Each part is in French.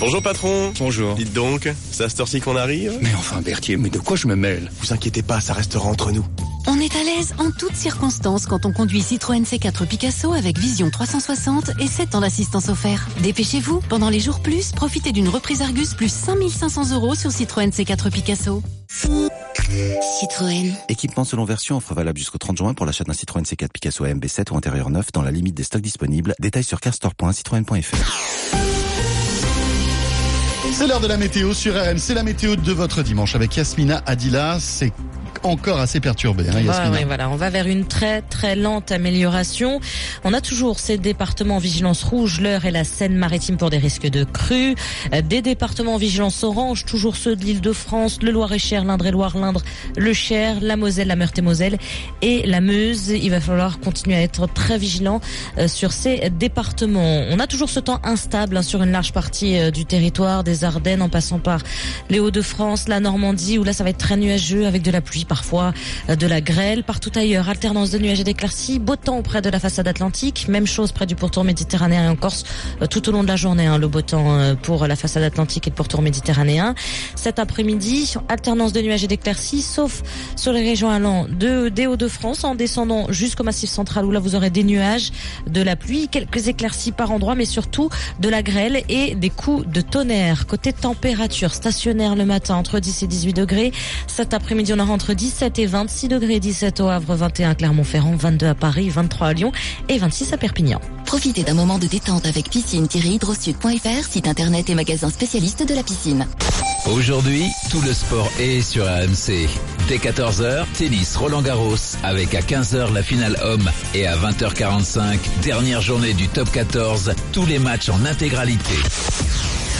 Bonjour patron. Bonjour. Dites donc, c'est à cette heure-ci qu'on arrive Mais enfin Berthier, mais de quoi je me mêle? Vous inquiétez pas, ça restera entre nous. On est à l'aise en toutes circonstances quand on conduit Citroën C4 Picasso avec vision 360 et 7 ans d'assistance offert. Dépêchez-vous, pendant les jours plus, profitez d'une reprise Argus plus 5500 euros sur Citroën C4 Picasso. Citroën. Équipement selon version, offre valable jusqu'au 30 juin pour l'achat d'un Citroën C4 Picasso MB7 ou intérieur neuf dans la limite des stocks disponibles. Détails sur carstore.citroën.fr. C'est l'heure de la météo sur RM. C'est la météo de votre dimanche avec Yasmina Adila. C'est encore assez perturbé, hein. Ouais, ouais, voilà, on va vers une très très lente amélioration. On a toujours ces départements en vigilance rouge, l'Eure et la Seine-Maritime pour des risques de crues. Euh, Des départements en vigilance orange, toujours ceux de l'Île-de-France, le Loir-et-Cher, l'Indre-et-Loire, l'Indre, le Cher, la Moselle, la Meurthe-et-Moselle et la Meuse. Il va falloir continuer à être très vigilant euh, sur ces départements. On a toujours ce temps instable hein, sur une large partie euh, du territoire, des Ardennes en passant par les Hauts-de-France, la Normandie, où là ça va être très nuageux avec de la pluie parfois, euh, de la grêle. Partout ailleurs, alternance de nuages et d'éclaircies, beau temps près de la façade atlantique, même chose près du pourtour méditerranéen et en Corse euh, tout au long de la journée, hein, le beau temps euh, pour la façade atlantique et le pourtour méditerranéen. Cet après-midi, alternance de nuages et d'éclaircies, sauf sur les régions allant de, des Hauts-de-France, en descendant jusqu'au massif central où là vous aurez des nuages, de la pluie, quelques éclaircies par endroit, mais surtout de la grêle et des coups de tonnerre. Côté température, stationnaire le matin entre 10 et 18 degrés. Cet après-midi, on aura entre 17 et 26 degrés, 17 au Havre, 21 à Clermont-Ferrand, 22 à Paris, 23 à Lyon et 26 à Perpignan. Profitez d'un moment de détente avec piscine-hydrosud.fr, site internet et magasin spécialiste de la piscine. Aujourd'hui, tout le sport est sur RMC. Dès 14h, tennis Roland Garros avec à 15h la finale homme et à 20h45, dernière journée du top 14, tous les matchs en intégralité.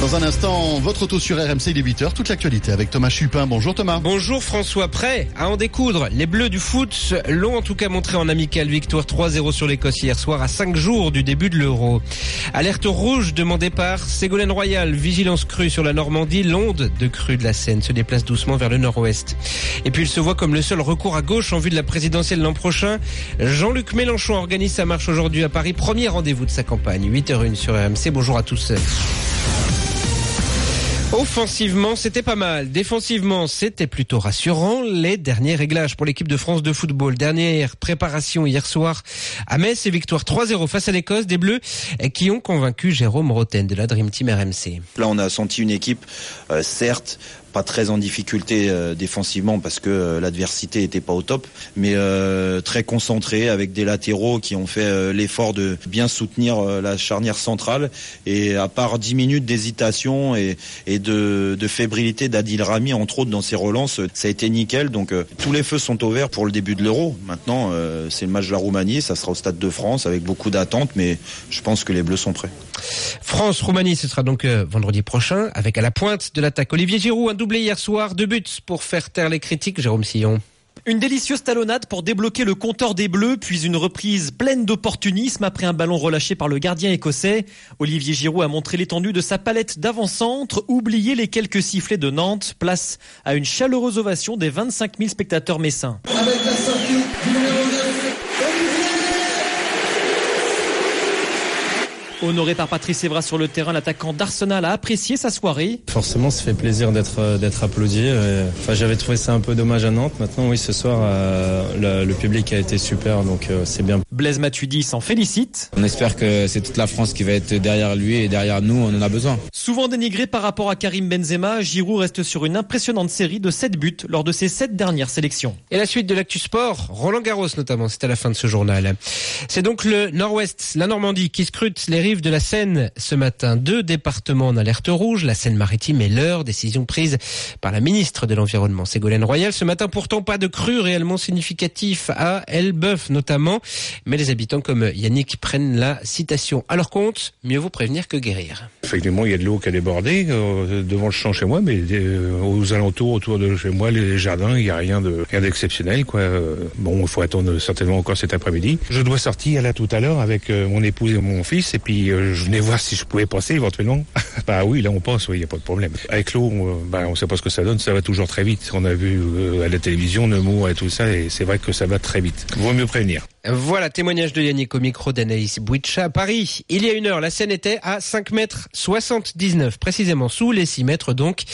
Dans un instant, votre auto sur RMC, il est 8h, toute l'actualité avec Thomas Chupin. Bonjour Thomas. Bonjour François, prêt à en découdre. Les Bleus du foot l'ont en tout cas montré en amical victoire 3-0 sur l'Écosse hier soir à 5 jours du début de l'Euro. Alerte rouge demandée par Ségolène Royal, vigilance crue sur la Normandie, l'onde de crue de la Seine se déplace doucement vers le nord-ouest. Et puis il se voit comme le seul recours à gauche en vue de la présidentielle l'an prochain. Jean-Luc Mélenchon organise sa marche aujourd'hui à Paris, premier rendez-vous de sa campagne, 8h01 sur RMC. Bonjour à tous. Offensivement, c'était pas mal. Défensivement, c'était plutôt rassurant. Les derniers réglages pour l'équipe de France de football. Dernière préparation hier soir à Metz et victoire 3-0 face à l'Écosse des Bleus qui ont convaincu Jérôme Roten de la Dream Team RMC. Là, on a senti une équipe, euh, certes, très en difficulté euh, défensivement parce que euh, l'adversité était pas au top, mais euh, très concentrée avec des latéraux qui ont fait l'effort de bien soutenir la charnière centrale. Et à part 10 minutes d'hésitation et, de, fébrilité d'Adil Rami, entre autres dans ses relances, ça a été nickel. Donc tous les feux sont au vert pour le début de l'Euro. Maintenant, c'est le match de la Roumanie, ça sera au Stade de France avec beaucoup d'attentes, mais je pense que les Bleus sont prêts. France-Roumanie, ce sera donc euh, vendredi prochain avec à la pointe de l'attaque Olivier Giroud, un doublé hier soir, deux buts pour faire taire les critiques. Jérôme Sillon. Une délicieuse talonnade pour débloquer le compteur des Bleus, puis une reprise pleine d'opportunisme après un ballon relâché par le gardien écossais. Olivier Giroud a montré l'étendue de sa palette d'avant-centre, oublié les quelques sifflets de Nantes, place à une chaleureuse ovation des 25 000 spectateurs messins. Avec la sortie du numéro 9, Honoré par Patrice Evra sur le terrain, l'attaquant d'Arsenal a apprécié sa soirée. Forcément, ça fait plaisir d'être euh, d'être applaudi. Euh, Enfin, j'avais trouvé ça un peu dommage à Nantes. Maintenant, oui, ce soir, euh, le, le public a été super, donc euh, c'est bien. Blaise Matuidi s'en félicite. On espère que c'est toute la France qui va être derrière lui et derrière nous, on en a besoin. Souvent dénigré par rapport à Karim Benzema, Giroud reste sur une impressionnante série de 7 buts lors de ses 7 dernières sélections. Et la suite de l'actu sport, Roland Garros notamment, c'est à la fin de ce journal. C'est donc le nord-ouest, la Normandie, qui scrute les rives de la Seine ce matin. Deux départements en alerte rouge, la Seine-Maritime et l'Eure, décision prise par la ministre de l'Environnement, Ségolène Royal. Ce matin, pourtant, pas de cru réellement significatif à Elbeuf notamment, mais les habitants comme Yannick prennent la citation à leur compte, mieux vaut prévenir que guérir. Effectivement, il y a de l'eau qui a débordé euh, devant le champ chez moi, mais euh, aux alentours, autour de chez moi, les jardins, il n'y a rien de d'exceptionnel. Quoi. Euh, Bon, il faut attendre certainement encore cet après-midi. Je dois sortir là tout à l'heure avec mon épouse et mon fils, et puis euh, je venais voir si je pouvais passer éventuellement. bah oui, là on passe, il n'y a pas de problème. Avec l'eau, on, bah, on sait pas ce que ça donne, ça va toujours très vite. On a vu euh, à la télévision Nemours et tout ça, et c'est vrai que ça va très vite. Vaut mieux prévenir. Voilà, témoignage de Yannick au micro d'Anaïs Bouicha à Paris. Il y a une heure, la scène était à 5 mètres 79, précisément sous les 6 mètres donc.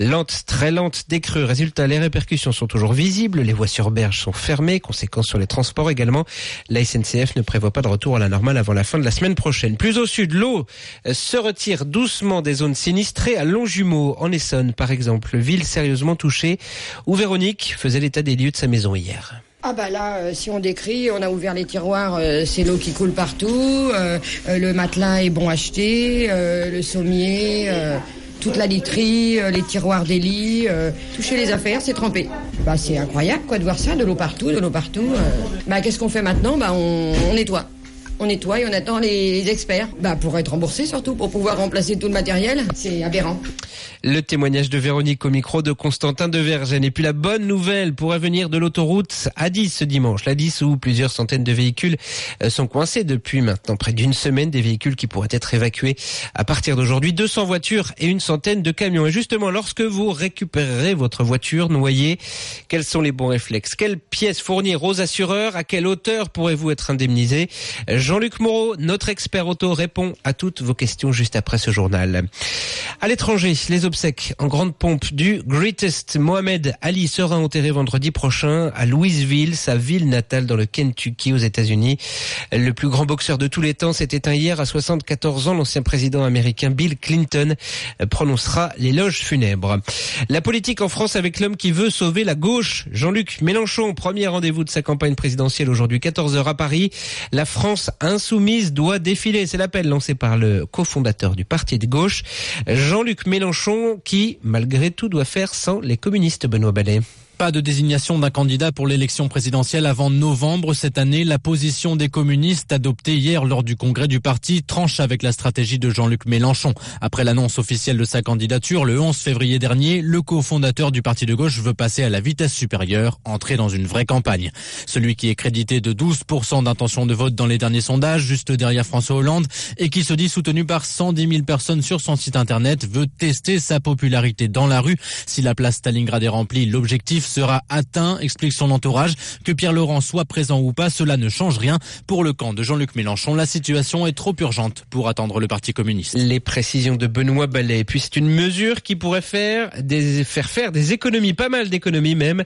Lente, très lente, décrue. Résultat, les répercussions sont toujours visibles, les voies sur berge sont fermées, conséquences sur les transports également. La SNCF ne prévoit pas de retour à la normale avant la fin de la semaine prochaine. Plus au sud, l'eau se retire doucement des zones sinistrées à Longjumeau, en Essonne par exemple, ville sérieusement touchée, où Véronique faisait l'état des lieux de sa maison hier. Ah bah là, euh, si on décrit, on a ouvert les tiroirs, euh, c'est l'eau qui coule partout, euh, le matelas est bon acheté, le sommier, toute la literie, les tiroirs des lits, toucher les affaires, c'est trempé. Bah c'est incroyable quoi de voir ça, de l'eau partout, de l'eau partout. Bah qu'est-ce qu'on fait maintenant? Bah on, on nettoie. On nettoie et on attend les, les experts. Bah pour être remboursé surtout, pour pouvoir remplacer tout le matériel. C'est aberrant. Le témoignage de Véronique au micro de Constantin de Vergennes. Et puis la bonne nouvelle pourrait venir de l'autoroute A10 ce dimanche. La 10 où plusieurs centaines de véhicules euh, sont coincés depuis maintenant près d'une semaine. Des véhicules qui pourraient être évacués à partir d'aujourd'hui. 200 voitures et une centaine de camions. Et justement, lorsque vous récupérerez votre voiture noyée, quels sont les bons réflexes? Quelles pièces fournir aux assureurs? À quelle hauteur pourrez-vous être indemnisé? Jean-Luc Moreau, notre expert auto, répond à toutes vos questions juste après ce journal. À l'étranger, les obsèques en grande pompe du Greatest Mohamed Ali sera enterré vendredi prochain à Louisville, sa ville natale dans le Kentucky aux États-Unis. Le plus grand boxeur de tous les temps s'est éteint hier à 74 ans. L'ancien président américain Bill Clinton prononcera l'éloge funèbre. La politique en France avec l'homme qui veut sauver la gauche, Jean-Luc Mélenchon, premier rendez-vous de sa campagne présidentielle aujourd'hui 14h à Paris. La France insoumise doit défiler. C'est l'appel lancé par le cofondateur du parti de gauche, Jean-Luc Mélenchon, qui, malgré tout, doit faire sans les communistes, Benoît Ballet. Pas de désignation d'un candidat pour l'élection présidentielle avant novembre cette année. La position des communistes adoptée hier lors du congrès du parti tranche avec la stratégie de Jean-Luc Mélenchon. Après l'annonce officielle de sa candidature le 11 février dernier, le cofondateur du parti de gauche veut passer à la vitesse supérieure, entrer dans une vraie campagne. Celui qui est crédité de 12% d'intention de vote dans les derniers sondages, juste derrière François Hollande, et qui se dit soutenu par 110 000 personnes sur son site internet, veut tester sa popularité dans la rue. Si la place Stalingrad est remplie, l'objectif sera atteint, explique son entourage. Que Pierre Laurent soit présent ou pas, cela ne change rien. Pour le camp de Jean-Luc Mélenchon, la situation est trop urgente pour attendre le Parti communiste. Les précisions de Benoît Ballet. Et puis c'est une mesure qui pourrait faire des, faire faire des économies, pas mal d'économies même.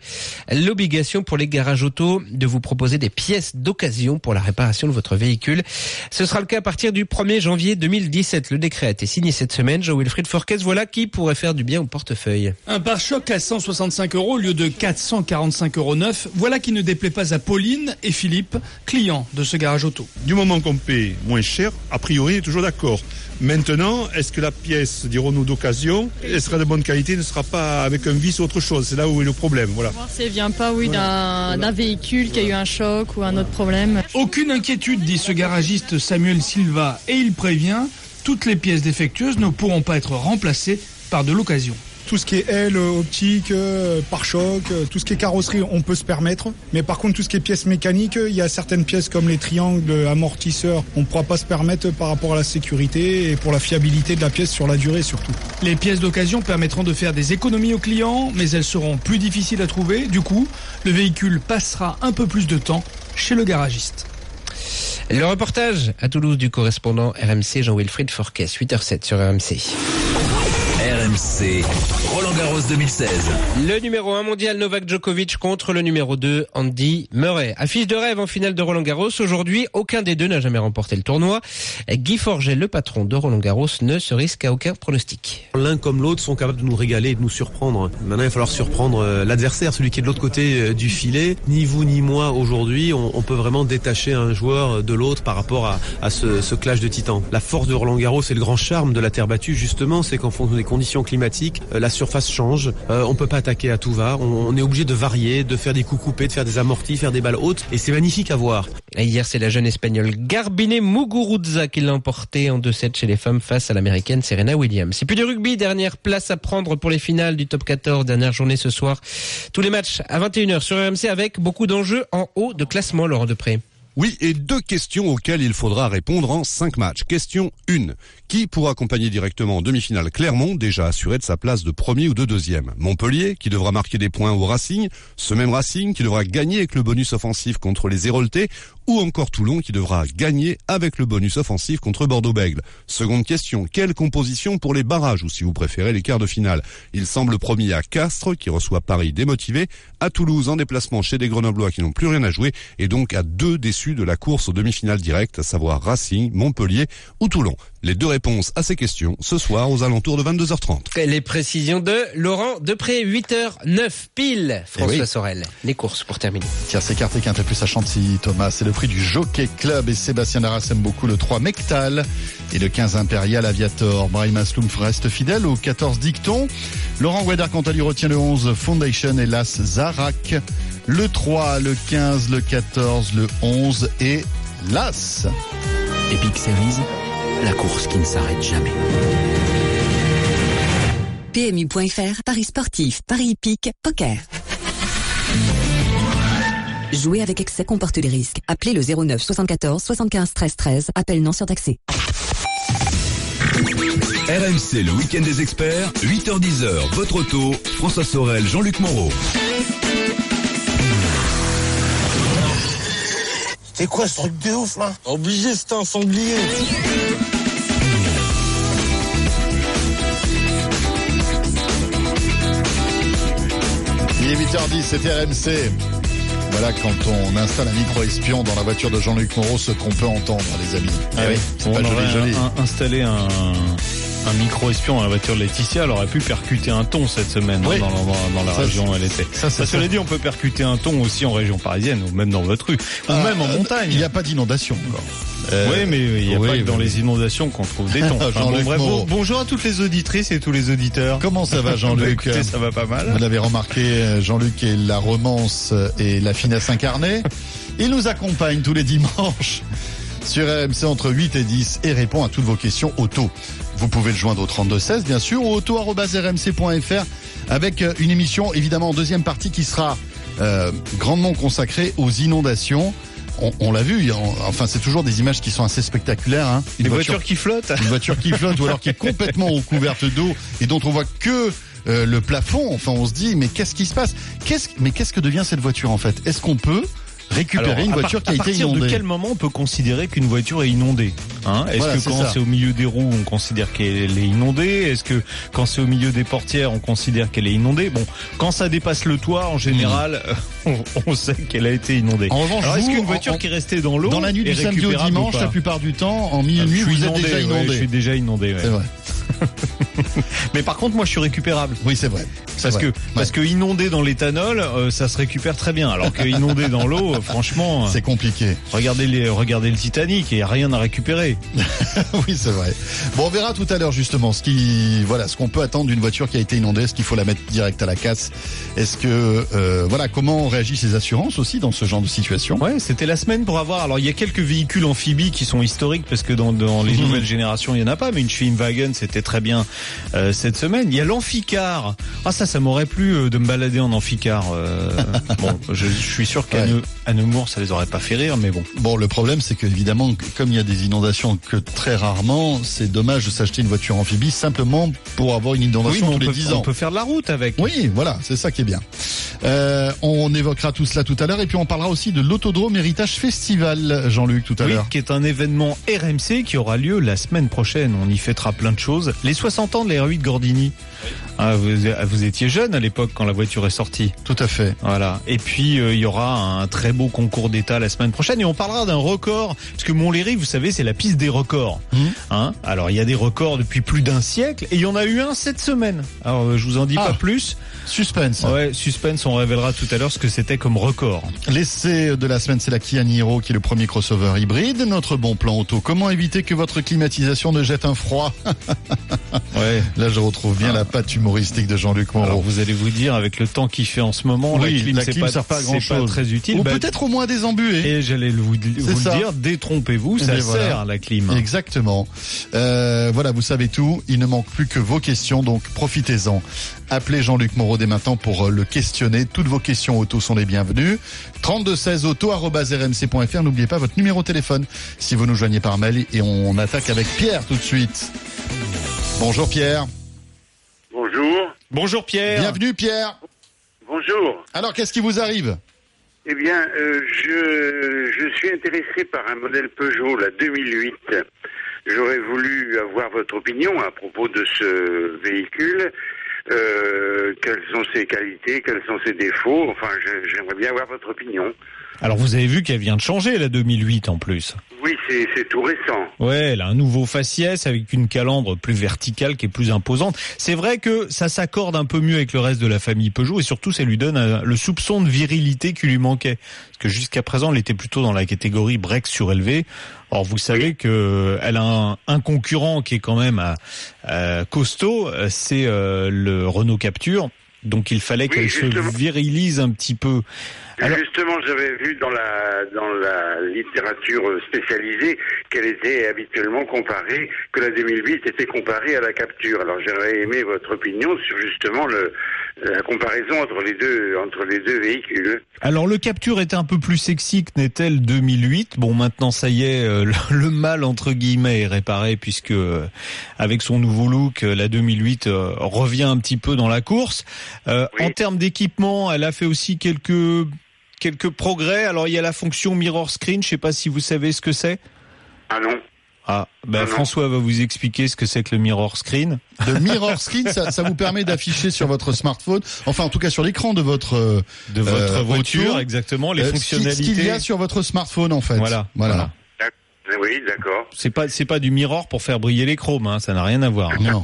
L'obligation pour les garages auto de vous proposer des pièces d'occasion pour la réparation de votre véhicule. Ce sera le cas à partir du 1er janvier 2017. Le décret a été signé cette semaine. Jean-Wilfried Forquez, voilà qui pourrait faire du bien au portefeuille. Un pare-choc à 165 euros au lieu de 445,9 euros neuf. Voilà qui ne déplaît pas à Pauline et Philippe, clients de ce garage auto. Du moment qu'on paie moins cher, a priori, on est toujours d'accord. Maintenant, est-ce que la pièce, dirons-nous, d'occasion, elle sera de bonne qualité, ne sera pas avec un vis ou autre chose? C'est là où est le problème. Voilà. Ça vient pas, oui, d'un d'un véhicule qui a eu un choc ou un autre problème. Aucune inquiétude, dit ce garagiste Samuel Silva, et il prévient, toutes les pièces défectueuses ne pourront pas être remplacées par de l'occasion. Tout ce qui est aile, optique, euh, pare-choc, euh, tout ce qui est carrosserie, on peut se permettre. Mais par contre, tout ce qui est pièces mécaniques, il y a certaines pièces comme les triangles, amortisseurs, on ne pourra pas se permettre par rapport à la sécurité et pour la fiabilité de la pièce sur la durée surtout. Les pièces d'occasion permettront de faire des économies aux clients, mais elles seront plus difficiles à trouver. Du coup, le véhicule passera un peu plus de temps chez le garagiste. Le reportage à Toulouse du correspondant RMC Jean-Wilfried Forquet, 8h07 sur RMC. RMC, Roland Garros 2016. Le numéro 1 mondial Novak Djokovic contre le numéro 2 Andy Murray. Affiche de rêve en finale de Roland Garros. Aujourd'hui, aucun des deux n'a jamais remporté le tournoi. Guy Forget, le patron de Roland Garros, ne se risque à aucun pronostic. L'un comme l'autre sont capables de nous régaler et de nous surprendre. Maintenant, il va falloir surprendre euh, l'adversaire, celui qui est de l'autre côté euh, du filet. Ni vous ni moi, aujourd'hui, on, on peut vraiment détacher un joueur de l'autre par rapport à, à ce, ce clash de titans. La force de Roland Garros et le grand charme de la terre battue, justement, c'est qu'en fonction des conditions climatiques, euh, la surface change. Euh, on peut pas attaquer à tout va. On, on est obligé de varier, de faire des coups coupés, de faire des amortis, faire des balles hautes. Et c'est magnifique à voir. Et hier, c'est la jeune espagnole Garbine Muguruza qui l'a emporté en 2-7 chez les femmes face à l'américaine Serena Williams. Et puis du rugby, dernière place à prendre pour les finales du top 14, dernière journée ce soir. Tous les matchs à 21h sur RMC avec beaucoup d'enjeux en haut de classement, Laurent Depré. Oui, et deux questions auxquelles il faudra répondre en cinq matchs. Question 1. Qui pourra accompagner directement en demi-finale Clermont, déjà assuré de sa place de premier ou de deuxième Montpellier, qui devra marquer des points au Racing, ce même Racing qui devra gagner avec le bonus offensif contre les Héroltais, ou encore Toulon qui devra gagner avec le bonus offensif contre Bordeaux-Bègle. Seconde question, quelle composition pour les barrages, ou si vous préférez les quarts de finale Il semble promis à Castres, qui reçoit Paris démotivé, à Toulouse en déplacement chez des Grenoblois qui n'ont plus rien à jouer, et donc à deux déçus de la course aux demi-finales directes, à savoir Racing, Montpellier ou Toulon. Les deux réponses à ces questions ce soir aux alentours de 22h30. Les précisions de Laurent Depré, 8h09 pile. François Eh oui. Sorel. Les courses pour terminer. Tiens, c'est carté quintet plus à Chantilly, Thomas. C'est le prix du Jockey Club et Sébastien Darras aime beaucoup le 3 Mectal et le 15 Impérial Aviator. Brahim Asloum reste fidèle au 14 Dicton. Laurent Gueder, quant à lui, retient le 11 Foundation et l'As Zarak. Le 3, le 15, le 14, le 11 et l'As. Epic Series, la course qui ne s'arrête jamais. PMU.fr, Paris sportif, Paris hippique, poker. Jouer avec excès comporte des risques. Appelez le 09 74 75 13 13. Appel non surtaxé. RMC, le week-end des experts, 8h10h, votre auto, François Sorel, Jean-Luc Moreau. C'est quoi ce truc de ouf là? Obligé, c'était un sanglier. Il est 8h10, c'est RMC. Voilà quand on installe un micro-espion dans la voiture de Jean-Luc Moreau, ce qu'on peut entendre, les amis. Ah Eh oui, c'est on pas joli, aurait joli. un- installé un, un micro-espion dans la voiture de Laetitia, elle aurait pu percuter un ton cette semaine hein, dans, dans- dans la Ça, région où elle était. ça, ça. cela dit, on peut percuter un ton aussi en région parisienne ou même dans votre rue ou Ah, même en euh, montagne. Il n'y a pas d'inondation encore. Euh, oui, mais il n'y a oui, pas que dans oui. les inondations qu'on trouve des tons. Enfin, Jean-Luc bon, bref, Moreau. bon- bonjour à toutes les auditrices et tous les auditeurs. Comment ça va, Jean-Luc Bah, ça va pas mal. Vous l'avez remarqué, Jean-Luc est la romance et la finesse incarnée. Il nous accompagne tous les dimanches sur RMC entre 8 et 10 et répond à toutes vos questions auto. Vous pouvez le joindre au 3216, bien sûr, ou auto.rmc.fr avec euh, une émission, évidemment, en deuxième partie qui sera euh, grandement consacrée aux inondations. On, on l'a vu, enfin c'est toujours des images qui sont assez spectaculaires. Hein. Une voiture qui flotte. Une voiture qui flotte ou alors qui est complètement recouverte d'eau et dont on voit que euh, le plafond. Enfin, on se dit, mais qu'est-ce qui se passe? Qu'est-ce, Mais qu'est-ce que devient cette voiture en fait? Est-ce qu'on peut récupérer Alors, une à par- voiture qui a à été partir inondée de quel moment on peut considérer qu'une voiture est inondée hein? Est-ce Voilà, que quand c'est au milieu des roues, on considère qu'elle est inondée? Est-ce que quand c'est au milieu des portières, on considère qu'elle est inondée? Bon, quand ça dépasse le toit, en général, on, on sait qu'elle a été inondée. En revanche, est-ce qu'une voiture en- qui est restée dans l'eau Dans la nuit du samedi au dimanche, la plupart du temps, en milieu Ah, nuit, vous êtes inondé, déjà ouais, inondé. je suis déjà inondé. ouais. C'est vrai. Mais par contre, moi, je suis récupérable. Oui, c'est vrai. Parce vrai. que parce que inondé dans l'éthanol, euh, ça se récupère très bien. Alors que inondé dans l'eau, euh, franchement, euh, C'est compliqué. regardez les regardez le Titanic, il y a rien à récupérer. oui, c'est vrai. Bon, on verra tout à l'heure justement ce qui, voilà, ce qu'on peut attendre d'une voiture qui a été inondée. Est-ce qu'il faut la mettre direct à la casse? Est-ce que, euh, voilà, comment réagissent les assurances aussi dans ce genre de situation? Ouais, c'était la semaine pour avoir. Alors il y a quelques véhicules amphibies qui sont historiques parce que dans, dans les Mhm. nouvelles générations il y en a pas, mais une Schwimwagen c'était très bien euh, cette semaine. Il y a l'amphicar. Ah ça, ça m'aurait plu euh, de me balader en amphicar. euh, bon, je, je suis sûr qu'à Ouais. Nemours ça les aurait pas fait rire, mais bon. Bon, le problème, c'est qu'évidemment, comme il y a des inondations que très rarement, c'est dommage de s'acheter une voiture amphibie simplement pour avoir une inondation on tous les peut, 10 on ans. peut faire de la route avec. Oui, voilà, c'est ça qui est bien. On évoquera tout cela tout à l'heure et puis on parlera aussi de l'autodrome Héritage Festival, Jean-Luc, tout à Oui, l'heure. qui est un événement RMC qui aura lieu la semaine prochaine. On y fêtera plein de choses. Les 60 ans de la R8 Gordini. Ah, vous, vous étiez jeune à l'époque quand la voiture est sortie. Tout à fait. Voilà. Et puis euh, il y aura un très beau concours d'État la semaine prochaine et on parlera d'un record parce que Montlhéry, vous savez, c'est la piste des records. Hein? Alors il y a des records depuis plus d'un siècle et il y en a eu un cette semaine. Alors euh, je vous en dis Ah. pas plus. Suspense. Ouais, suspense. On révélera tout à l'heure ce que c'était comme record. L'essai de la semaine, c'est la Kia Niro qui est le premier crossover hybride. Notre bon plan auto. Comment éviter que votre climatisation ne jette un froid? Ouais. Là, je retrouve bien la patte humoristique de Jean-Luc Moreau. Alors vous allez vous dire, avec le temps qu'il fait en ce moment, Oui, la clim, pas, sert pas à c'est grand-chose. très utile. Ou Bah, peut-être au moins des embués. Et j'allais vous, vous le dire, détrompez-vous, Eh ça voilà. sert la clim. Exactement. Euh, voilà, vous savez tout. Il ne manque plus que vos questions, donc profitez-en. Appelez Jean-Luc Moreau dès maintenant pour euh, le questionner. Toutes vos questions auto sont les bienvenues. 3216 auto@rmc.fr. N'oubliez pas votre numéro de téléphone si vous nous joignez par mail. Et on attaque avec Pierre tout de suite. Bonjour Pierre. Bonjour. Bonjour Pierre. Bienvenue Pierre. Bonjour. Alors qu'est-ce qui vous arrive Eh bien, euh, je, je suis intéressé par un modèle Peugeot, la 2008. J'aurais voulu avoir votre opinion à propos de ce véhicule. Euh, quelles sont ses qualités, quels sont ses défauts? Enfin, j'aimerais bien avoir votre opinion. Alors vous avez vu qu'elle vient de changer la 2008 en plus. Oui, c'est tout récent. Ouais, elle a un nouveau faciès avec une calandre plus verticale qui est plus imposante. C'est vrai que ça s'accorde un peu mieux avec le reste de la famille Peugeot et surtout ça lui donne euh, le soupçon de virilité qui lui manquait. Parce que jusqu'à présent, elle était plutôt dans la catégorie break surélevé. Or, vous savez que elle a un, un concurrent qui est quand même euh, euh, costaud, euh, c'est euh, le Renault Capture. Donc il fallait qu'elle se virilise un petit peu. Justement, j'avais vu dans la dans la littérature spécialisée qu'elle était habituellement comparée, que la 2008 était comparée à la Capture. Alors j'aurais aimé votre opinion sur justement le la comparaison entre les deux entre les deux véhicules. Alors le Capture était un peu plus sexy que n'était le 2008. Bon maintenant ça y est, euh, le, mal entre guillemets est réparé puisque euh, avec son nouveau look, euh, la 2008 euh, revient un petit peu dans la course. Euh, En termes d'équipement, elle a fait aussi quelques quelques progrès. Alors il y a la fonction mirror screen. Je sais pas si vous savez ce que c'est. Ah non. Ah, ben François va vous expliquer ce que c'est que le mirror screen. Le mirror screen, ça, ça vous permet d'afficher sur votre smartphone, enfin en tout cas sur l'écran de votre euh, de votre euh, voiture, auto, exactement, les euh, qui- Ce qu'il y fonctionnalités. a sur votre smartphone en fait. Voilà, voilà. Oui, d'accord. C'est pas c'est pas du mirror pour faire briller les chromes, hein, ça n'a rien à voir. Non.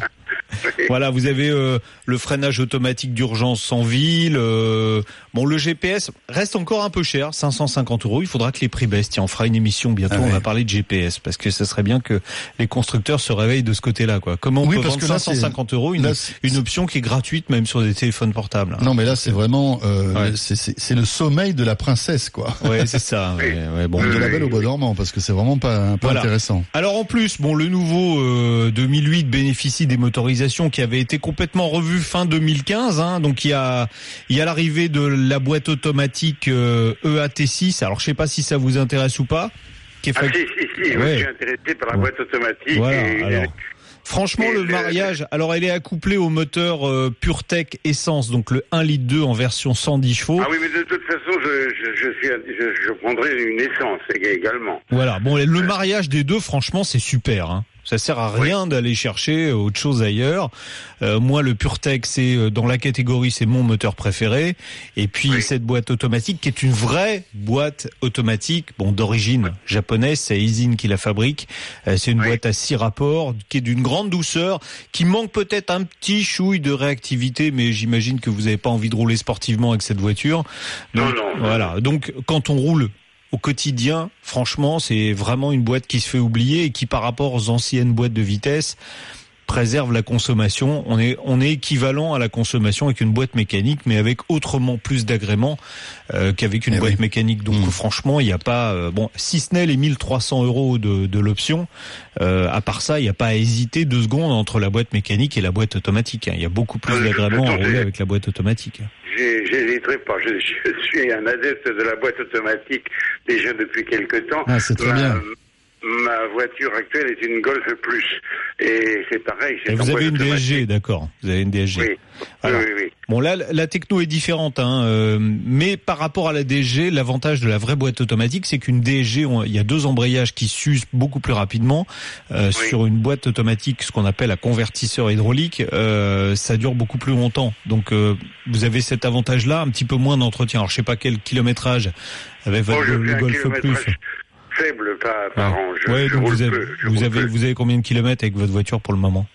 Voilà, vous avez euh, le freinage automatique d'urgence sans ville. euh, bon, le GPS reste encore un peu cher, 550 euros. Il faudra que les prix baissent. Tiens, on fera une émission bientôt. Ah ouais. On va parler de GPS parce que ce serait bien que les constructeurs se réveillent de ce côté-là. Quoi Comment on Oui, peut parce vendre que là, c'est- 550 euros une, là, c'est- une option qui est gratuite même sur des téléphones portables. Non mais là c'est vraiment euh, c'est- le sommeil de la princesse quoi. Ouais, c'est ça. ouais, ouais, bon, de la belle au bois dormant parce que c'est vraiment pas, pas Voilà. intéressant. Alors en plus, bon, le nouveau euh, 2008 bénéficie des motorisations qui avaient été complètement revues fin 2015. Hein, donc il y a il y a l'arrivée de la boîte automatique euh, EAT6. Alors je sais pas si ça vous intéresse ou pas. Qui est Ah fac- si, si, si, Ouais. je suis intéressé par la boîte automatique. Voilà. et- Alors, franchement, le le- mariage. Alors elle est accouplée au moteur euh, PureTech Essence, donc le 1 litre 2 en version 110 chevaux. Ah oui, mais de toute façon, je, je, je suis, je, je prendrai une essence également. Voilà. Bon, le mariage des deux, franchement, c'est super. Hein. Ça sert à rien d'aller chercher autre chose ailleurs. Euh, moi, le PureTech, c'est euh, dans la catégorie, c'est mon moteur préféré. Et puis cette boîte automatique, qui est une vraie boîte automatique, bon d'origine japonaise, c'est Aisin qui la fabrique. Euh, c'est une boîte à six rapports, qui est d'une grande douceur, qui manque peut-être un petit chouille de réactivité, mais j'imagine que vous n'avez pas envie de rouler sportivement avec cette voiture. Donc, Voilà. Donc quand on roule au quotidien, franchement, c'est vraiment une boîte qui se fait oublier et qui, par rapport aux anciennes boîtes de vitesse, préserve la consommation. On est, on est équivalent à la consommation avec une boîte mécanique, mais avec autrement plus d'agréments euh, qu'avec une boîte mécanique. Donc franchement, il n'y a pas, euh, bon, si ce n'est les 1300 euros de, de l'option, euh, à part ça, il n'y a pas à hésiter deux secondes entre la boîte mécanique et la boîte automatique. hein. Il y a beaucoup plus d'agréments à rouler avec la boîte automatique. J'ai- J'hésiterai pas. Je, je suis un adepte de la boîte automatique déjà depuis quelque temps. Ah, c'est très ma, bien. Ma voiture actuelle est une Golf Plus. Et c'est pareil. c'est Et vous avez une. DSG, d'accord. Vous avez une DSG. Oui. Voilà. Oui, oui, oui. Bon là, la techno est différente, hein, euh, mais par rapport à la DSG, l'avantage de la vraie boîte automatique, c'est qu'une DSG, on- il y a deux embrayages qui s'usent beaucoup plus rapidement. Euh, Sur une boîte automatique, ce qu'on appelle un convertisseur hydraulique, euh, ça dure beaucoup plus longtemps. Donc vous avez cet avantage-là, un petit peu moins d'entretien. Alors je sais pas quel kilométrage avec votre Oh, le Golf Plus. Faible par, par an. Je, Ouais, je donc vous avez, vous avez combien de kilomètres avec votre voiture pour le moment?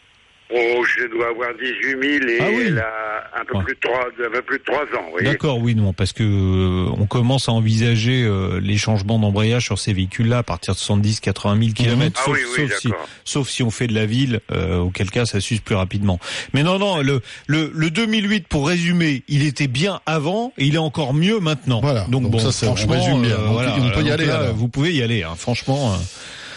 Oh, je dois avoir 18 000 et Ah oui. elle a un peu, plus de 3, un peu plus de 3 ans. D'accord, oui, non, parce que euh, on commence à envisager euh, les changements d'embrayage sur ces véhicules-là à partir de 70, 80 000 km, Ah sauf, oui, oui, sauf si, sauf si on fait de la ville, euh, auquel cas ça s'use plus rapidement. Mais non, non, le, le, le 2008, pour résumer, il était bien avant et il est encore mieux maintenant. Voilà. Donc, donc bon, ça, franchement, résume bien. euh, On- voilà, on peut y aller, là. Vous pouvez y aller, hein, franchement. euh,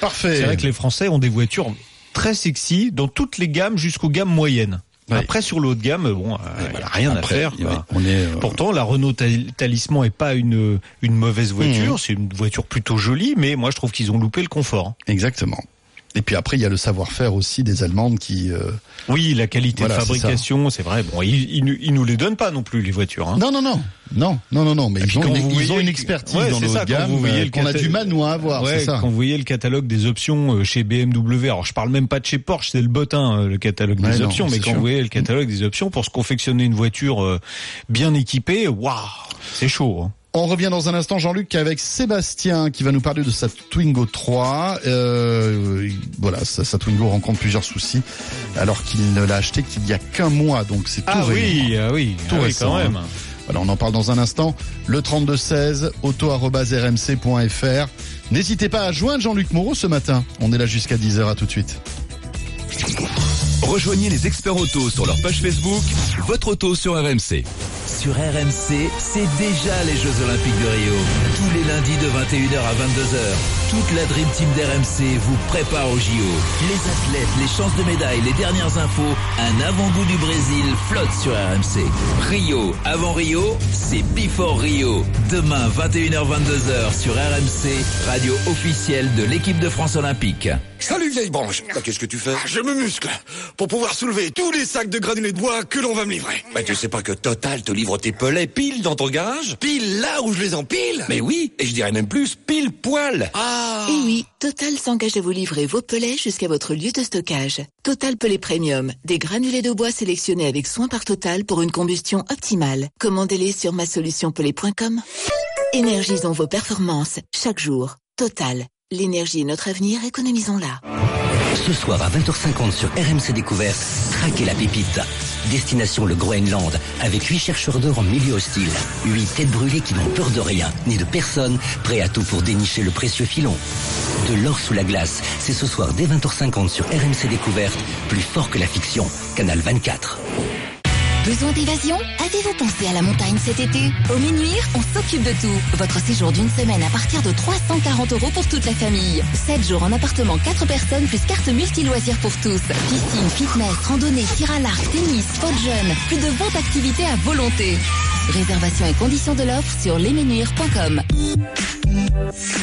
Parfait. C'est vrai que les Français ont des voitures très sexy dans toutes les gammes jusqu'aux gammes moyennes. Après sur le haut de gamme, bon, euh, a rien à faire. ouais, quoi. on est, euh, Pourtant, la Renault Tal- Talisman est pas une une mauvaise voiture. Mhm. C'est une voiture plutôt jolie, mais moi je trouve qu'ils ont loupé le confort. Exactement. Et puis après, il y a le savoir-faire aussi des Allemandes qui. euh, Oui, la qualité Voilà, de fabrication, c'est vrai. Bon, ils, ils, nous- ils nous les donnent pas non plus les voitures. Hein. Non, non, non, non, non, non, non, mais ils ont, une, ils ont une expertise Ouais, dans le haut gamme euh, le qu'on a du mal nous à avoir, Ouais, ça. Quand vous voyez le catalogue des options euh, chez BMW, alors je parle même pas de chez Porsche, c'est le bottin euh, le catalogue Ouais, des non, options, mais quand sûr. vous voyez le catalogue des options pour se confectionner une voiture bien équipée, waouh, c'est chaud. hein. On revient dans un instant, Jean-Luc, avec Sébastien qui va nous parler de sa Twingo 3. Euh, voilà, sa, sa Twingo rencontre plusieurs soucis alors qu'il ne l'a acheté qu'il y a qu'un mois, donc c'est tout Ah récent. oui, ah oui, tout ah oui, récent, quand même. hein. Voilà, on en parle dans un instant. Le 3216, auto-rmc.fr. N'hésitez pas à joindre Jean-Luc Moreau ce matin. On est là jusqu'à 10h, à tout de suite. Rejoignez les experts auto sur leur page Facebook, votre auto sur RMC. Sur RMC, c'est déjà les Jeux Olympiques de Rio. Tous les lundis de 21h à 22h, toute la Dream Team d'RMC vous prépare au JO. Les athlètes, les chances de médailles, les dernières infos, un avant-goût du Brésil flotte sur RMC. Rio, avant Rio, c'est Before Rio. Demain, 21h-22h sur RMC, radio officielle de l'équipe de France Olympique. Salut vieille branche Bah, Qu'est-ce que tu fais? Je me muscle pour pouvoir soulever tous les sacs de granulés de bois que l'on va me livrer. Bah tu sais pas que Total te livre tes pellets pile dans ton garage Pile là où je les empile Mais oui, et je dirais même plus, pile poil Ah Et oui, Total s'engage à vous livrer vos pellets jusqu'à votre lieu de stockage. Total Pellet Premium, des granulés de bois sélectionnés avec soin par Total pour une combustion optimale. Commandez-les sur masolutionpellet.com. Énergisons vos performances chaque jour. Total, l'énergie est notre avenir, économisons-la. Ce soir à 20h50 sur RMC Découverte, traquez la pépite. Destination le Groenland, avec huit chercheurs d'or en milieu hostile. Huit têtes brûlées qui n'ont peur de rien, ni de personne, prêts à tout pour dénicher le précieux filon. De l'or sous la glace, c'est ce soir dès 20h50 sur RMC Découverte, plus fort que la fiction. Canal 24. Besoin d'évasion Avez-vous pensé à la montagne cet été Au Minuir, on s'occupe de tout. Votre séjour d'une semaine à partir de 340 euros pour toute la famille. 7 jours en appartement 4 personnes plus carte multi-loisirs pour tous. Piscine, fitness, randonnée, tir à l'arc, tennis, sport jeune. Plus de 20 activités à volonté. Réservation et conditions de l'offre sur lesmenuires.com.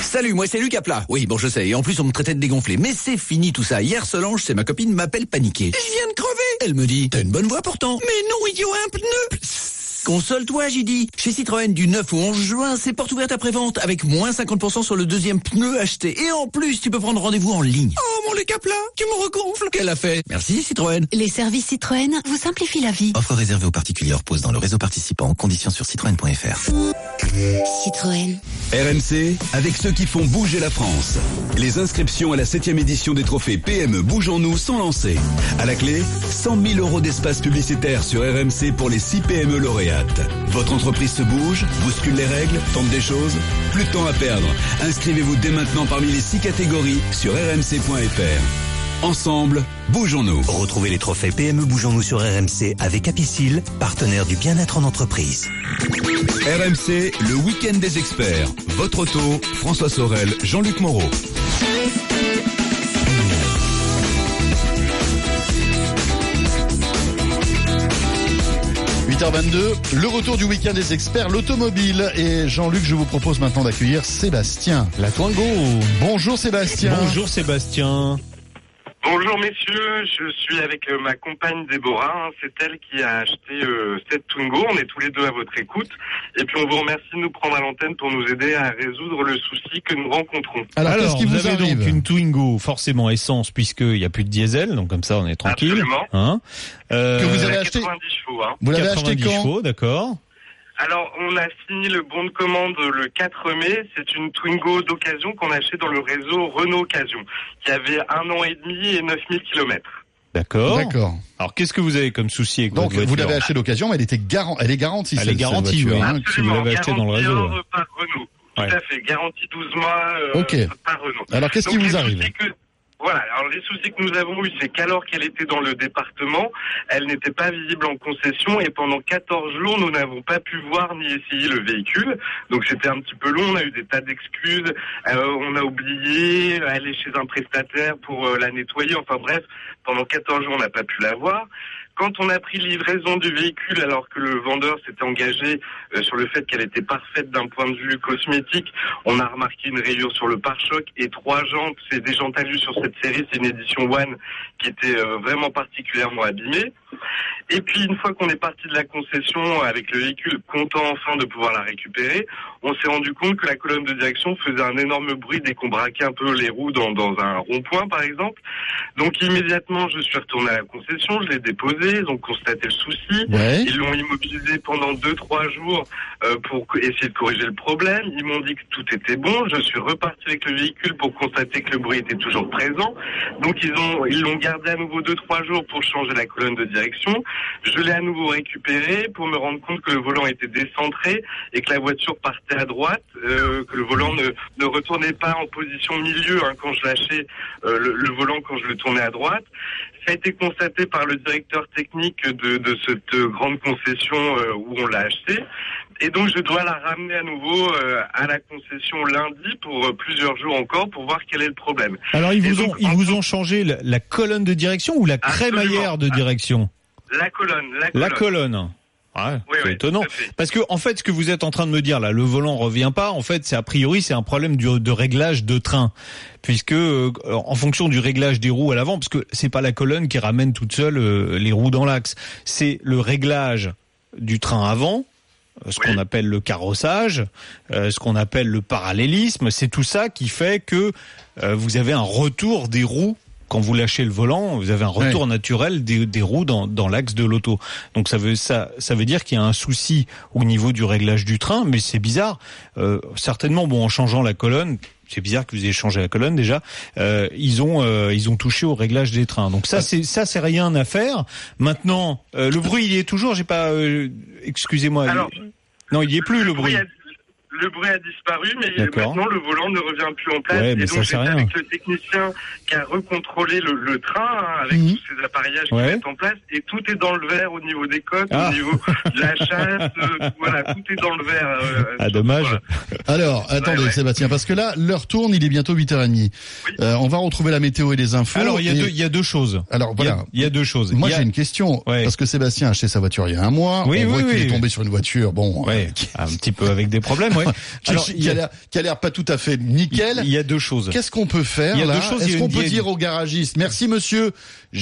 Salut, moi c'est Lucas Plat. Oui, bon je sais, et en plus on me traitait de dégonflé. Mais c'est fini tout ça. Hier Solange, c'est ma copine, m'appelle paniqué. Je viens de crever Elle me dit, t'as une bonne voix pourtant. Mais non, idiot, un pneu Console-toi, j'ai dit. Chez Citroën, du 9 au 11 juin, c'est porte ouverte après-vente, avec moins 50% sur le deuxième pneu acheté. Et en plus, tu peux prendre rendez-vous en ligne. Oh, mon Lucas Plat, tu me regonfles Qu'elle a fait Merci Citroën. Les services Citroën vous simplifient la vie. Offre réservée aux particuliers repose dans le réseau participant. Conditions sur citroën.fr. Citroën. RMC, avec ceux qui font bouger la France. Les inscriptions à la 7 édition des trophées PME Bougeons-nous sont lancées. À la clé, 100 000 euros d'espace publicitaire sur RMC pour les 6 PME Votre entreprise se bouge, bouscule les règles, tente des choses Plus de temps à perdre. Inscrivez-vous dès maintenant parmi les 6 catégories sur rmc.fr. Ensemble, bougeons-nous. Retrouvez les trophées PME Bougeons-nous sur RMC avec Apicil, partenaire du bien-être en entreprise. RMC, le week-end des experts. Votre auto, François Sorel, Jean-Luc Moreau. 8h22, le retour du week-end des experts, l'automobile. Et Jean-Luc, je vous propose maintenant d'accueillir Sébastien. La Twingo. Bonjour Sébastien. Bonjour Sébastien. Bonjour messieurs, je suis avec euh, ma compagne Déborah. hein. C'est elle qui a acheté euh, cette Twingo. On est tous les deux à votre écoute. Et puis on vous remercie de nous prendre à l'antenne pour nous aider à résoudre le souci que nous rencontrons. Alors, qu'est-ce qui vous, vous avez arrive donc une Twingo, forcément essence, puisqu'il n'y a plus de diesel, donc comme ça on est tranquille. Absolument. Hein Euh, Que vous avez acheté 90 chevaux. hein. Vous l'avez acheté 90 quand chevaux, d'accord. Alors, on a signé le bon de commande le 4 mai. C'est une Twingo d'occasion qu'on a acheté dans le réseau Renault Occasion, qui avait un an et demi et 9000 kilomètres. D'accord. D'accord. Alors qu'est-ce que vous avez comme souci avec Donc votre vous l'avez acheté d'occasion, mais elle était garan- elle est garantie. Elle est garantie, voiture, oui. hein. Si vous l'avez acheté dans le réseau. Par Renault. Tout à fait. Garantie 12 mois euh, Ok. par Renault. Alors, qu'est-ce qui vous arrive que- Voilà, alors les soucis que nous avons eus, c'est qu'alors qu'elle était dans le département, elle n'était pas visible en concession et pendant 14 jours, nous n'avons pas pu voir ni essayer le véhicule. Donc c'était un petit peu long, on a eu des tas d'excuses, euh, on a oublié, aller chez un prestataire pour euh, la nettoyer, enfin bref, pendant 14 jours, on n'a pas pu la voir. Quand on a pris livraison du véhicule alors que le vendeur s'était engagé euh, sur le fait qu'elle était parfaite d'un point de vue cosmétique, on a remarqué une rayure sur le pare-choc et trois jantes. C'est des jantes à vue sur cette série, c'est une édition One qui était euh, vraiment particulièrement abîmée. Et puis une fois qu'on est parti de la concession avec le véhicule, content enfin de pouvoir la récupérer, on s'est rendu compte que la colonne de direction faisait un énorme bruit dès qu'on braquait un peu les roues dans, dans un rond-point par exemple. Donc immédiatement je suis retourné à la concession, je l'ai déposé, ils ont constaté le souci, Ouais. ils l'ont immobilisé pendant deux trois euh, pour essayer de corriger le problème. Ils m'ont dit que tout était bon. Je suis reparti avec le véhicule pour constater que le bruit était toujours présent. Donc ils ont ils l'ont gardé à nouveau deux trois jours pour changer la colonne de direction. Je l'ai à nouveau récupéré pour me rendre compte que le volant était décentré et que la voiture partait à droite, euh, que le volant ne, ne retournait pas en position milieu hein, quand je lâchais euh, le, le volant quand je le tournais à droite. A été constaté par le directeur technique de, de cette grande concession euh, où on l'a acheté. Et donc je dois la ramener à nouveau euh, à la concession lundi pour euh, plusieurs jours encore pour voir quel est le problème. Alors ils vous ont ils vous ont changé la, la colonne de direction ou la crémaillère de direction? La colonne, la colonne. La colonne. Ouais, Oui, c'est oui, étonnant. Parce que en fait, ce que vous êtes en train de me dire là, le volant revient pas. En fait, c'est a priori c'est un problème du- de réglage de train, puisque euh, en fonction du réglage des roues à l'avant, parce que c'est pas la colonne qui ramène toute seule euh, les roues dans l'axe, c'est le réglage du train avant. euh, Ce qu'on appelle le carrossage, euh, ce qu'on appelle le parallélisme, c'est tout ça qui fait que euh, vous avez un retour des roues quand vous lâchez le volant, vous avez un retour naturel des, des roues dans, dans l'axe de l'auto. Donc ça veut ça ça veut dire qu'il y a un souci au niveau du réglage du train, mais c'est bizarre. Euh, certainement, bon, en changeant la colonne. C'est bizarre que vous ayez changé la colonne déjà. Euh, ils ont euh, ils ont touché au réglage des trains. Donc ça c'est ça c'est rien à faire. Maintenant euh, le bruit il y est toujours. J'ai pas euh, excusez-moi. Alors, non il y est plus le bruit. Le bruit a disparu, mais maintenant le volant ne revient plus en place. Ouais, mais et ça, donc c'est j'étais rien. avec le technicien qui a recontrôlé le, le train hein, avec Mhm. tous ces appareillages qui Ouais. sont en place, et tout est dans le vert au niveau des coques, Ah. au niveau de la chasse, euh, voilà, tout est dans le vert. euh, Ah dommage. Alors, attendez, Sébastien, parce que là, l'heure tourne, il est bientôt 8h30. Euh, on va retrouver la météo et les infos. Alors il y a et- deux il y a deux choses. Alors voilà. il y a deux choses. Moi, a- j'ai une question. Parce que Sébastien a acheté sa voiture il y a un mois. Oui, on voit oui, qu'il oui. est tombé sur une voiture, bon. euh, un petit peu avec des problèmes, ouais. qui, a- l'air- qui a l'air pas tout à fait nickel. Il y a deux choses. Qu'est-ce qu'on peut faire Il y a là Est-ce qu'on peut dire au garagiste merci monsieur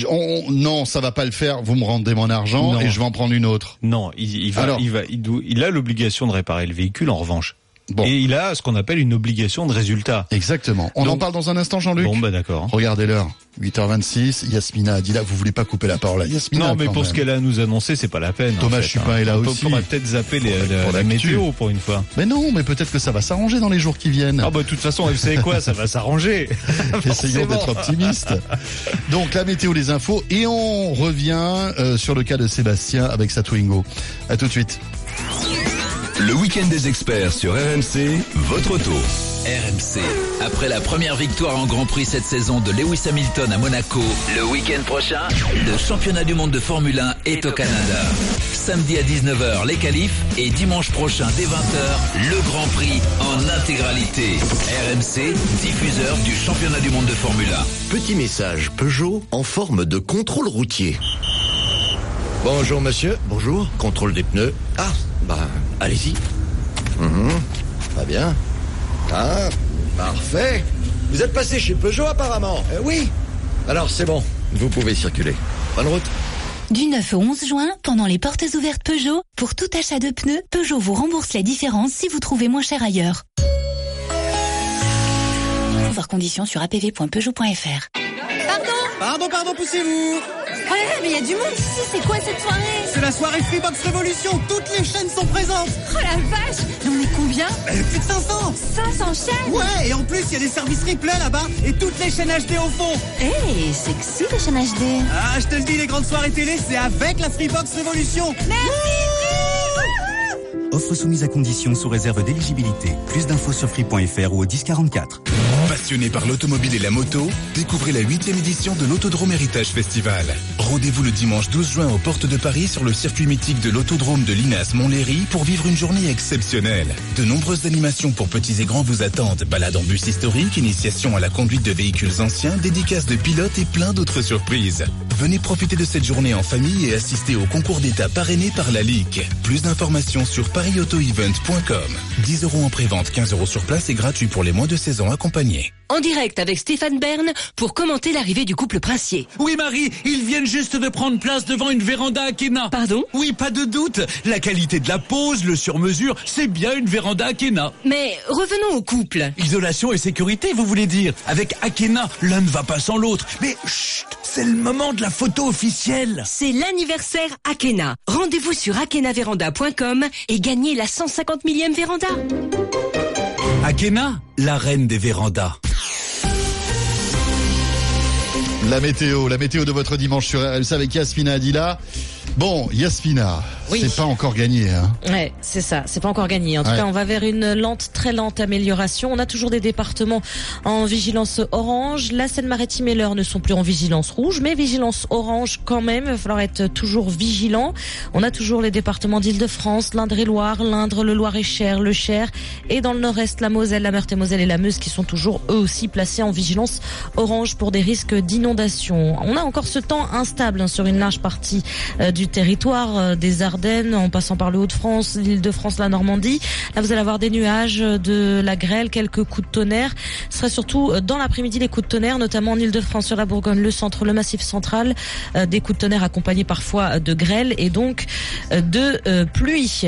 on- Non, ça va pas le faire. Vous me rendez mon argent Non. et je vais en prendre une autre. Non, il, il va, Alors il va, il, doit- il a l'obligation de réparer le véhicule en revanche. Et il a ce qu'on appelle une obligation de résultat. Exactement. On en parle dans un instant, Jean-Luc. Bon, bah d'accord. Regardez l'heure. 8h26. Yasmina a dit là, vous voulez pas couper la parole à Yasmina Non, mais pour même. ce qu'elle a à nous annoncer, c'est pas la peine. en Thomas fait, Chupin hein. est là On aussi. On pourrait peut-être zapper les, la, Pour la l'actu. météo pour une fois. Mais non, mais peut-être que ça va s'arranger dans les jours qui viennent. Ah bah de toute façon, vous savez quoi, ça va s'arranger. Essayons d'être optimistes. Donc la météo, les infos et on revient euh, sur le cas de Sébastien avec sa Twingo. À tout de suite. Le week-end des experts sur RMC, votre auto. RMC. Après la première victoire en Grand Prix cette saison de Lewis Hamilton à Monaco, le week-end prochain, le championnat du monde de Formule 1 est au Canada. Samedi à 19h, les qualifs et dimanche prochain dès 20h, le Grand Prix en intégralité. RMC, diffuseur du championnat du monde de Formule 1. Petit message Peugeot en forme de contrôle routier. Bonjour monsieur, bonjour, contrôle des pneus. Ah, bah allez-y. Mhm, Pas bien. Ah, parfait. Vous êtes passé chez Peugeot apparemment. Euh, oui. Alors c'est bon, vous pouvez circuler. Bonne route. Du 9 au 11 juin, pendant les portes ouvertes Peugeot, pour tout achat de pneus, Peugeot vous rembourse la différence si vous trouvez moins cher ailleurs. Voir conditions sur apv.peugeot.fr. Pardon? Pardon, pardon, poussez-vous Ouais, mais il y a du monde ici, c'est quoi cette soirée C'est la soirée Freebox Révolution, toutes les chaînes sont présentes. Oh la vache Et on est combien Eh, Plus de 500 500 chaînes Ouais, et en plus, il y a des services replay là-bas et toutes les chaînes HD au fond. Eh, sexy les chaînes HD Ah, je te le dis, les grandes soirées télé, c'est avec la Freebox Révolution Offre soumise à condition sous réserve d'éligibilité. Plus d'infos sur free.fr ou au 1044. Passionné par l'automobile et la moto, découvrez la huitième édition de l'Autodrome Héritage Festival. Rendez-vous le dimanche 12 juin aux portes de Paris sur le circuit mythique de l'Autodrome de Linas Montlhéry pour vivre une journée exceptionnelle. De nombreuses animations pour petits et grands vous attendent. Balades en bus historique, initiation à la conduite de véhicules anciens, dédicaces de pilotes et plein d'autres surprises. Venez profiter de cette journée en famille et assister au concours d'État parrainé par la LIC. Plus d'informations sur parisautoevent.com. 10 euros en prévente, 15 euros sur place et gratuit pour les moins de 16 ans accompagnés. En direct avec Stéphane Bern pour commenter l'arrivée du couple princier. Oui Marie, ils viennent juste de prendre place devant une véranda Akena. Pardon? Oui, pas de doute. La qualité de la pose, le sur-mesure, c'est bien une véranda Akena. Mais revenons au couple. Isolation et sécurité, vous voulez dire? Avec Akena, l'un ne va pas sans l'autre. Mais chut, c'est le moment de la photo officielle. C'est l'anniversaire Akena. Rendez-vous sur akenaveranda.com et gagnez la 150 millième véranda. Akena, la reine des vérandas. La météo, la météo de votre dimanche sur RLC avec Yasmina Adila. Bon, Yasmina, Oui. c'est pas encore gagné. Hein. Ouais, c'est ça. C'est pas encore gagné. En tout Ouais. cas, on va vers une lente, très lente amélioration. On a toujours des départements en vigilance orange. La Seine-Maritime et l'Eure ne sont plus en vigilance rouge, mais vigilance orange quand même. Il va falloir être toujours vigilant. On a toujours les départements d'Île-de-France, l'Indre-et-Loire, l'Indre, le Loir-et-Cher, le Cher, et dans le Nord-Est, la Moselle, la Meurthe-et-Moselle et la Meuse qui sont toujours eux aussi placés en vigilance orange pour des risques d'inondation. On a encore ce temps instable hein, sur une large partie euh, du territoire euh, des Ardennes, en passant par le Haut-de-France, l'Île-de-France, la Normandie. Là, vous allez avoir des nuages, euh, de la grêle, quelques coups de tonnerre. Ce sera surtout euh, dans l'après-midi les coups de tonnerre, notamment en Île-de-France, sur la Bourgogne, le centre, le Massif central. Euh, des coups de tonnerre accompagnés parfois de grêle et donc de pluie.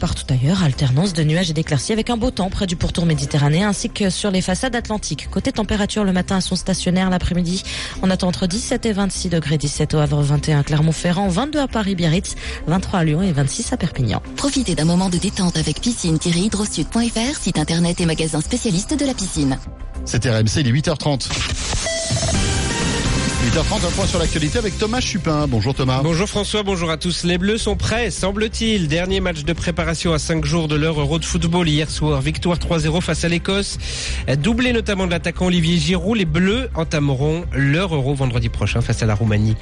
Partout ailleurs, alternance de nuages et d'éclaircies avec un beau temps près du pourtour méditerranéen ainsi que sur les façades atlantiques. Côté température, le matin, elles sont stationnaires. L'après-midi, on attend entre 17 et 26 degrés, 17 au Havre, 21 à Clermont-Ferrand, 22 à Paris-Biarritz, 23 à Lyon et 26 à Perpignan. Profitez d'un moment de détente avec piscine-hydrosud.fr, site internet et magasin spécialiste de la piscine. C'est RMC, il est 8h30. 8h30, un point sur l'actualité avec Thomas Chupin. Bonjour Thomas. Bonjour François, bonjour à tous. Les Bleus sont prêts, semble-t-il. Dernier match de préparation à 5 jours de leur Euro de football hier soir. Victoire 3-0 face à l'Écosse. Doublé notamment de l'attaquant Olivier Giroud. Les Bleus entameront leur Euro vendredi prochain face à la Roumanie.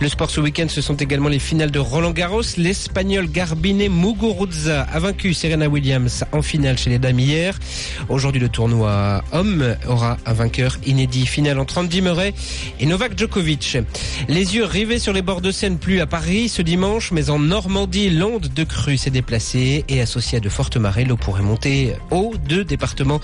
Le sport ce week-end, ce sont également les finales de Roland Garros. L'Espagnol Garbine Muguruza a vaincu Serena Williams en finale chez les dames hier. Aujourd'hui, le tournoi homme aura un vainqueur inédit. Finale entre Andy Murray et Novak Djokovic. Les yeux rivés sur les bords de Seine, plus à Paris ce dimanche, mais en Normandie, l'onde de crue s'est déplacée et associée à de fortes marées, l'eau pourrait monter haut. Deux départements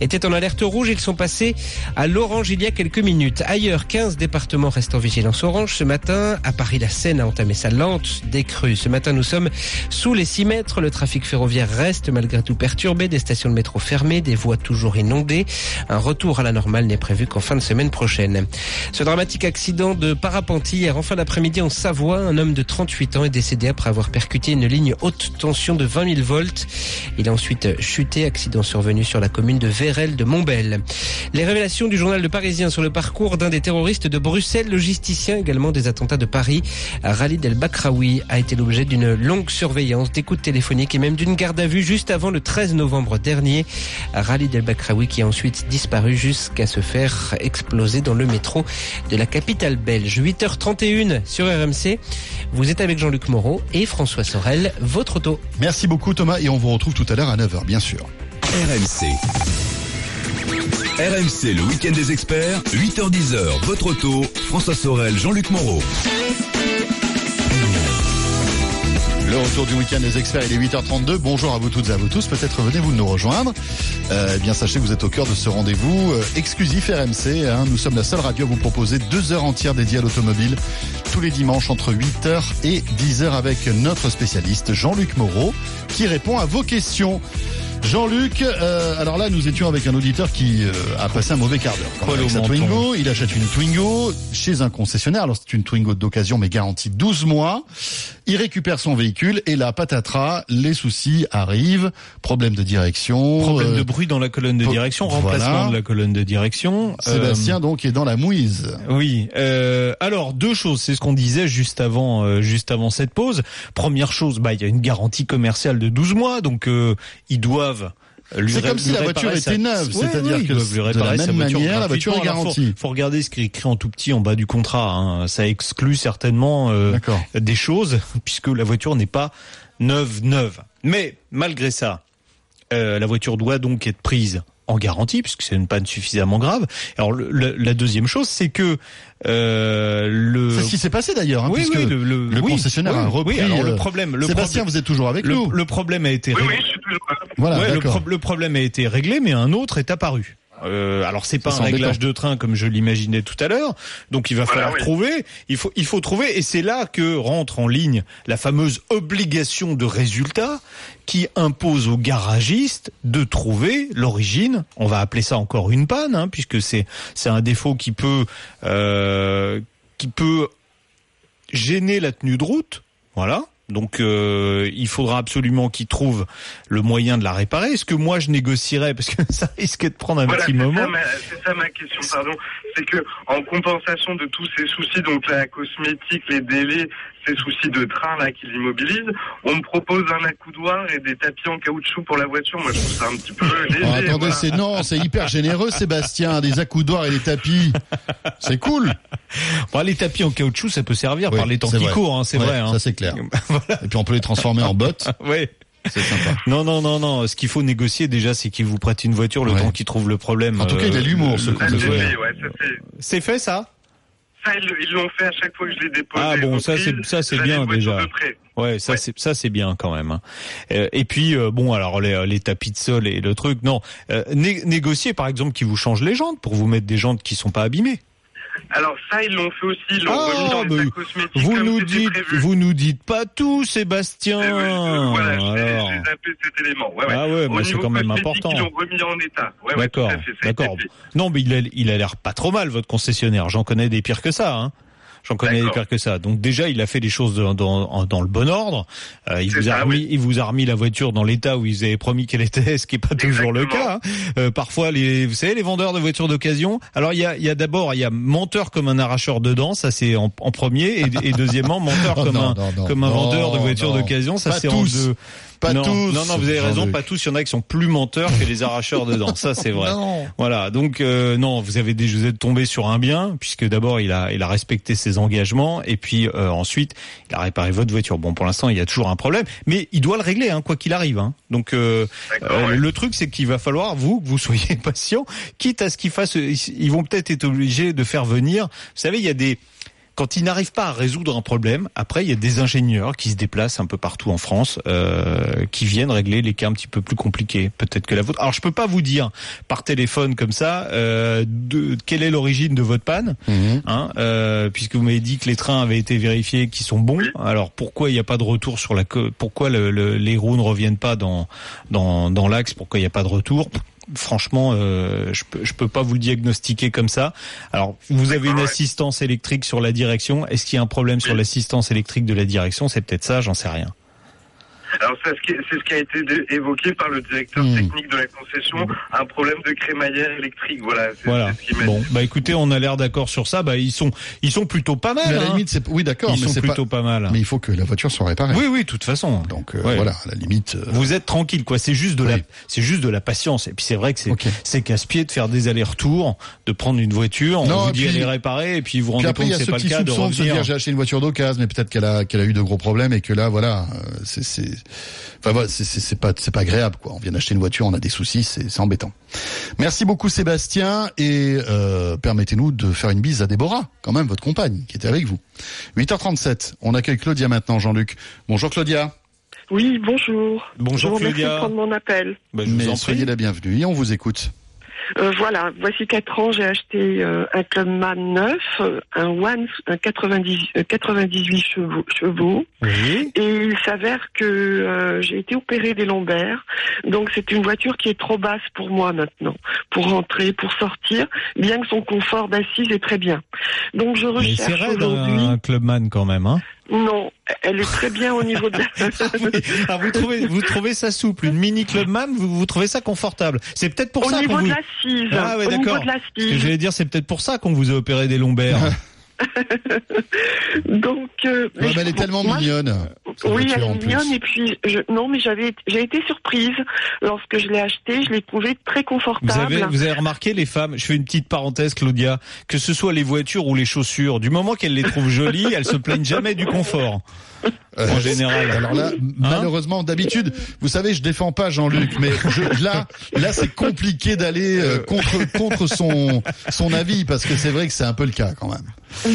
étaient en alerte rouge. Ils sont passés à l'orange il y a quelques minutes. Ailleurs, 15 départements restent en vigilance orange ce matin. À Paris, la Seine a entamé sa lente décrue. Ce matin, nous sommes sous les 6 mètres. Le trafic ferroviaire reste malgré tout perturbé. Des stations de métro fermées, des voies toujours inondées. Un retour à la normale n'est prévu qu'en fin de semaine prochaine. Ce dramatique accident de parapente hier en fin d'après-midi en Savoie. Un homme de 38 ans est décédé après avoir percuté une ligne haute tension de 20 000 volts. Il a ensuite chuté, accident survenu sur la commune de Vérel de Montbel. Les révélations du journal Le Parisien sur le parcours d'un des terroristes de Bruxelles, logisticien également des attentats de Paris, Khalid El Bakraoui, a été l'objet d'une longue surveillance, d'écoutes téléphoniques et même d'une garde à vue juste avant le 13 novembre dernier. Khalid El Bakraoui qui a ensuite disparu jusqu'à se faire exploser dans le métro de la capitale belge. 8h31 sur RMC. Vous êtes avec Jean-Luc Moreau et François Sorel, votre auto. Merci beaucoup Thomas et on vous retrouve tout à l'heure à 9h bien sûr. RMC. RMC, le week-end des experts, 8h10h, votre auto, François Sorel, Jean-Luc Moreau. Le retour du week-end des experts, il est 8h32. Bonjour à vous toutes et à vous tous. Peut-être venez-vous nous rejoindre. Euh, eh bien, sachez que vous êtes au cœur de ce rendez-vous euh, exclusif RMC. hein. Nous sommes la seule radio à vous proposer deux heures entières dédiées à l'automobile tous les dimanches entre 8h et 10h avec notre spécialiste Jean-Luc Moreau qui répond à vos questions. Jean-Luc, euh, alors là, nous étions avec un auditeur qui euh, a passé un mauvais quart d'heure. avec au. Twingo, il achète une Twingo chez un concessionnaire. Alors c'est une Twingo d'occasion, mais garantie 12 mois. Il récupère son véhicule et là, patatras, les soucis arrivent. Problème de direction. Problème euh, de bruit dans la colonne de direction, voilà. remplacement de la colonne de direction. Euh, Sébastien donc est dans la mouise. Oui. euh, alors deux choses, c'est ce qu'on disait juste avant, euh, juste avant cette pause. Première chose, bah il y a une garantie commerciale de 12 mois, donc euh, ils doivent. C'est comme si la voiture sa- était neuve, Ouais, c'est-à-dire que de la même voiture manière, la voiture est faut- garantie. Faut, regarder ce qui est écrit en tout petit en bas du contrat. hein. Ça exclut certainement euh, des choses puisque la voiture n'est pas neuve neuve. Mais malgré ça, euh, la voiture doit donc être prise en garantie puisque c'est une panne suffisamment grave. Alors le- le- la deuxième chose, c'est que euh, le C'est ce qui s'est passé d'ailleurs, hein, oui, puisque oui, le, le- le oui, concessionnaire oui, a repris. Oui, alors le euh, problème, le Sébastien, problème- vous êtes toujours avec le, nous. Le problème a été réglé. Voilà, Ouais, le, pro- le problème a été réglé, mais un autre est apparu. Euh, alors c'est pas un réglage de train comme je l'imaginais tout à l'heure, donc il va falloir trouver. Il faut il faut trouver et c'est là que rentre en ligne la fameuse obligation de résultat qui impose aux garagistes de trouver l'origine. On va appeler ça encore une panne, hein, puisque c'est c'est un défaut qui peut euh, qui peut gêner la tenue de route. Voilà. Donc euh, il faudra absolument qu'ils trouvent le moyen de la réparer. Est-ce que moi je négocierais parce que ça risque de prendre un Voilà, petit moment c'est ça ma question, pardon. C'est que en compensation de tous ces soucis, donc la cosmétique, les délais, ces soucis de train là qui l'immobilisent, on me propose un accoudoir et des tapis en caoutchouc pour la voiture. Moi, je trouve ça un petit peu léger. Oh, attendez, voilà. c'est non, c'est hyper généreux, Sébastien. Des accoudoirs et des tapis, c'est cool. Bon, les tapis en caoutchouc, ça peut servir Oui, par les temps qui courent, hein, c'est Ouais, vrai. hein. Ça c'est clair. Et puis on peut les transformer en bottes. Oui. C'est sympa. Non, non, non, non. Ce qu'il faut négocier déjà, c'est qu'il vous prête une voiture le Ouais. temps qu'il trouve le problème. En tout cas, il a l'humour, ce c'est fait, ça, ça ils l'ont fait à chaque fois que je l'ai déposé. Ah bon, ça c'est ça c'est bien déjà. Ouais, ça c'est ça c'est bien quand même. hein. Euh, et puis euh, bon, alors les, les tapis de sol et le truc, non, Euh, né- négocier par exemple qu'ils vous changent les jantes pour vous mettre des jantes qui sont pas abîmées. Alors ça, ils l'ont fait aussi. Ils l'ont Ah, remis dans les cosmétiques Vous comme nous dites, prévu. vous nous dites pas tout, Sébastien. Oui, je- voilà, je l'ai- alors. j'ai zappé cet élément. Ouais, ouais. Ah ouais, mais c'est niveau quand même important. Ils l'ont remis en état. Ouais, D'accord, d'accord. Non, mais il a, il a l'air pas trop mal votre concessionnaire. J'en connais des pires que ça. Hein. J'en connais des pires que ça. Donc déjà, il a fait les choses dans, dans, dans le bon ordre. Euh, il, vous a remis, il vous a remis la voiture dans l'état où ils avaient promis qu'elle était, ce qui est pas toujours le cas. hein. Euh, parfois, les, vous savez, les vendeurs de voitures d'occasion. Alors, il y a, y a d'abord, il y a menteur comme un arracheur de dents, ça c'est en, en premier, et, et deuxièmement, menteur Oh comme non, un, non, non, comme un vendeur de voitures d'occasion, ça c'est en deux. Pas non, tous. Non, non, vous avez raison, pas tous. Il y en a qui sont plus menteurs que les arracheurs de dents. Ça, c'est vrai. Non. Voilà. Donc euh, non, vous avez déjà vous êtes tombé sur un bien puisque d'abord il a il a respecté ses engagements et puis euh, ensuite il a réparé votre voiture. Bon, pour l'instant il y a toujours un problème, mais il doit le régler hein, quoi qu'il arrive. Hein. Donc euh, euh, le truc c'est qu'il va falloir vous que vous soyez patient, quitte à ce qu'ils fassent. Ils vont peut-être être obligés de faire venir. Vous savez, il y a des quand ils n'arrivent pas à résoudre un problème, après il y a des ingénieurs qui se déplacent un peu partout en France, euh, qui viennent régler les cas un petit peu plus compliqués, peut-être que la vôtre. Alors je peux pas vous dire par téléphone comme ça euh, de, quelle est l'origine de votre panne, Mhm. hein, euh, puisque vous m'avez dit que les trains avaient été vérifiés, qu'ils sont bons. Alors pourquoi il n'y a pas de retour sur la, pourquoi le- le- les roues ne reviennent pas dans dans, dans l'axe, pourquoi il n'y a pas de retour? Franchement, euh, je peux je peux pas vous le diagnostiquer comme ça. Alors, vous avez une assistance électrique sur la direction. Est-ce qu'il y a un problème sur l'assistance électrique de la direction? C'est peut-être ça, j'en sais rien. Alors c'est ce, qui, c'est ce qui a été dé- évoqué par le directeur Hmm. technique de la concession, un problème de crémaillère électrique. Voilà. c'est- Voilà. c'est ce Bon, bah écoutez, on a l'air d'accord sur ça. Bah ils sont ils sont plutôt pas mal. Mais à la hein. limite, c'est oui, d'accord, Ils mais sont c'est plutôt pas, mal. Mais il faut que la voiture soit réparée. Oui, oui, de toute façon. Donc euh, Ouais. voilà, à la limite. euh, Vous êtes tranquille, quoi. C'est juste de la, c'est juste de la patience. Et puis c'est vrai que c'est, c'est casse-pied de faire des allers-retours, de prendre une voiture, on Non, vous dit puis- elle est réparée, et puis vous rendez après, il compte y a que c'est ce pas le petit cas de soupçon de, se revenir. dire j'ai acheté une voiture d'occasion, mais peut-être qu'elle a qu'elle a eu de gros problèmes et que là, voilà, euh, c'est c'est, enfin voilà, c'est pas c'est pas agréable quoi. On vient d'acheter une voiture, on a des soucis, c'est c'est embêtant. Merci beaucoup Sébastien et euh, permettez-nous de faire une bise à Déborah, quand même votre compagne qui était avec vous. 8h37, on accueille Claudia maintenant, Jean-Luc. Bonjour Claudia. Oui, bonjour. Bonjour, Je vous remercie Claudia. de prendre mon appel. Je vous Mais en soyez prie. la bienvenue et on vous écoute. Euh, voilà, voici quatre ans, j'ai acheté euh, un Clubman neuf, un One, un 90, euh, 98 chevaux. chevaux. Et il s'avère que euh, j'ai été opérée des lombaires, donc c'est une voiture qui est trop basse pour moi maintenant, pour rentrer, pour sortir, bien que son confort d'assise est très bien. Donc je recherche aujourd'hui. un clubman quand même, hein Non, elle est très bien au niveau de la. Ah, vous trouvez, vous trouvez ça souple, une mini clubman, vous, vous trouvez ça confortable C'est peut-être pour Au ça qu'on de vous... l'assise, Ah ouais, au niveau de l'assise. Ce que j'allais dire, c'est peut-être pour ça qu'on vous a opéré des lombaires. Donc, euh, Ouais, mais elle est tellement moi, mignonne. Oui, elle en est mignonne et puis je, non, mais j'avais, j'ai été surprise lorsque je l'ai achetée. Je l'ai trouvée très confortable. Vous avez, vous avez remarqué les femmes, je fais une petite parenthèse Claudia, que ce soit les voitures ou les chaussures, du moment qu'elles les trouvent jolies, elles se plaignent jamais du confort. en général. Euh, Alors là, malheureusement, d'habitude, vous savez, je défends pas Jean-Luc, mais je, là, là, c'est compliqué d'aller euh, contre contre son son avis parce que c'est vrai que c'est un peu le cas quand même.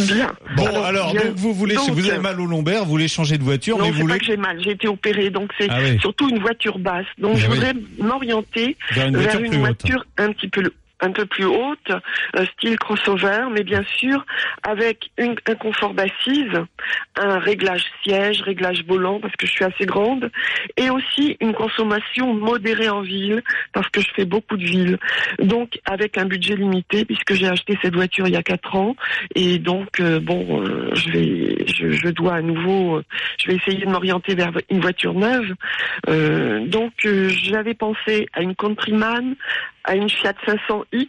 Bien. Bon, alors, bien. donc vous voulez, Donc, vous avez euh, mal au lombaire, vous voulez changer de voiture, Non, c'est pas que j'ai mal. J'ai été opérée, donc c'est Ah oui. surtout une voiture basse. Donc je oui. voudrais m'orienter Vers une voiture vers une plus haute. voiture un petit peu un peu plus haute, style crossover, mais bien sûr avec une, un confort d'assise, un réglage siège, réglage volant parce que je suis assez grande, et aussi une consommation modérée en ville parce que je fais beaucoup de ville. Donc avec un budget limité puisque j'ai acheté cette voiture il y a quatre ans et donc euh, bon, euh, je vais, je, je dois à nouveau, euh, je vais essayer de m'orienter vers une voiture neuve. Donc j'avais pensé à une Countryman, à une Fiat 500X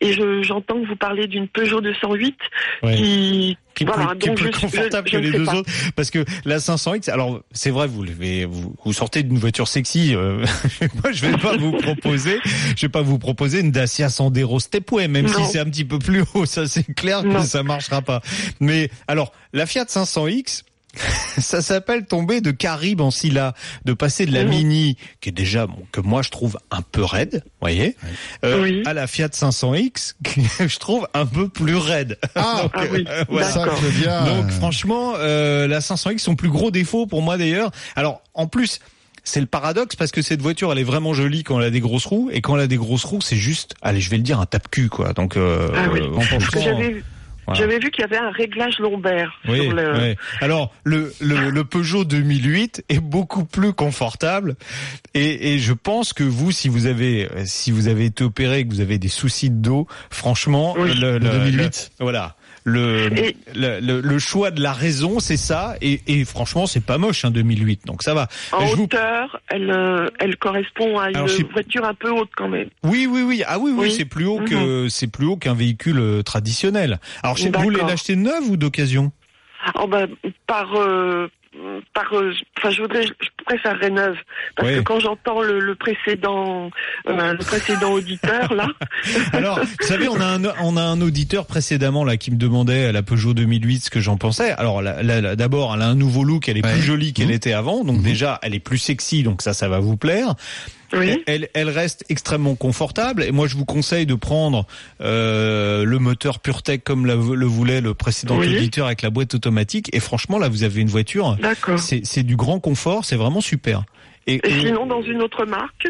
et je- j'entends que vous parlez d'une Peugeot 208 Ouais. qui qui est voilà, plus, qui est donc plus je- confortable je que les deux pas. autres parce que la 500X alors c'est vrai vous vous, vous sortez d'une voiture sexy euh, moi je vais pas vous proposer je vais pas vous proposer une Dacia Sandero Stepway même si c'est un petit peu plus haut ça c'est clair Non. que ça marchera pas mais alors la Fiat 500X ça s'appelle tomber de Caribe en Scylla, de passer de la. Mini, qui est déjà, bon, que moi je trouve un peu raide, voyez, euh, Oui. à la Fiat 500X, que je trouve un peu plus raide. Ah, Ah oui, euh, voilà. ça que je viens. Donc franchement, euh, la 500X, son plus gros défaut pour moi d'ailleurs. Alors en plus, c'est le paradoxe parce que cette voiture, elle est vraiment jolie quand elle a des grosses roues et quand elle a des grosses roues, c'est juste, allez, je vais le dire, un tape-cul quoi. Donc euh, Ah oui. euh, Parce que voilà. j'avais vu qu'il y avait un réglage lombaire Oui, sur le. oui. Alors le, le, le Peugeot 2008 est beaucoup plus confortable et, et je pense que vous, si vous avez si vous avez été opéré et que vous avez des soucis de dos, franchement, Oui. le, Le 2008. le- voilà. Le, Et- le, le, le choix de la raison, c'est ça, et, et franchement, c'est pas moche, hein, 2008, donc ça va. En Je vous- hauteur, elle, euh, elle correspond à une Alors, voiture un peu haute quand même. Oui, oui, oui. Ah oui, oui, Oui. c'est plus haut que c'est plus haut qu'un véhicule euh, traditionnel. Alors, je sais, vous voulez l'acheter neuve ou d'occasion? Oh ben, par, euh, par, euh, enfin, je voudrais, je préférerais neuve parce Oui. que quand j'entends le, le précédent, euh, le précédent auditeur là, Alors, vous savez, on a un on a un auditeur précédemment là qui me demandait à la Peugeot 2008 ce que j'en pensais. Alors, là, là, là, d'abord, elle a un nouveau look, elle est Ouais. plus jolie qu'elle Mhm. était avant, donc déjà, elle est plus sexy, donc ça, ça va vous plaire. Oui. Elle, elle reste extrêmement confortable et moi je vous conseille de prendre euh, le moteur PureTech comme la- le voulait le précédent Oui. auditeur avec la boîte automatique et franchement là vous avez une voiture D'accord. c'est du grand confort c'est vraiment super et, sinon, dans une autre marque,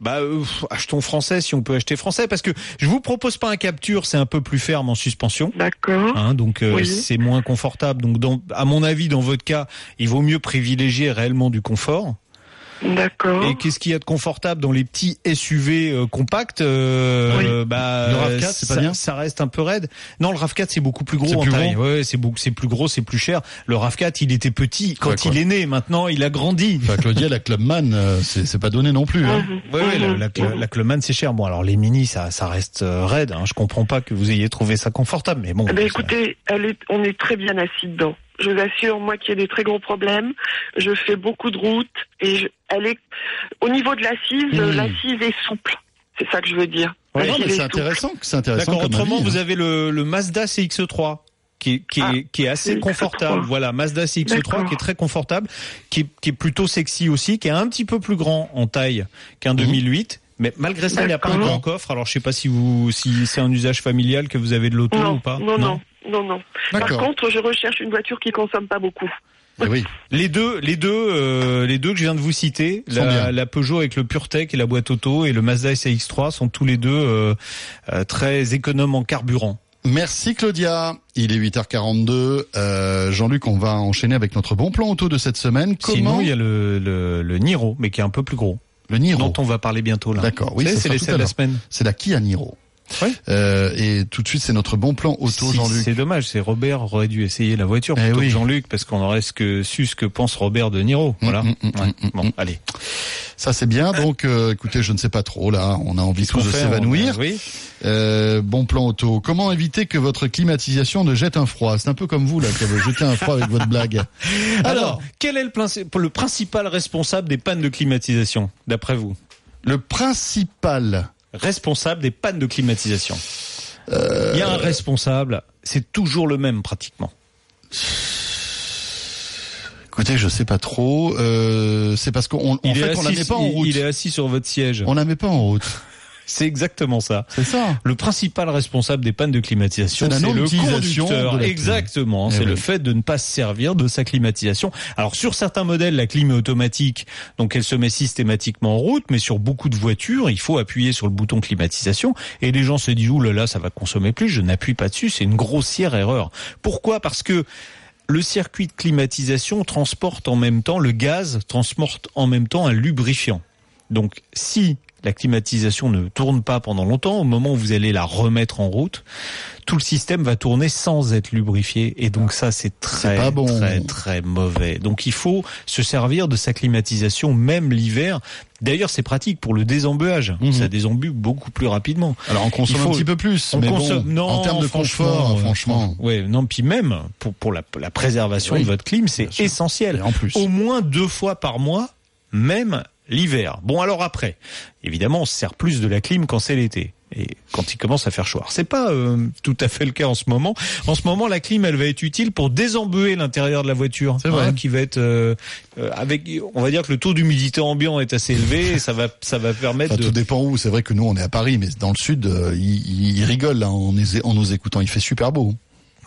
bah euh, achetons français si on peut acheter français parce que je vous propose pas un capture c'est un peu plus ferme en suspension d'accord. Hein, donc euh, Oui. c'est moins confortable donc dans, à mon avis dans votre cas il vaut mieux privilégier réellement du confort D'accord. et qu'est-ce qu'il y a de confortable dans les petits SUV euh, compacts euh, Oui. bah, Le RAV4, c'est pas ça, bien ça reste un peu raide. Non, le RAV4 c'est beaucoup plus gros en plus taille. gros Ouais, c'est beaucoup, c'est plus gros, c'est plus cher. Le RAV4, il était petit quand Ouais, il est né. Maintenant, il a grandi. Enfin, Claudia, la Clubman, euh, c'est c'est pas donné non plus. Hein. Mhm. Ouais, ouais, la, Mhm. la, la, la Clubman, c'est cher. Bon, alors les mini, ça, ça reste euh, raide. Hein. Je comprends pas que vous ayez trouvé ça confortable, mais bon. Eh ben, ça- écoutez, elle est, on est très bien assis dedans. Je vous assure, moi qui ai des très gros problèmes, je fais beaucoup de routes et je, elle est au niveau de l'assise, Mmh. l'assise est souple. C'est ça que je veux dire. Ouais, c'est intéressant, c'est intéressant. D'accord. Autrement, avis, vous hein. avez le, le Mazda CX-3 qui est, qui est, Ah, qui est assez CX-3. confortable. Voilà, Mazda CX-3 D'accord. qui est très confortable, qui est, qui est plutôt sexy aussi, qui est un petit peu plus grand en taille qu'un Mhm. 2008. Mais malgré ça, il n'y a pas un grand coffre. Alors, je sais pas si vous, si c'est un usage familial que vous avez de l'auto ou pas. non, non, non, non. Par D'accord. contre, je recherche une voiture qui consomme pas beaucoup. Eh oui. Les deux, les deux, euh, les deux que je viens de vous citer, la, la Peugeot avec le PureTech et la boîte auto et le Mazda SX3 sont tous les deux euh, euh, très économes en carburant. Merci Claudia. Il est 8h42. Euh, Jean-Luc, on va enchaîner avec notre bon plan auto de cette semaine. Comment Sinon, il y a le, le, le Niro, mais qui est un peu plus gros. Le Niro. Dont on va parler bientôt là. D'accord, oui, c'est l'essai de la semaine. C'est la Kia Niro. Euh, et tout de suite, c'est notre bon plan auto, Si, Jean-Luc. C'est dommage, c'est Robert aurait dû essayer la voiture Eh plutôt oui. que Jean-Luc parce qu'on aurait ce que su ce que pense Robert de Niro. Voilà. mm, Ouais. Bon, allez. Ça c'est bien. Donc, euh, écoutez, je ne sais pas trop là. On a envie tous de s'évanouir. oui. Euh, bon plan auto. Comment éviter que votre climatisation ne jette un froid? C'est un peu comme vous là qui avez jeté un froid avec votre blague. Alors, quel est le, princi- le principal responsable des pannes de climatisation, d'après vous? Le principal responsable des pannes de climatisation. Il y a un responsable, c'est toujours le même pratiquement. Écoutez, je sais pas trop. Euh, c'est parce qu'en en fait, on la met pas en route. Il est assis sur votre siège. On la met pas en route. C'est exactement ça. C'est ça. Le principal responsable des pannes de climatisation, C'est le conducteur. Exactement. Eh C'est oui. le fait de ne pas se servir de sa climatisation. Alors sur certains modèles, la clim est automatique, donc elle se met systématiquement en route. Mais sur beaucoup de voitures, il faut appuyer sur le bouton climatisation. Et les gens se disent ouh là là, ça va consommer plus. Je n'appuie pas dessus. C'est une grossière erreur. Pourquoi? Parce que le circuit de climatisation transporte en même temps le gaz, transporte en même temps un lubrifiant. Donc si la climatisation ne tourne pas pendant longtemps, au moment où vous allez la remettre en route, tout le système va tourner sans être lubrifié et donc ça c'est très pas bon. très très mauvais. Donc il faut se servir de sa climatisation même l'hiver. D'ailleurs c'est pratique pour le désembeuage, ça désembue beaucoup plus rapidement. Mhm. Alors on consomme faut- un petit peu plus, on mais bon, consomme- non, en termes de confort, euh, franchement. Ouais, non, puis même pour pour la, la préservation Oui, de votre clim, c'est essentiel. Et en plus. Au moins deux fois par mois, même l'hiver. Bon, alors après, évidemment, on se sert plus de la clim quand c'est l'été. Et quand il commence à faire. Alors, C'est pas euh, tout à fait le cas en ce moment. En ce moment, la clim, elle va être utile pour désembuer l'intérieur de la voiture. C'est vrai. Hein, qui va être euh, euh, avec, on va dire que le taux d'humidité ambiant est assez élevé. et ça va, ça va permettre Enfin, de tout dépend où. C'est vrai que nous, on est à Paris, mais dans le sud, euh, ils, ils rigolent là, en, nous- en nous écoutant. Il fait super beau.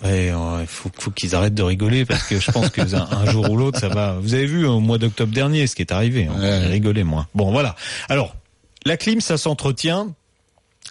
Ouais, il faut, faut qu'ils arrêtent de rigoler parce que je pense que un, un jour ou l'autre, ça va. Vous avez vu au mois d'octobre dernier ce qui est arrivé. Hein. Ouais. J'ai rigolé moi. Bon, voilà. Alors, la clim, ça s'entretient.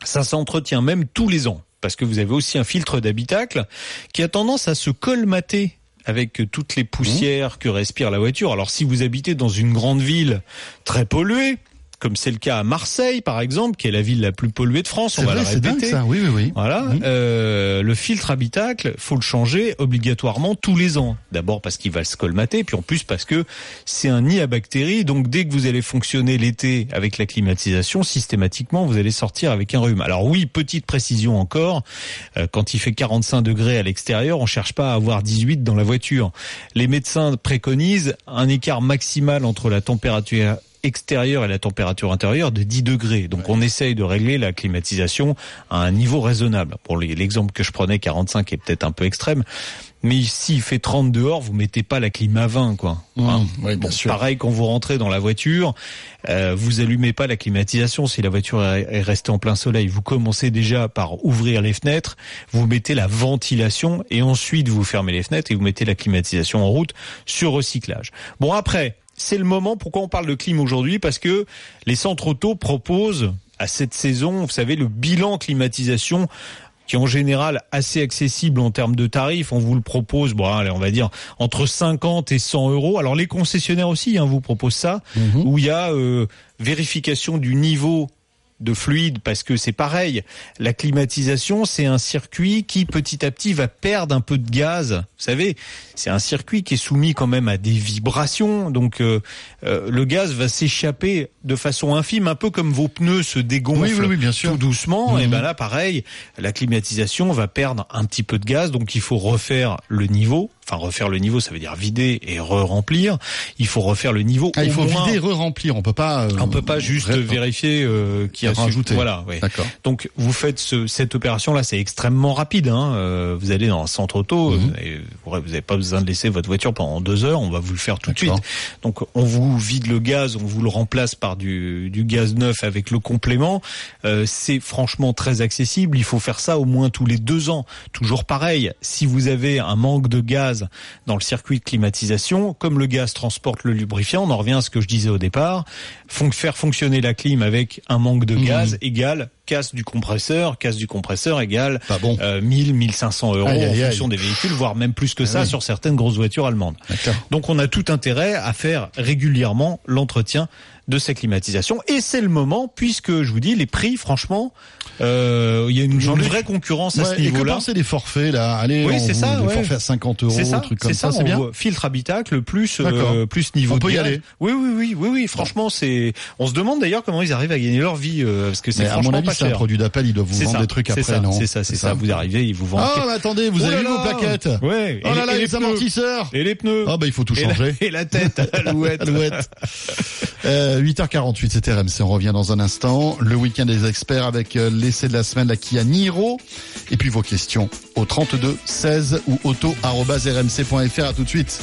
Ça s'entretient même tous les ans parce que vous avez aussi un filtre d'habitacle qui a tendance à se colmater avec toutes les poussières que respire la voiture. Alors si vous habitez dans une grande ville très polluée, comme c'est le cas à Marseille par exemple, qui est la ville la plus polluée de France, on va vrai, répéter. ça. Oui, oui, oui. Voilà, euh, le filtre habitacle, faut le changer obligatoirement tous les ans. D'abord parce qu'il va se colmater, puis en plus parce que c'est un nid à bactéries. Donc dès que vous allez fonctionner l'été avec la climatisation, systématiquement vous allez sortir avec un rhume. Alors oui, petite précision encore, euh, quand il fait 45 degrés à l'extérieur, on cherche pas à avoir 18 dans la voiture. Les médecins préconisent un écart maximal entre la température extérieure et la température intérieure de 10 degrés. Donc on essaye de régler la climatisation à un niveau raisonnable. Pour l'exemple que je prenais, 45 est peut-être un peu extrême, mais s'il fait 30 dehors, vous mettez pas la clim à 20, quoi. Hein oui, bien Bon, sûr. Pareil quand vous rentrez dans la voiture, euh, vous allumez pas la climatisation si la voiture est restée en plein soleil. Vous commencez déjà par ouvrir les fenêtres, vous mettez la ventilation et ensuite vous fermez les fenêtres et vous mettez la climatisation en route sur recyclage. Bon après, c'est le moment. Pourquoi on parle de clim aujourd'hui Parce que les centres auto proposent à cette saison, vous savez, le bilan climatisation qui est en général assez accessible en termes de tarifs. On vous le propose, bon, allez, on va dire entre 50 et 100 euros. Alors les concessionnaires aussi hein, vous proposent ça, où il y a euh, vérification du niveau de fluide parce que c'est pareil. La climatisation, c'est un circuit qui petit à petit va perdre un peu de gaz. Vous savez, c'est un circuit qui est soumis quand même à des vibrations, donc euh, euh, le gaz va s'échapper de façon infime, un peu comme vos pneus se dégonflent Oui, oui, oui, bien sûr. tout doucement. Mhm. Et ben là, pareil, la climatisation va perdre un petit peu de gaz, donc il faut refaire le niveau. Enfin, refaire le niveau, ça veut dire vider et re-remplir. Il faut refaire le niveau. Ah, il au faut moins- vider et re-remplir. On peut pas. euh, on peut pas juste vérifier euh, qu'il y a Rajouter. Voilà, oui. D'accord. Donc vous faites ce- cette opération-là, c'est extrêmement rapide. Hein. Euh, vous allez dans un centre auto, Mhm. et vous n'avez pas besoin de laisser votre voiture pendant deux heures. On va vous le faire tout de suite. Donc on vous vide le gaz, on vous le remplace par du, du gaz neuf avec le complément. Euh, c'est franchement très accessible. Il faut faire ça au moins tous les deux ans. Toujours pareil. Si vous avez un manque de gaz gaz dans le circuit de climatisation. Comme le gaz transporte le lubrifiant, on en revient à ce que je disais au départ. Faire fonctionner la clim avec un manque de gaz égale casse du compresseur, casse du compresseur égale euh, 1000, 1500 euros Aïe, aïe, en aïe. fonction des véhicules, voire même plus que ça Ah oui. sur certaines grosses voitures allemandes. Donc on a tout intérêt à faire régulièrement l'entretien de ces climatisations. Et c'est le moment, puisque je vous dis, les prix, franchement, euh, il y a une, vraie concurrence à Ouais, ce et que niveau-là. penser des forfaits là Allez, Oui, c'est ça. des ouais. forfaits à 50 euros, C'est ça, trucs comme c'est ça, c'est bien. Filtre habitacle plus euh, plus niveau On de peut y aller. Oui, oui, oui, oui, oui. Franchement, c'est. On se demande d'ailleurs comment ils arrivent à gagner leur vie euh, parce que c'est à mon avis, pas c'est un cher. produit d'appel, ils doivent vous vendre ça, des trucs après, ça, non C'est ça, c'est ça. Vous arrivez, ils vous vendent. Ah, attendez, vous Oh avez vos plaquettes Ouais. Oh là là, les amortisseurs Et les pneus. Ah bah il faut tout changer. Et la tête, alouette. Alouette. Euh, 8h48, c'était RMC. On revient dans un instant. Le week-end des experts avec euh, l'essai de la semaine, la Kia Niro. Et puis vos questions au 32 16 ou auto.rmc.fr. À tout de suite.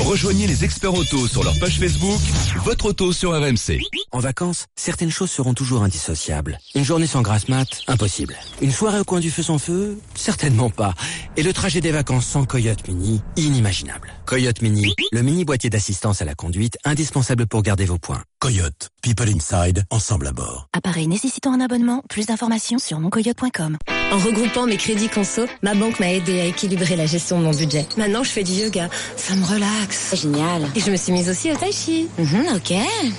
Rejoignez les experts auto sur leur page Facebook, votre auto sur RMC. En vacances, certaines choses seront toujours indissociables. Une journée sans grasse mat, impossible. Une soirée au coin du feu sans feu, certainement pas. Et le trajet des vacances sans Coyote Mini, inimaginable. Coyote Mini, le mini boîtier d'assistance à la conduite, indispensable pour garder vos points. Coyote, people inside, ensemble à bord. Appareil nécessitant un abonnement, plus d'informations sur moncoyote.com. En regroupant mes crédits conso, ma banque m'a aidé à équilibrer la gestion de mon budget. Maintenant, je fais du yoga. Ça me relaxe. Génial. Et je me suis mise aussi au tai chi. Mhm, ok.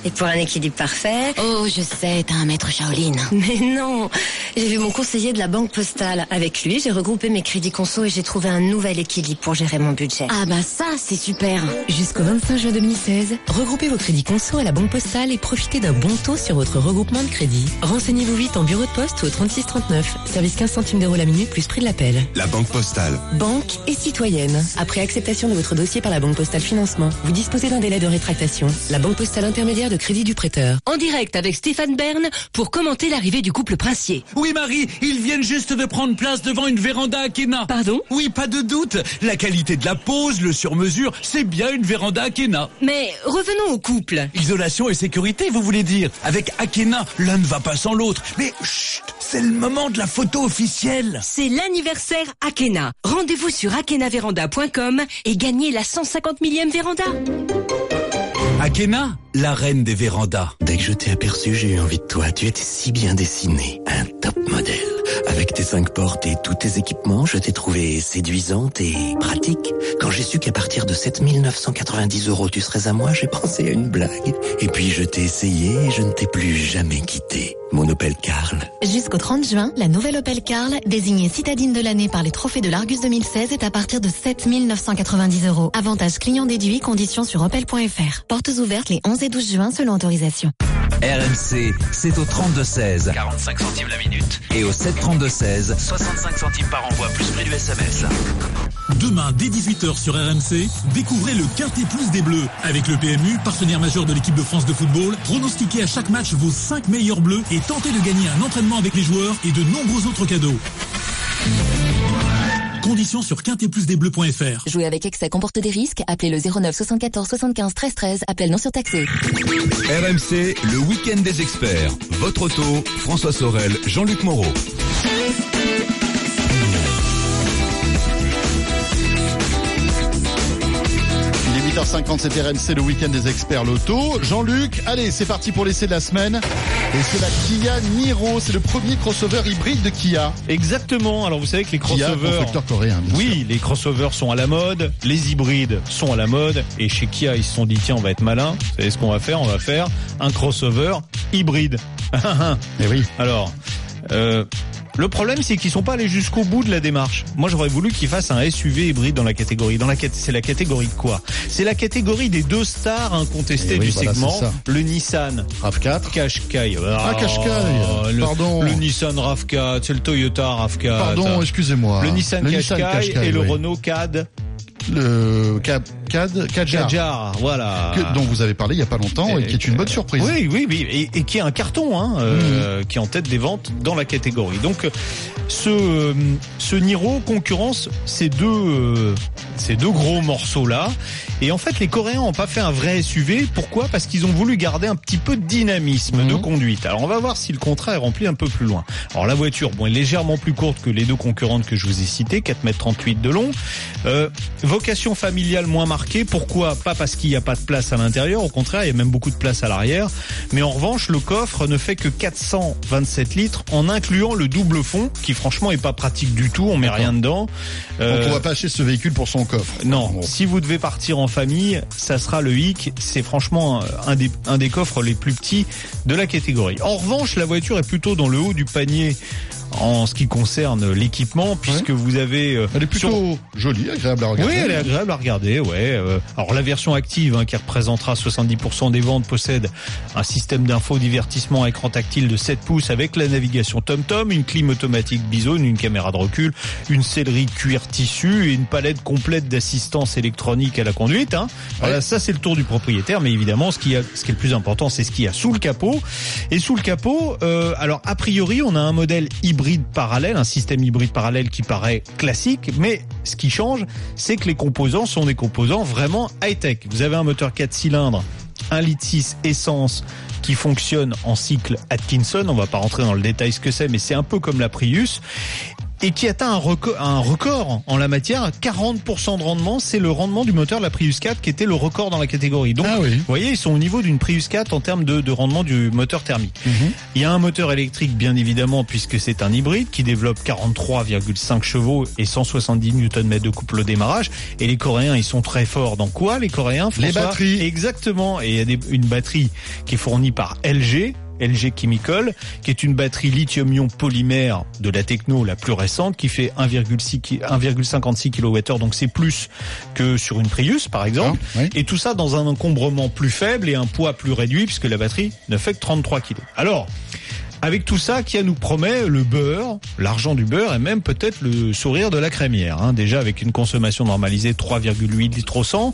Et pour un équilibre parfait... Oh, je sais, t'as un maître Shaolin. Mais non J'ai vu mon conseiller de la banque postale. Avec lui, j'ai regroupé mes crédits conso et j'ai trouvé un nouvel équilibre pour gérer mon budget. Ah bah ça, c'est super. Jusqu'au 25 juin 2016, regroupez vos crédits conso à la banque postale et profitez d'un bon taux sur votre regroupement de crédits. Renseignez-vous vite en bureau de poste ou au 3639. Service 15 centimes d'euros la minute plus prix de l'appel. La Banque Postale. Banque et citoyenne. Après acceptation de votre dossier par la Banque Postale Financement, vous disposez d'un délai de rétractation. La Banque Postale intermédiaire de crédit du prêteur. En direct avec Stéphane Bern pour commenter l'arrivée du couple princier. Oui Marie, ils viennent juste de prendre place devant une véranda Akena. Pardon? Oui, pas de doute. La qualité de la pose, le sur-mesure, c'est bien une véranda Akena. Mais revenons au couple. Isolation et sécurité, vous voulez dire Avec Akena, l'un ne va pas sans l'autre. Mais chut, c'est le moment de la photo officielle. C'est l'anniversaire Akena. Rendez-vous sur akenaveranda.com et gagnez la 150 millième véranda. Akena, la reine des vérandas. Dès que je t'ai aperçu, j'ai eu envie de toi. Tu étais si bien dessiné. Un top modèle. Avec tes cinq portes et tous tes équipements, je t'ai trouvé séduisante et pratique. Quand j'ai su qu'à partir de 7990 euros, tu serais à moi, j'ai pensé à une blague. Et puis je t'ai essayé et je ne t'ai plus jamais quitté. Mon Opel Carl. Jusqu'au 30 juin, la nouvelle Opel Carl, désignée citadine de l'année par les trophées de l'Argus 2016, est à partir de 7 990 euros. Avantage client déduit, conditions sur opel.fr. Portes ouvertes les 11 et 12 juin selon autorisation. RMC, c'est au 32-16. 45 centimes la minute. Et au 732-16. 65 centimes par envoi, plus prix du SMS. Demain, dès 18h sur RMC, découvrez le Quintet Plus des Bleus. Avec le PMU, partenaire majeur de l'équipe de France de football, pronostiquez à chaque match vos 5 meilleurs bleus et tentez de gagner un entraînement avec les joueurs et de nombreux autres cadeaux. Conditions sur quintetplusdesbleus.fr. Jouer avec excès comporte des risques. Appelez le 09 74 75 13 13. Appel non surtaxé. RMC, le week-end des experts. Votre auto, François Sorel, Jean-Luc Moreau. 8h50, c'est RMC, le week-end des experts loto. Jean-Luc, allez, c'est parti pour l'essai de la semaine. Et c'est la Kia Niro, c'est le premier crossover hybride de Kia. Exactement. Alors vous savez que les crossovers. coréen, oui, les crossovers sont à la mode, les hybrides sont à la mode, et chez Kia ils se sont dit tiens on va être malin. Vous savez ce qu'on va faire? On va faire un crossover hybride. Et oui. Alors. Euh, le problème, c'est qu'ils sont pas allés jusqu'au bout de la démarche. Moi, j'aurais voulu qu'ils fassent un SUV hybride dans la catégorie. Dans la c'est la catégorie de quoi? C'est la catégorie des deux stars incontestées Eh oui, du voilà, segment. Le Nissan RAV4. Qashqai. Ah, Qashqai. le, Pardon. Le Nissan RAV4, c'est le Toyota RAV4. Pardon, excusez-moi. Le Nissan Le Qashqai, et le. Renault CAD. Le Cad, Cad, Kadjar. Kadjar, voilà. Que- dont vous avez parlé il y a pas longtemps et, qui est une bonne surprise. Oui, oui, oui, et, et qui est un carton, hein, euh, qui est en tête des ventes dans la catégorie. Donc, euh, ce euh, ce Niro concurrence ces deux euh, ces deux gros morceaux là. Et en fait, les Coréens ont pas fait un vrai SUV. Pourquoi? Parce qu'ils ont voulu garder un petit peu de dynamisme de conduite. Alors, on va voir si le contrat est rempli un peu plus loin. Alors, la voiture, bon, est légèrement plus courte que les deux concurrentes que je vous ai citées, 4 mètres 38 de long. Euh, vocation familiale moins marquée. Pourquoi Pas parce qu'il n'y a pas de place à l'intérieur. Au contraire, il y a même beaucoup de place à l'arrière. Mais en revanche, le coffre ne fait que 427 litres en incluant le double fond, qui franchement est pas pratique du tout. On met rien dedans. Donc on va pas acheter ce véhicule pour son coffre. Non. Si vous devez partir en famille, ça sera le hic. C'est franchement un des, un des coffres les plus petits de la catégorie. En revanche, la voiture est plutôt dans le haut du panier en ce qui concerne l'équipement, puisque vous avez... euh, Elle est plutôt jolie, agréable à regarder. Oui, elle est agréable à regarder, ouais. euh, alors la version active, hein, qui représentera 70% des ventes, possède un système d'info divertissement à écran tactile de 7 pouces avec la navigation TomTom, une clim automatique Bizone, une caméra de recul, une sellerie de cuir tissu et une palette complète d'assistance électronique à la conduite. Hein. Voilà, ça c'est le tour du propriétaire, mais évidemment, ce qui, a, ce qui est le plus important, c'est ce qu'il y a sous le capot. Et sous le capot, euh, alors a priori, on a un modèle hybride parallèle, un système hybride parallèle qui paraît classique, mais ce qui change, c'est que les composants sont des composants vraiment high-tech. Vous avez un moteur 4 cylindres, 1 litre 6 essence qui fonctionne en cycle Atkinson. On va pas rentrer dans le détail ce que c'est, mais c'est un peu comme la Prius et qui atteint un record, un record en la matière, 40% de rendement, c'est le rendement du moteur de la Prius 4 qui était le record dans la catégorie. Donc, vous voyez, ils sont au niveau d'une Prius 4 en termes de, de rendement du moteur thermique. Il y a un moteur électrique, bien évidemment, puisque c'est un hybride qui développe 43,5 chevaux et 170 Nm de couple au démarrage. Et les Coréens, ils sont très forts dans quoi, les Coréens Les François? batteries. Exactement. Et il y a des- une batterie qui est fournie par LG. LG Chemical, qui est une batterie lithium-ion polymère de la techno la plus récente, qui fait 1,6 ki- 1,56 kWh, donc c'est plus que sur une Prius, par exemple. Et tout ça dans un encombrement plus faible et un poids plus réduit, puisque la batterie ne fait que 33 kg. Alors, avec tout ça, Kia nous promet le beurre, l'argent du beurre et même peut-être le sourire de la crémière. hein. Déjà avec une consommation normalisée de 3,8 litres au 100.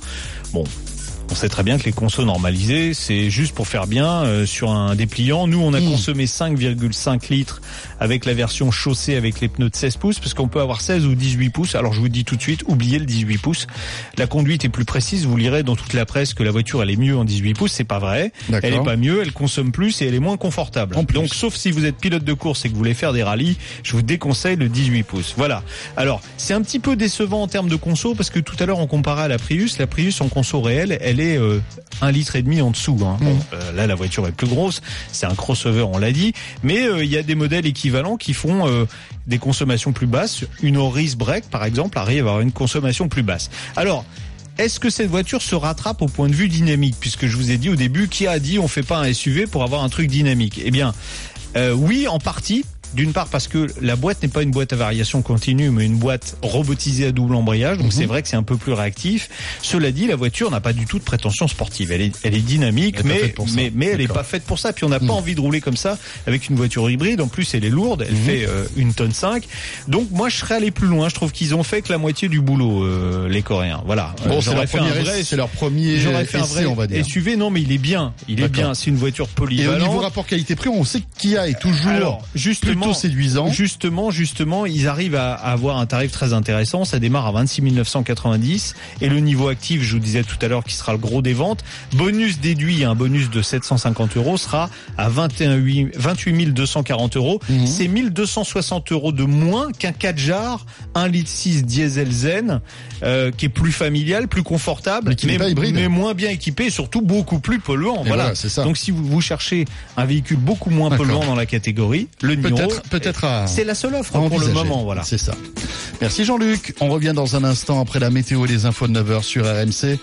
Bon, on sait très bien que les consos normalisés, c'est juste pour faire bien euh, sur un dépliant. Nous, on a consommé 5,5 litres avec la version chaussée avec les pneus de 16 pouces, parce qu'on peut avoir 16 ou 18 pouces. Alors je vous dis tout de suite, oubliez le 18 pouces. La conduite est plus précise. Vous lirez dans toute la presse que la voiture elle est mieux en 18 pouces. C'est pas vrai. Elle est pas mieux. Elle consomme plus et elle est moins confortable. Donc sauf si vous êtes pilote de course et que vous voulez faire des rallyes, je vous déconseille le 18 pouces. Voilà. Alors c'est un petit peu décevant en termes de conso parce que tout à l'heure on comparait à la Prius. La Prius en conso réel, elle est euh, un litre et demi en dessous. Hein. Bon, euh, là la voiture est plus grosse. C'est un crossover, on l'a dit. Mais euh, il y a des modèles équivalents qui font euh, des consommations plus basses. Une Auris Break par exemple arrive à avoir une consommation plus basse. Alors est-ce que cette voiture se rattrape au point de vue dynamique? Puisque je vous ai dit au début, qui a dit on fait pas un SUV pour avoir un truc dynamique? Eh bien, euh, oui, en partie. D'une part parce que la boîte n'est pas une boîte à variation continue, mais une boîte robotisée à double embrayage, donc c'est vrai que c'est un peu plus réactif. Cela dit, la voiture n'a pas du tout de prétention sportive. Elle est, elle est dynamique, Elle est pas mais, mais, mais elle n'est pas faite pour ça. Puis on n'a pas envie de rouler comme ça avec une voiture hybride. En plus, elle est lourde, elle fait euh, une tonne 5. Donc moi, je serais allé plus loin. Je trouve qu'ils ont fait que la moitié du boulot, euh, les Coréens. Voilà. Bon, Euh, c'est j'aurais leur c'est leur premier J'aurais fait un vrai on va dire. SUV. Non, mais il est bien. Il est bien. C'est une voiture Et au polyvalente. niveau rapport qualité-prix, on sait que Kia est toujours Alors, justement, plutôt séduisant. Justement, justement, ils arrivent à, à avoir un tarif très intéressant. Ça démarre à 26 990 et le niveau actif, je vous disais tout à l'heure, qui sera le gros des ventes. Bonus déduit, un bonus de 750 euros sera à 21 8 28 240 euros. Mhm. C'est 1260 euros de moins qu'un 4 jar 1 litre 6 diesel zen, euh, qui est plus familial, plus confortable, Mais qui pas hybride. mais moins bien équipé et surtout beaucoup plus polluant. Et voilà. voilà, c'est ça. Donc si vous, vous cherchez un véhicule beaucoup moins polluant dans la catégorie, le Niro, Peut-être, peut-être à. c'est la seule offre pour le moment. Voilà. C'est ça. Merci Jean-Luc. On revient dans un instant après la météo et les infos de 9h sur RMC.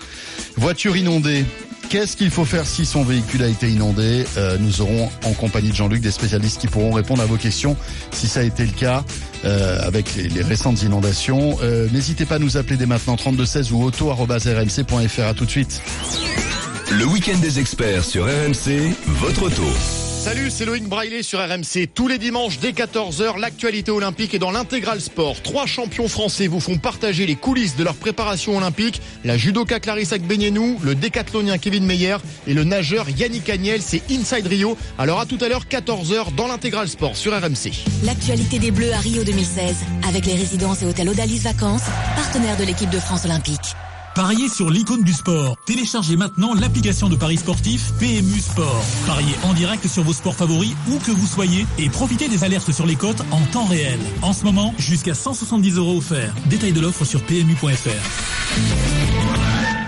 Voiture inondée. Qu'est-ce qu'il faut faire si son véhicule a été inondé? Euh, Nous aurons en compagnie de Jean-Luc des spécialistes qui pourront répondre à vos questions si ça a été le cas euh, avec les, les récentes inondations. Euh, N'hésitez pas à nous appeler dès maintenant 3216 ou auto@rmc.fr. À tout de suite. Le week-end des experts sur RMC, votre auto. Salut, c'est Loïc Braillet sur RMC. Tous les dimanches dès 14h, l'actualité olympique est dans l'intégral sport. Trois champions français vous font partager les coulisses de leur préparation olympique. La judoka Clarisse Agbenienou, le décathlonien Kevin Meyer et le nageur Yannick Agnel. C'est Inside Rio. Alors à tout à l'heure, 14h dans l'intégral sport sur RMC. L'actualité des Bleus à Rio 2016, avec les résidences et hôtels Odalis Vacances, partenaires de l'équipe de France olympique. Pariez sur l'icône du sport. Téléchargez maintenant l'application de Paris sportif PMU Sport. Pariez en direct sur vos sports favoris où que vous soyez et profitez des alertes sur les cotes en temps réel. En ce moment, jusqu'à 170 euros offerts. Détail de l'offre sur PMU.fr.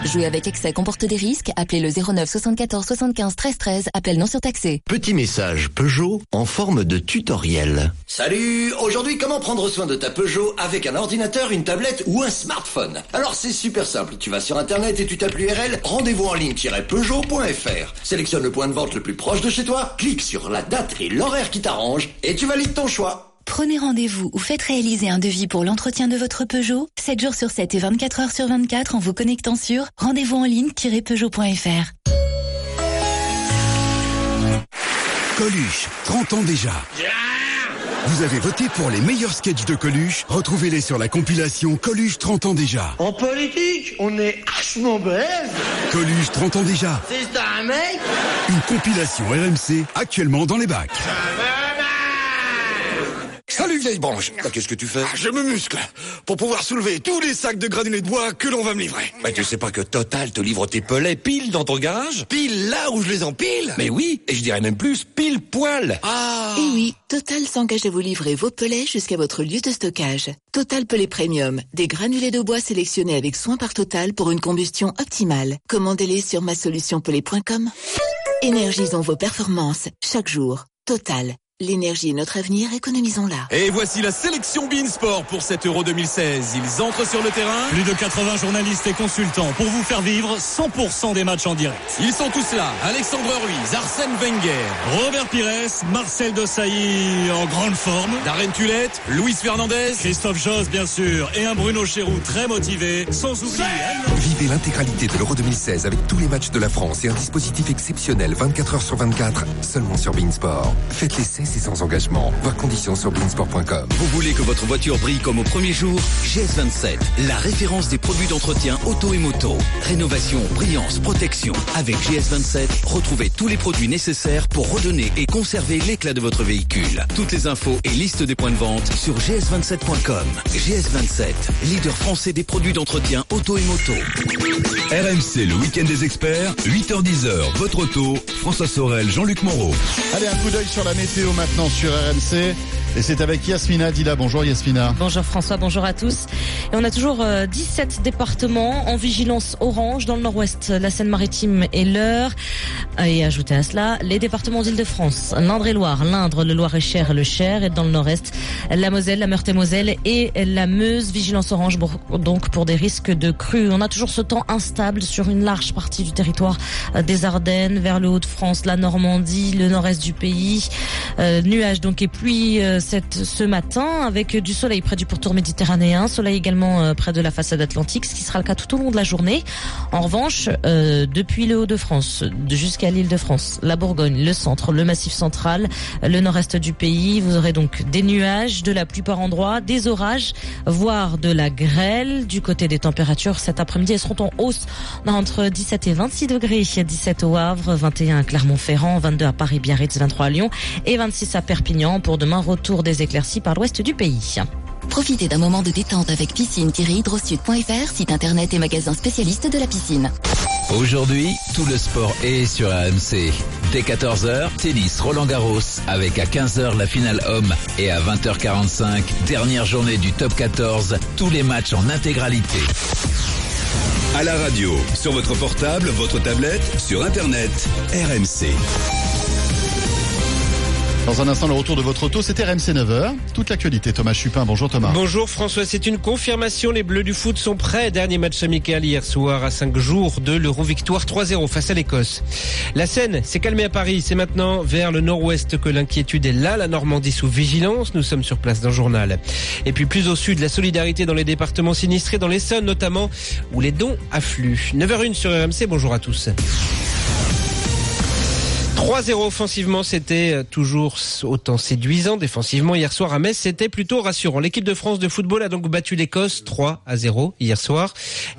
Jouer avec excès comporte des risques. Appelez le 09 74 75 13 13. Appel non surtaxé. Petit message Peugeot en forme de tutoriel. Salut Aujourd'hui, comment prendre soin de ta Peugeot avec un ordinateur, une tablette ou un smartphone? Alors c'est super simple, tu vas sur internet et tu tapes l'URL rendez-vous en ligne-peugeot.fr. Sélectionne le point de vente le plus proche de chez toi, clique sur la date et l'horaire qui t'arrange et tu valides ton choix. Prenez rendez-vous ou faites réaliser un devis pour l'entretien de votre Peugeot 7 jours sur 7 et 24 heures sur 24 en vous connectant sur rendez-vous en ligne-peugeot.fr. Coluche, 30 ans déjà. Vous avez voté pour les meilleurs sketchs de Coluche Retrouvez-les sur la compilation Coluche 30 ans déjà. En politique, on est hachement balèze. Coluche 30 ans déjà. C'est ça un mec Une compilation RMC actuellement dans les bacs. Salut vieille branche Bah, Qu'est-ce que tu fais Je me muscle pour pouvoir soulever tous les sacs de granulés de bois que l'on va me livrer. Bah tu sais pas que Total te livre tes pelets pile dans ton garage Pile là où je les empile Mais oui, et je dirais même plus, pile poil Ah Et oui, Total s'engage à vous livrer vos pellets jusqu'à votre lieu de stockage. Total Pellet Premium, des granulés de bois sélectionnés avec soin par Total pour une combustion optimale. Commandez-les sur masolutionpellet.com. Énergisons vos performances chaque jour. Total. L'énergie est notre avenir, économisons-la. Et voici la sélection Beansport pour cet Euro 2016. Ils entrent sur le terrain. Plus de 80 journalistes et consultants pour vous faire vivre 100% des matchs en direct. Ils sont tous là. Alexandre Ruiz, Arsène Wenger, Robert Pires, Marcel Desailly en grande forme. Darren Tulette, Luis Fernandez, Christophe Joss bien sûr et un Bruno Chéroux très motivé. Sans oublier. Vivez l'intégralité de l'Euro 2016 avec tous les matchs de la France et un dispositif exceptionnel 24 heures sur 24 seulement sur Beansport. Faites l'essai, c'est sans engagement. Voir conditions sur beansport.com. Vous voulez que votre voiture brille comme au premier jour? GS27, la référence des produits d'entretien auto et moto. Rénovation, brillance, protection. Avec GS27, retrouvez tous les produits nécessaires pour redonner et conserver l'éclat de votre véhicule. Toutes les infos et listes des points de vente sur gs27.com. GS27, leader français des produits d'entretien auto et moto. RMC, le week-end des experts, 8h10h, votre auto, François Sorel, Jean-Luc Moreau. Allez, un coup d'œil sur la météo maintenant sur RMC. Et c'est avec Yasmina Dila. Bonjour Yasmina. Bonjour François, bonjour à tous. Et on a toujours euh, 17 départements en vigilance orange dans le nord-ouest, la Seine-Maritime et l'Eure. Et ajouté à cela, les départements d'Île-de-France, l'Indre-et-Loire, l'Indre, le Loir-et-Cher et le Cher. Et dans le nord-est, la Moselle, la Meurthe-et-Moselle et la Meuse. Vigilance orange donc pour des risques de crues. On a toujours ce temps instable sur une large partie du territoire euh, des Ardennes, vers le Haut-de-France, la Normandie, le nord-est du pays. Euh, nuages donc et pluie euh, ce matin avec du soleil près du pourtour méditerranéen, soleil également euh, près de la façade atlantique, ce qui sera le cas tout au long de la journée. En revanche, depuis le Haut-de-France de- jusqu'à l'île de France, la Bourgogne, le centre, le Massif central, le nord-est du pays, vous aurez donc des nuages, de la pluie par endroits, des orages, voire de la grêle. Du côté des températures, cet après-midi, elles seront en hausse entre 17 et 26 degrés. 17 au Havre, 21 à Clermont-Ferrand, 22 à Paris, Biarritz, 23 à Lyon et 26 à Perpignan. Pour demain, retour des éclaircies par l'ouest du pays. Profitez d'un moment de détente avec piscine-hydrosud.fr, site internet et magasin spécialiste de la piscine. Aujourd'hui, tout le sport est sur RMC. Dès 14h, tennis Roland Garros avec à 15h la finale homme et à 20h45, dernière journée du top 14, tous les matchs en intégralité. À la radio, sur votre portable, votre tablette, sur Internet, RMC. Dans un instant, le retour de votre auto, c'était RMC 9h. Toute l'actualité, Thomas Chupin. Bonjour Thomas. Bonjour François, c'est une confirmation. Les Bleus du foot sont prêts. Dernier match amical hier soir à 5 jours de l'Euro Victoire 3-0 face à l'Écosse. La scène s'est calmée à Paris. C'est maintenant vers le nord-ouest que l'inquiétude est là. La Normandie sous vigilance. Nous sommes sur place d'un journal. Et puis plus au sud, la solidarité dans les départements sinistrés, dans l'Essonne notamment, où les dons affluent. 9h01 sur RMC. Bonjour à tous. 3-0 offensivement, c'était euh, toujours autant séduisant. Défensivement, hier soir à Metz, c'était plutôt rassurant. L'équipe de France de football a donc battu l'Écosse 3 à 0 hier soir.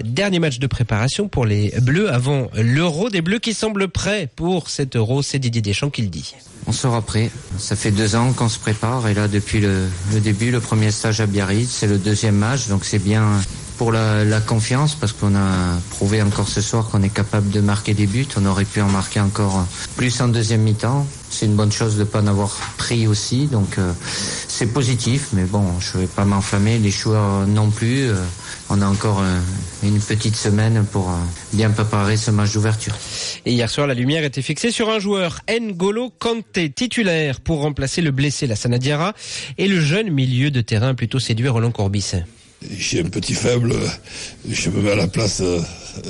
Dernier match de préparation pour les Bleus avant l'Euro. Des Bleus qui semblent prêts pour cet Euro. C'est Didier Deschamps qui le dit. On sera prêt. Ça fait deux ans qu'on se prépare et là depuis le, le début, le premier stage à Biarritz, c'est le deuxième match, donc c'est bien pour la, la confiance parce qu'on a prouvé encore ce soir qu'on est capable de marquer des buts. On aurait pu en marquer encore plus en deuxième mi-temps. C'est une bonne chose de ne pas en avoir pris aussi, donc euh, c'est positif. Mais bon, je vais pas m'enflammer, les joueurs non plus. Euh, on a encore euh, une petite semaine pour euh, bien préparer ce match d'ouverture. Et hier soir, la lumière était fixée sur un joueur, N'Golo Kanté, titulaire pour remplacer le blessé Lassana Diarra et le jeune milieu de terrain plutôt séduit Roland Corbis. J'ai un petit faible, je me mets à la place euh,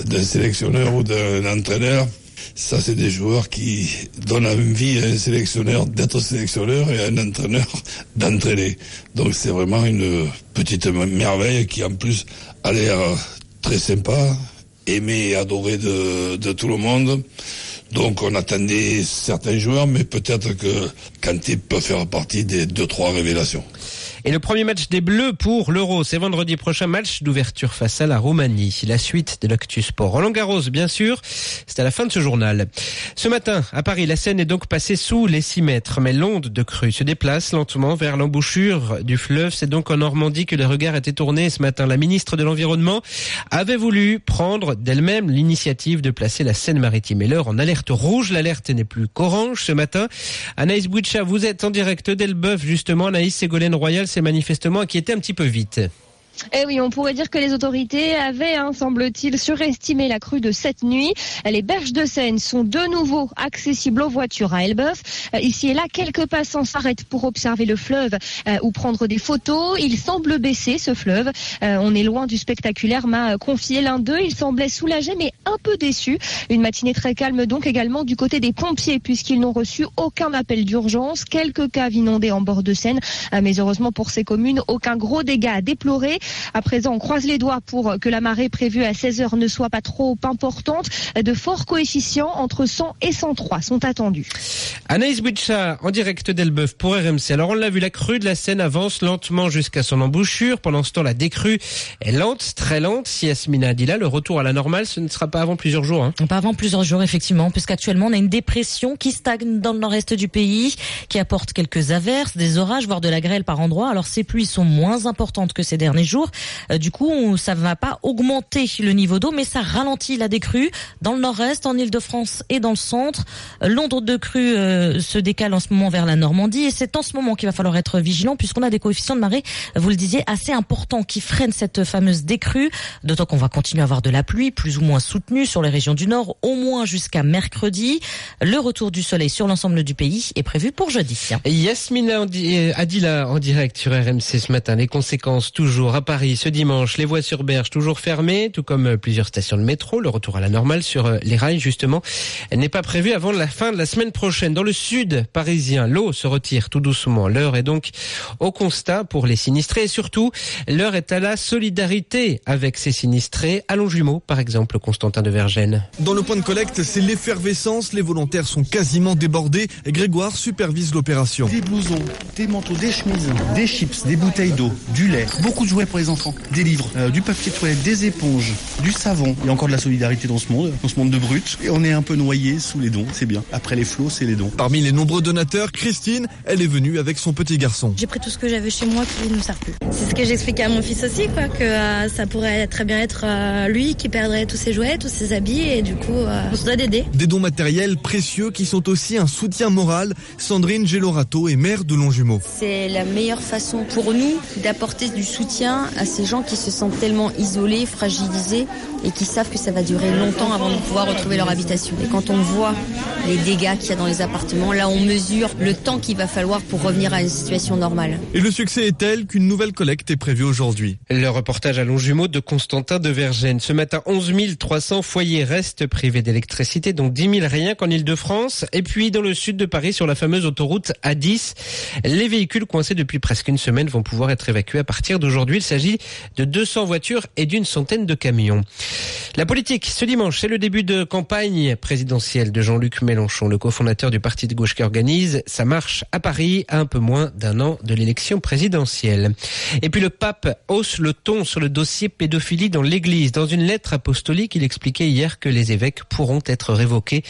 d'un sélectionneur ou d'un entraîneur. Ça, c'est des joueurs qui donnent envie à un sélectionneur d'être sélectionneur et à un entraîneur d'entraîner. Donc c'est vraiment une petite merveille qui en plus a l'air très sympa, aimé et adoré de, tout le monde. Donc on attendait certains joueurs, mais peut-être que Kanté peut faire partie des deux, trois révélations. Et le premier match des Bleus pour l'Euro, c'est vendredi prochain match d'ouverture face à la Roumanie. La suite de l'Actu Sport. Roland Garros, bien sûr, c'est à la fin de ce journal. Ce matin, à Paris, la Seine est donc passée sous les 6 mètres, mais l'onde de crue se déplace lentement vers l'embouchure du fleuve. C'est donc en Normandie que les regards étaient tournés ce matin. La ministre de l'Environnement avait voulu prendre d'elle-même l'initiative de placer la Seine-Maritime et l'heure en alerte rouge. L'alerte n'est plus qu'orange ce matin. Anaïs Boucha, vous êtes en direct d'Elbeuf, justement. Anaïs Ségolène Royal s'est manifestement inquiétée un petit peu vite. Eh oui, on pourrait dire que les autorités avaient, hein, semble-t-il, surestimé la crue de cette nuit. Les berges de Seine sont de nouveau accessibles aux voitures à Elbeuf. Euh, ici et là, quelques passants s'arrêtent pour observer le fleuve euh, ou prendre des photos. Il semble baisser, ce fleuve. Euh, on est loin du spectaculaire, m'a confié l'un d'eux. Il semblait soulagé, mais un peu déçu. Une matinée très calme donc également du côté des pompiers, puisqu'ils n'ont reçu aucun appel d'urgence. Quelques caves inondées en bord de Seine, mais heureusement pour ces communes, aucun gros dégât à déplorer. À présent, on croise les doigts pour que la marée prévue à 16 heures ne soit pas trop importante. De forts coefficients entre 100 et 103 sont attendus. Anaïs Boucha, en direct d'Elbeuf pour RMC. Alors on l'a vu, la crue de la Seine avance lentement jusqu'à son embouchure. Pendant ce temps, la décrue est lente, très lente. Si Yasmina a dit là, le retour à la normale, ce ne sera pas avant plusieurs jours. Hein. Pas avant plusieurs jours, effectivement, puisqu'actuellement on a une dépression qui stagne dans le nord-est du pays, qui apporte quelques averses, des orages, voire de la grêle par endroits. Alors ces pluies sont moins importantes que ces derniers jours. Euh, du coup, ça va pas augmenter le niveau d'eau, mais ça ralentit la décrue dans le nord-est, en Ile-de-France et dans le centre. Euh, L'onde de crue euh, se décale en ce moment vers la Normandie et c'est en ce moment qu'il va falloir être vigilant puisqu'on a des coefficients de marée, vous le disiez, assez importants qui freinent cette fameuse décrue. D'autant qu'on va continuer à avoir de la pluie, plus ou moins soutenue sur les régions du nord, au moins jusqu'à mercredi. Le retour du soleil sur l'ensemble du pays est prévu pour jeudi. Yasmina Adila en direct sur RMC ce matin. Les conséquences toujours Paris ce dimanche. Les voies sur berge toujours fermées, tout comme euh, plusieurs stations de métro. Le retour à la normale sur euh, les rails, justement, n'est pas prévu avant la fin de la semaine prochaine. Dans le sud parisien, l'eau se retire tout doucement. L'heure est donc au constat pour les sinistrés et surtout, l'heure est à la solidarité avec ces sinistrés. À Longjumeau, par exemple, Constantin de Vergène. Dans le point de collecte, c'est l'effervescence. Les volontaires sont quasiment débordés. Grégoire supervise l'opération. Des blousons, des manteaux, des chemises, des chips, des bouteilles d'eau, du lait, beaucoup de jouets pour les enfants, des livres, euh, du papier toilette, des éponges, du savon. Il y a encore de la solidarité dans ce monde, dans ce monde de brut. Et on est un peu noyé sous les dons, c'est bien. Après les flots, c'est les dons. Parmi les nombreux donateurs, Christine, elle est venue avec son petit garçon. J'ai pris tout ce que j'avais chez moi qui ne me sert plus. C'est ce que j'expliquais à mon fils aussi, quoi, que euh, ça pourrait très bien être euh, lui qui perdrait tous ses jouets, tous ses habits, et du coup, euh, on se doit d'aider. Des dons matériels précieux qui sont aussi un soutien moral. Sandrine Gelorato est mère de Longjumeau. C'est la meilleure façon pour nous d'apporter du soutien à ces gens qui se sentent tellement isolés, fragilisés et qui savent que ça va durer longtemps avant de pouvoir retrouver leur habitation. Et quand on voit les dégâts qu'il y a dans les appartements, là on mesure le temps qu'il va falloir pour revenir à une situation normale. Et le succès est tel qu'une nouvelle collecte est prévue aujourd'hui. Le reportage à Longjumeau de Constantin de Vergène. Ce matin, 11 300 foyers restent privés d'électricité, donc 10 000 rien qu'en Ile-de-France. Et puis dans le sud de Paris, sur la fameuse autoroute A10, les véhicules coincés depuis presque une semaine vont pouvoir être évacués à partir d'aujourd'hui. S'agit de 200 voitures et d'une centaine de camions. La politique, ce dimanche, c'est le début de campagne présidentielle de Jean-Luc Mélenchon, le cofondateur du parti de gauche qui organise sa marche à Paris à un peu moins d'un an de l'élection présidentielle. Et puis le pape hausse le ton sur le dossier pédophilie dans l'église. Dans une lettre apostolique, il explique expliqué hier que les évêques pourront être révoqués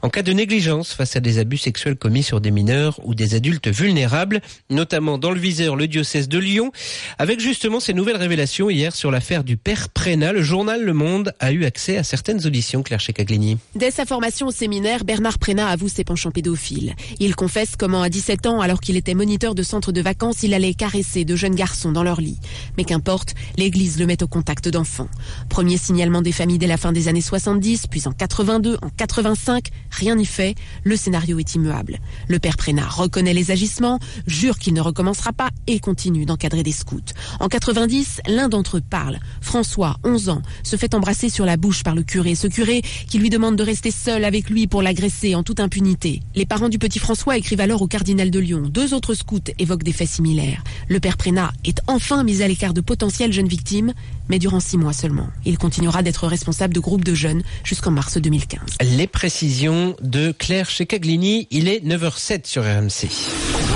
en cas de négligence face à des abus sexuels commis sur des mineurs ou des adultes vulnérables, notamment dans le viseur le diocèse de Lyon, avec justement ces nouvelles révélations hier sur l'affaire du père Prénat. Le journal Le Monde a eu accès à certaines auditions, Claire Checaglini. Dès sa formation au séminaire, Bernard Prénat avoue ses penchants pédophiles. Il confesse comment à 17 ans, alors qu'il était moniteur de centre de vacances, il allait caresser de jeunes garçons dans leur lit. Mais qu'importe, l'Église le met au contact d'enfants. Premier signalement des familles dès la fin des années 70, puis en 82, en 85, rien n'y fait. Le scénario est immuable. Le père Prénat reconnaît les agissements, jure qu'il ne recommencera pas et continue d'encadrer des scouts. En 90, l'un d'entre eux parle. François, 11 ans, se fait embrasser sur la bouche par le curé. Ce curé qui lui demande de rester seul avec lui pour l'agresser en toute impunité. Les parents du petit François écrivent alors au cardinal de Lyon. Deux autres scouts évoquent des faits similaires. Le père Prénat est enfin mis à l'écart de potentielles jeunes victimes, mais durant six mois seulement. Il continuera d'être responsable de groupes de jeunes jusqu'en mars 2015. Les précisions de Claire Checaglini, il est 9h07 sur RMC.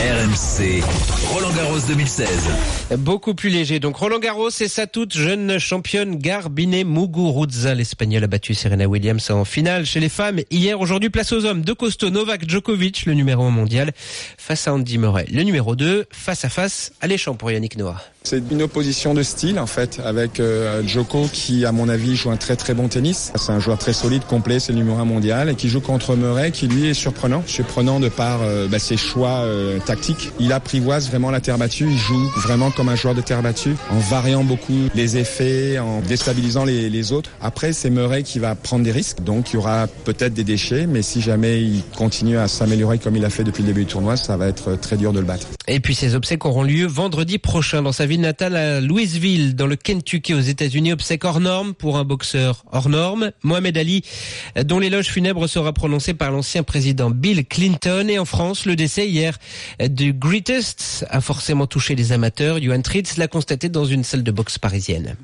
RMC, Roland Garros 2016. Beaucoup plus léger. Donc Roland Garros et sa toute jeune championne Garbine Muguruza. L'Espagnol a battu Serena Williams en finale chez les femmes. Hier, aujourd'hui, place aux hommes. De costaud, Novak Djokovic, le numéro 1 mondial, face à Andy Murray. Le numéro 2, face à face, alléchant pour Yannick Noah. C'est une opposition de style en fait avec euh, Djoko qui à mon avis joue un très très bon tennis. C'est un joueur très solide, complet, c'est le numéro 1 mondial et qui joue contre Murray qui lui est surprenant. Surprenant de par euh, bah, ses choix euh, tactiques. Il apprivoise vraiment la terre battue, il joue vraiment comme un joueur de terre battue en variant beaucoup les effets, en déstabilisant les, autres. Après c'est Murray qui va prendre des risques donc il y aura peut-être des déchets mais si jamais il continue à s'améliorer comme il a fait depuis le début du tournoi, ça va être très dur de le battre. Et puis ces obsèques auront lieu vendredi prochain dans sa ville natale à Louisville, dans le Kentucky aux États-Unis. Obsèques hors norme pour un boxeur hors norme, Mohamed Ali, dont l'éloge funèbre sera prononcé par l'ancien président Bill Clinton. Et en France, le décès hier du greatest a forcément touché les amateurs. Johan Tritz l'a constaté dans une salle de boxe parisienne.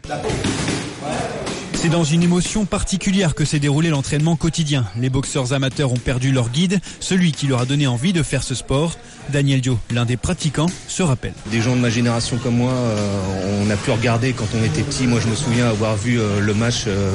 C'est dans une émotion particulière que s'est déroulé l'entraînement quotidien. Les boxeurs amateurs ont perdu leur guide, celui qui leur a donné envie de faire ce sport. Daniel Dio, l'un des pratiquants, se rappelle. Des gens de ma génération comme moi, euh, on a pu regarder quand on était petit. Moi, je me souviens avoir vu euh, le match euh,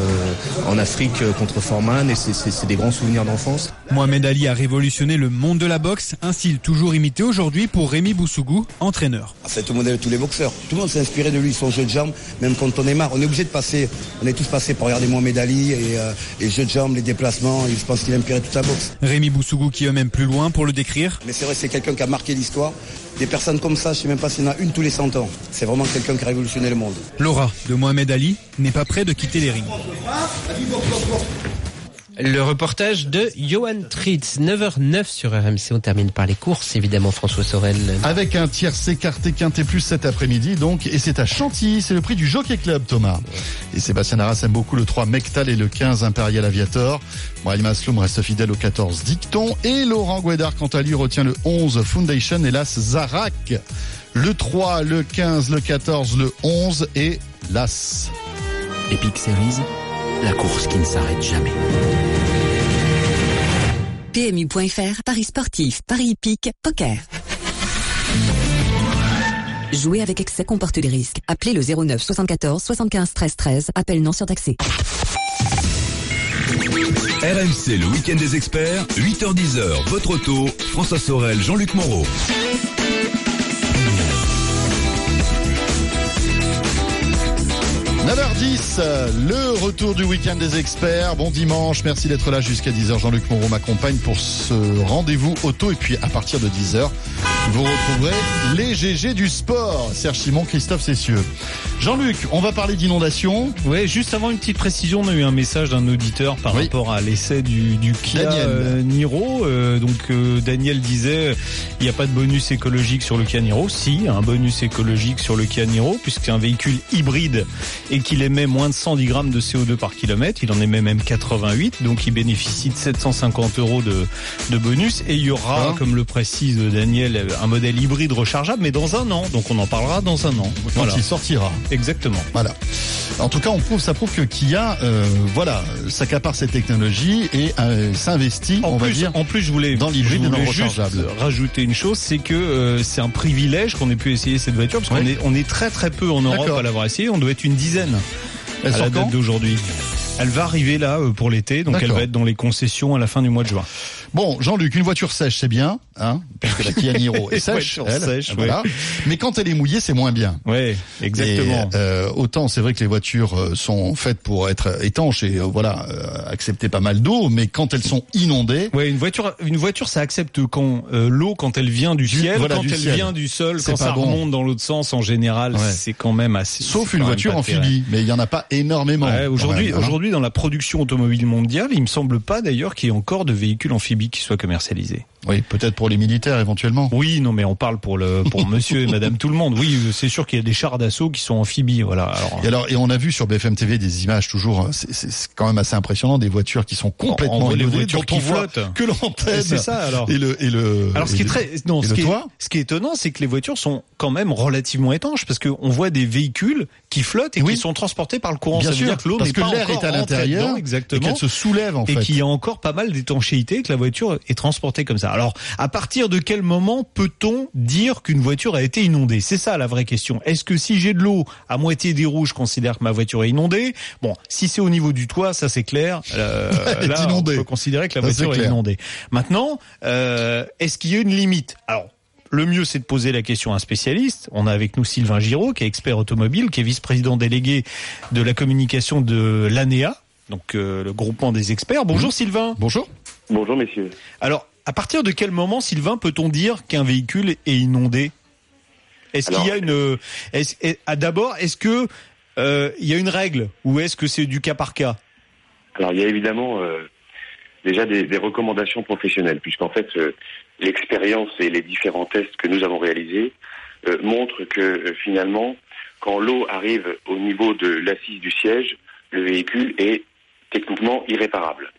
en Afrique euh, contre Foreman et c'est- des grands souvenirs d'enfance. Mohamed Ali a révolutionné le monde de la boxe, un style toujours imité aujourd'hui pour Rémi Boussougou, entraîneur. C'est le modèle de tous les boxeurs. Tout le monde s'est inspiré de lui, son jeu de jambes, même quand on est marre. On est obligé de passer, on est tous passés pour regarder Mohamed Ali et euh, jeux de jambes, les déplacements. Je pense qu'il a inspiré toute la boxe. Rémi Boussougou qui est même plus loin pour le décrire. Mais c'est vrai, c'est quelqu'un qui a marqué l'histoire. Des personnes comme ça, je sais même pas s'il y en a une tous les 100 ans. C'est vraiment quelqu'un qui a révolutionné le monde. Laura de Mohamed Ali n'est pas prêt de quitter les rings. Le reportage de Johan Tritz, 9h09 sur RMC. On termine par les courses, évidemment, François Sorel. Avec un tiers écarté quinté plus cet après-midi, donc, et c'est à Chantilly, c'est le prix du Jockey Club, Thomas. Et Sébastien Arras aime beaucoup le 3 Mectal et le 15 Imperial Aviator. Brahim Asloum reste fidèle au 14 Dicton, et Laurent Guédard, quant à lui, retient le 11 Foundation et l'As Zarak. Le 3, le 15, le 14, le 11 et l'As. Epic Series, la course qui ne s'arrête jamais. PMU.fr, Paris sportif, Paris hippique, poker. Jouer avec excès comporte des risques. Appelez le 09 74 75 13 13. Appel non surtaxé. RMC, le week-end des experts, 8h10h, votre auto, François Sorel, Jean-Luc Moreau. 9h10, le retour du week-end des experts. Bon dimanche, merci d'être là jusqu'à 10h. Jean-Luc Moreau m'accompagne pour ce rendez-vous auto. Et puis à partir de 10h, vous retrouverez les GG du sport. Serge Simon, Christophe Cessieux. Jean-Luc, on va parler d'inondation. Oui, juste avant une petite précision, on a eu un message d'un auditeur par rapport à l'essai du, du Kia Daniel. euh, Niro. Euh, donc euh, Daniel disait il n'y a pas de bonus écologique sur le Kia Niro. Si, un bonus écologique sur le Kia Niro, puisque c'est un véhicule hybride et qu'il émet moins de 110 grammes de CO2 par kilomètre. Il en émet même 88, donc il bénéficie de 750 euros de, de bonus. Et il y aura, Ah. comme le précise Daniel, un modèle hybride rechargeable, mais dans un an. Donc on en parlera dans un an. Quand il sortira. Exactement. Voilà. En tout cas, on prouve, ça prouve que Kia, euh, voilà, s'accapare cette technologie et euh, s'investit, on en va plus, dire, en plus, je voulais, dans l'hybride et dans le voulais juste rechargeable. rajouter une chose, c'est que euh, c'est un privilège qu'on ait pu essayer cette voiture, parce qu'on est, on est très très peu en Europe à l'avoir essayé. On doit être une dizaine lleno. Elle à sort la date d'aujourd'hui. Elle va arriver là euh, pour l'été, donc elle va être dans les concessions à la fin du mois de juin. Bon, Jean-Luc, une voiture sèche, c'est bien, hein, parce que la Kia Niro est sèche, elle, sèche, voilà. Mais quand elle est mouillée, c'est moins bien. Ouais, exactement. Et, euh, autant c'est vrai que les voitures euh, sont faites pour être étanches et euh, voilà euh, accepter pas mal d'eau, mais quand elles sont inondées, Ouais, une voiture, une voiture, ça accepte quand euh, l'eau, quand elle vient du, ciel, voilà, quand du elle ciel. vient du sol, quand ça bon. remonte dans l'autre sens, en général, Ouais. c'est quand même assez. sauf une voiture amphibie, mais il y en a pas énormément. Ouais, quand aujourd'hui, hein. aujourd'hui, dans la production automobile mondiale, il me semble pas d'ailleurs qu'il y ait encore de véhicules amphibies qui soient commercialisés. Oui, peut-être pour les militaires éventuellement. Oui, non, mais on parle pour le pour Monsieur et Madame tout le monde. Oui, c'est sûr qu'il y a des chars d'assaut qui sont amphibies. Voilà. Alors, Et alors, et on a vu sur BFM TV des images toujours, euh, c'est- quand même assez impressionnant, des voitures qui sont complètement les voitures qui flottent. que l'antenne. C'est ça, alors. Et le, et le, Alors ce et qui est très non, et ce qui est, toit ce qui est étonnant, c'est que les voitures sont quand même relativement étanches parce qu'on voit des véhicules qui flottent et Oui. qui sont transportés par le courant. Bien Ça veut sûr, dire que l'eau parce que l'air est à l'intérieur dedans, et exactement, qu'elle se soulève en et fait. qu'il y a encore pas mal d'étanchéité et que la voiture est transportée comme ça. Alors, à partir de quel moment peut-on dire qu'une voiture a été inondée? C'est ça la vraie question. Est-ce que si j'ai de l'eau à moitié des roues, je considère que ma voiture est inondée? Bon, si c'est au niveau du toit, ça c'est clair. Euh, Elle est là, inondée. on peut considérer que la Ça, voiture est inondée. Maintenant, euh, est-ce qu'il y a une limite? Alors. Le mieux, c'est de poser la question à un spécialiste. On a avec nous Sylvain Giraud, qui est expert automobile, qui est vice-président délégué de la communication de l'ANEA, donc euh, le groupement des experts. Bonjour Sylvain. Bonjour. Bonjour messieurs. Alors, à partir de quel moment, Sylvain, peut-on dire qu'un véhicule est inondé? Est-ce qu'il y a une... Est est- ah, D'abord, est-ce que euh, il y a une règle ou est-ce que c'est du cas par cas? Alors il y a évidemment euh, déjà des, des recommandations professionnelles, puisqu'en fait euh, l'expérience et les différents tests que nous avons réalisés montrent que finalement, quand l'eau arrive au niveau de l'assise du siège, le véhicule est techniquement irréparable.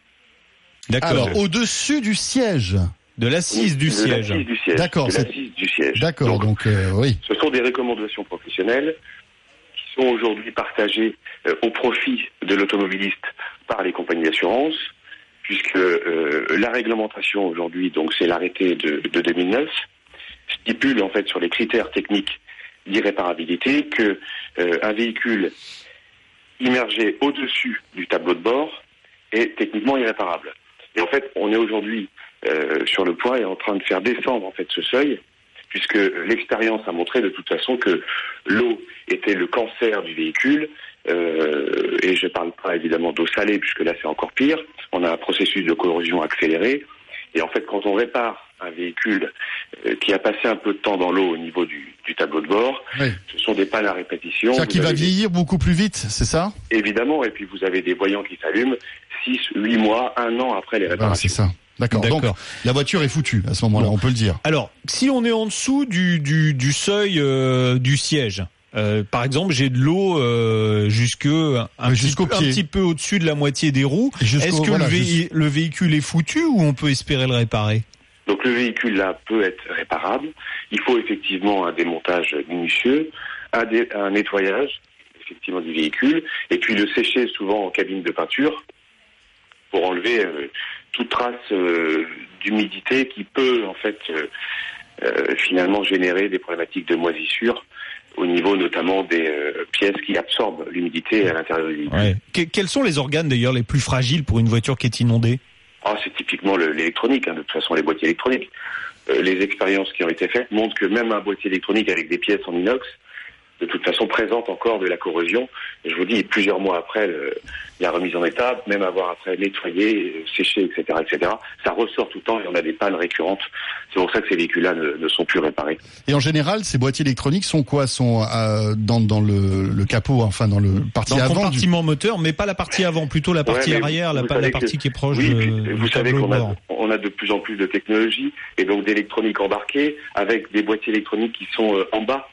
Alors, au-dessus du siège. De l'assise du siège. D'accord, de l'assise du siège. D'accord, donc euh, oui. Ce sont des recommandations professionnelles qui sont aujourd'hui partagées euh, au profit de l'automobiliste par les compagnies d'assurance, puisque euh, la réglementation aujourd'hui, donc c'est l'arrêté de, de 2009, stipule en fait sur les critères techniques d'irréparabilité que euh, un véhicule immergé au-dessus du tableau de bord est techniquement irréparable. Et en fait, on est aujourd'hui euh, sur le point et en train de faire descendre en fait ce seuil, puisque l'expérience a montré de toute façon que l'eau était le cancer du véhicule. euh, et je ne parle pas évidemment d'eau salée, puisque là c'est encore pire. On a un processus de corrosion accéléré. Et en fait, quand on répare un véhicule euh, qui a passé un peu de temps dans l'eau au niveau du, du tableau de bord, Oui. ce sont des pannes à répétition. C'est-à-dire qu'il va des- vieillir beaucoup plus vite, c'est ça? Évidemment, et puis vous avez des voyants qui s'allument 6, 8 mois, un an après les réparations. c'est ça. D'accord. Donc D'accord. la voiture est foutue à ce moment-là, on peut le dire. Alors, si on est en dessous du, du, du seuil euh, du siège, euh, par exemple, j'ai de l'eau euh, jusque un, petit, jusqu'au peu- un petit peu au-dessus de la moitié des roues. Est-ce que voilà, le, vé- juste- le véhicule est foutu ou on peut espérer le réparer? Donc le véhicule là peut être réparable. Il faut effectivement un démontage minutieux, un, dé- un nettoyage effectivement du véhicule, et puis le sécher souvent en cabine de peinture pour enlever euh, toute trace euh, d'humidité qui peut en fait euh, finalement générer des problématiques de moisissure au niveau notamment des euh, pièces qui absorbent l'humidité à l'intérieur du véhicule. Ouais. Que- quels sont les organes d'ailleurs les plus fragiles pour une voiture qui est inondée? Ah, c'est typiquement le- l'électronique, hein, de toute façon les boîtiers électroniques. Euh, les expériences qui ont été faites montrent que même un boîtier électronique avec des pièces en inox, de toute façon, présente encore de la corrosion. Et je vous dis, plusieurs mois après le- la remise en état, même avoir après nettoyé, euh, séché, etc., etc., ça ressort tout le temps et on a des pannes récurrentes. C'est pour ça que ces véhicules-là ne, ne sont plus réparés. Et en général, ces boîtiers électroniques sont quoi? Sont euh, dans, dans le, le capot, enfin dans le partie Dans le avant du... compartiment moteur, mais pas la partie avant, plutôt la partie Ouais, arrière, la, vous partie que- qui est proche oui, de, puis, du vous savez qu'on a, on a de plus en plus de technologie et donc d'électronique embarquée avec des boîtiers électroniques qui sont euh, en bas.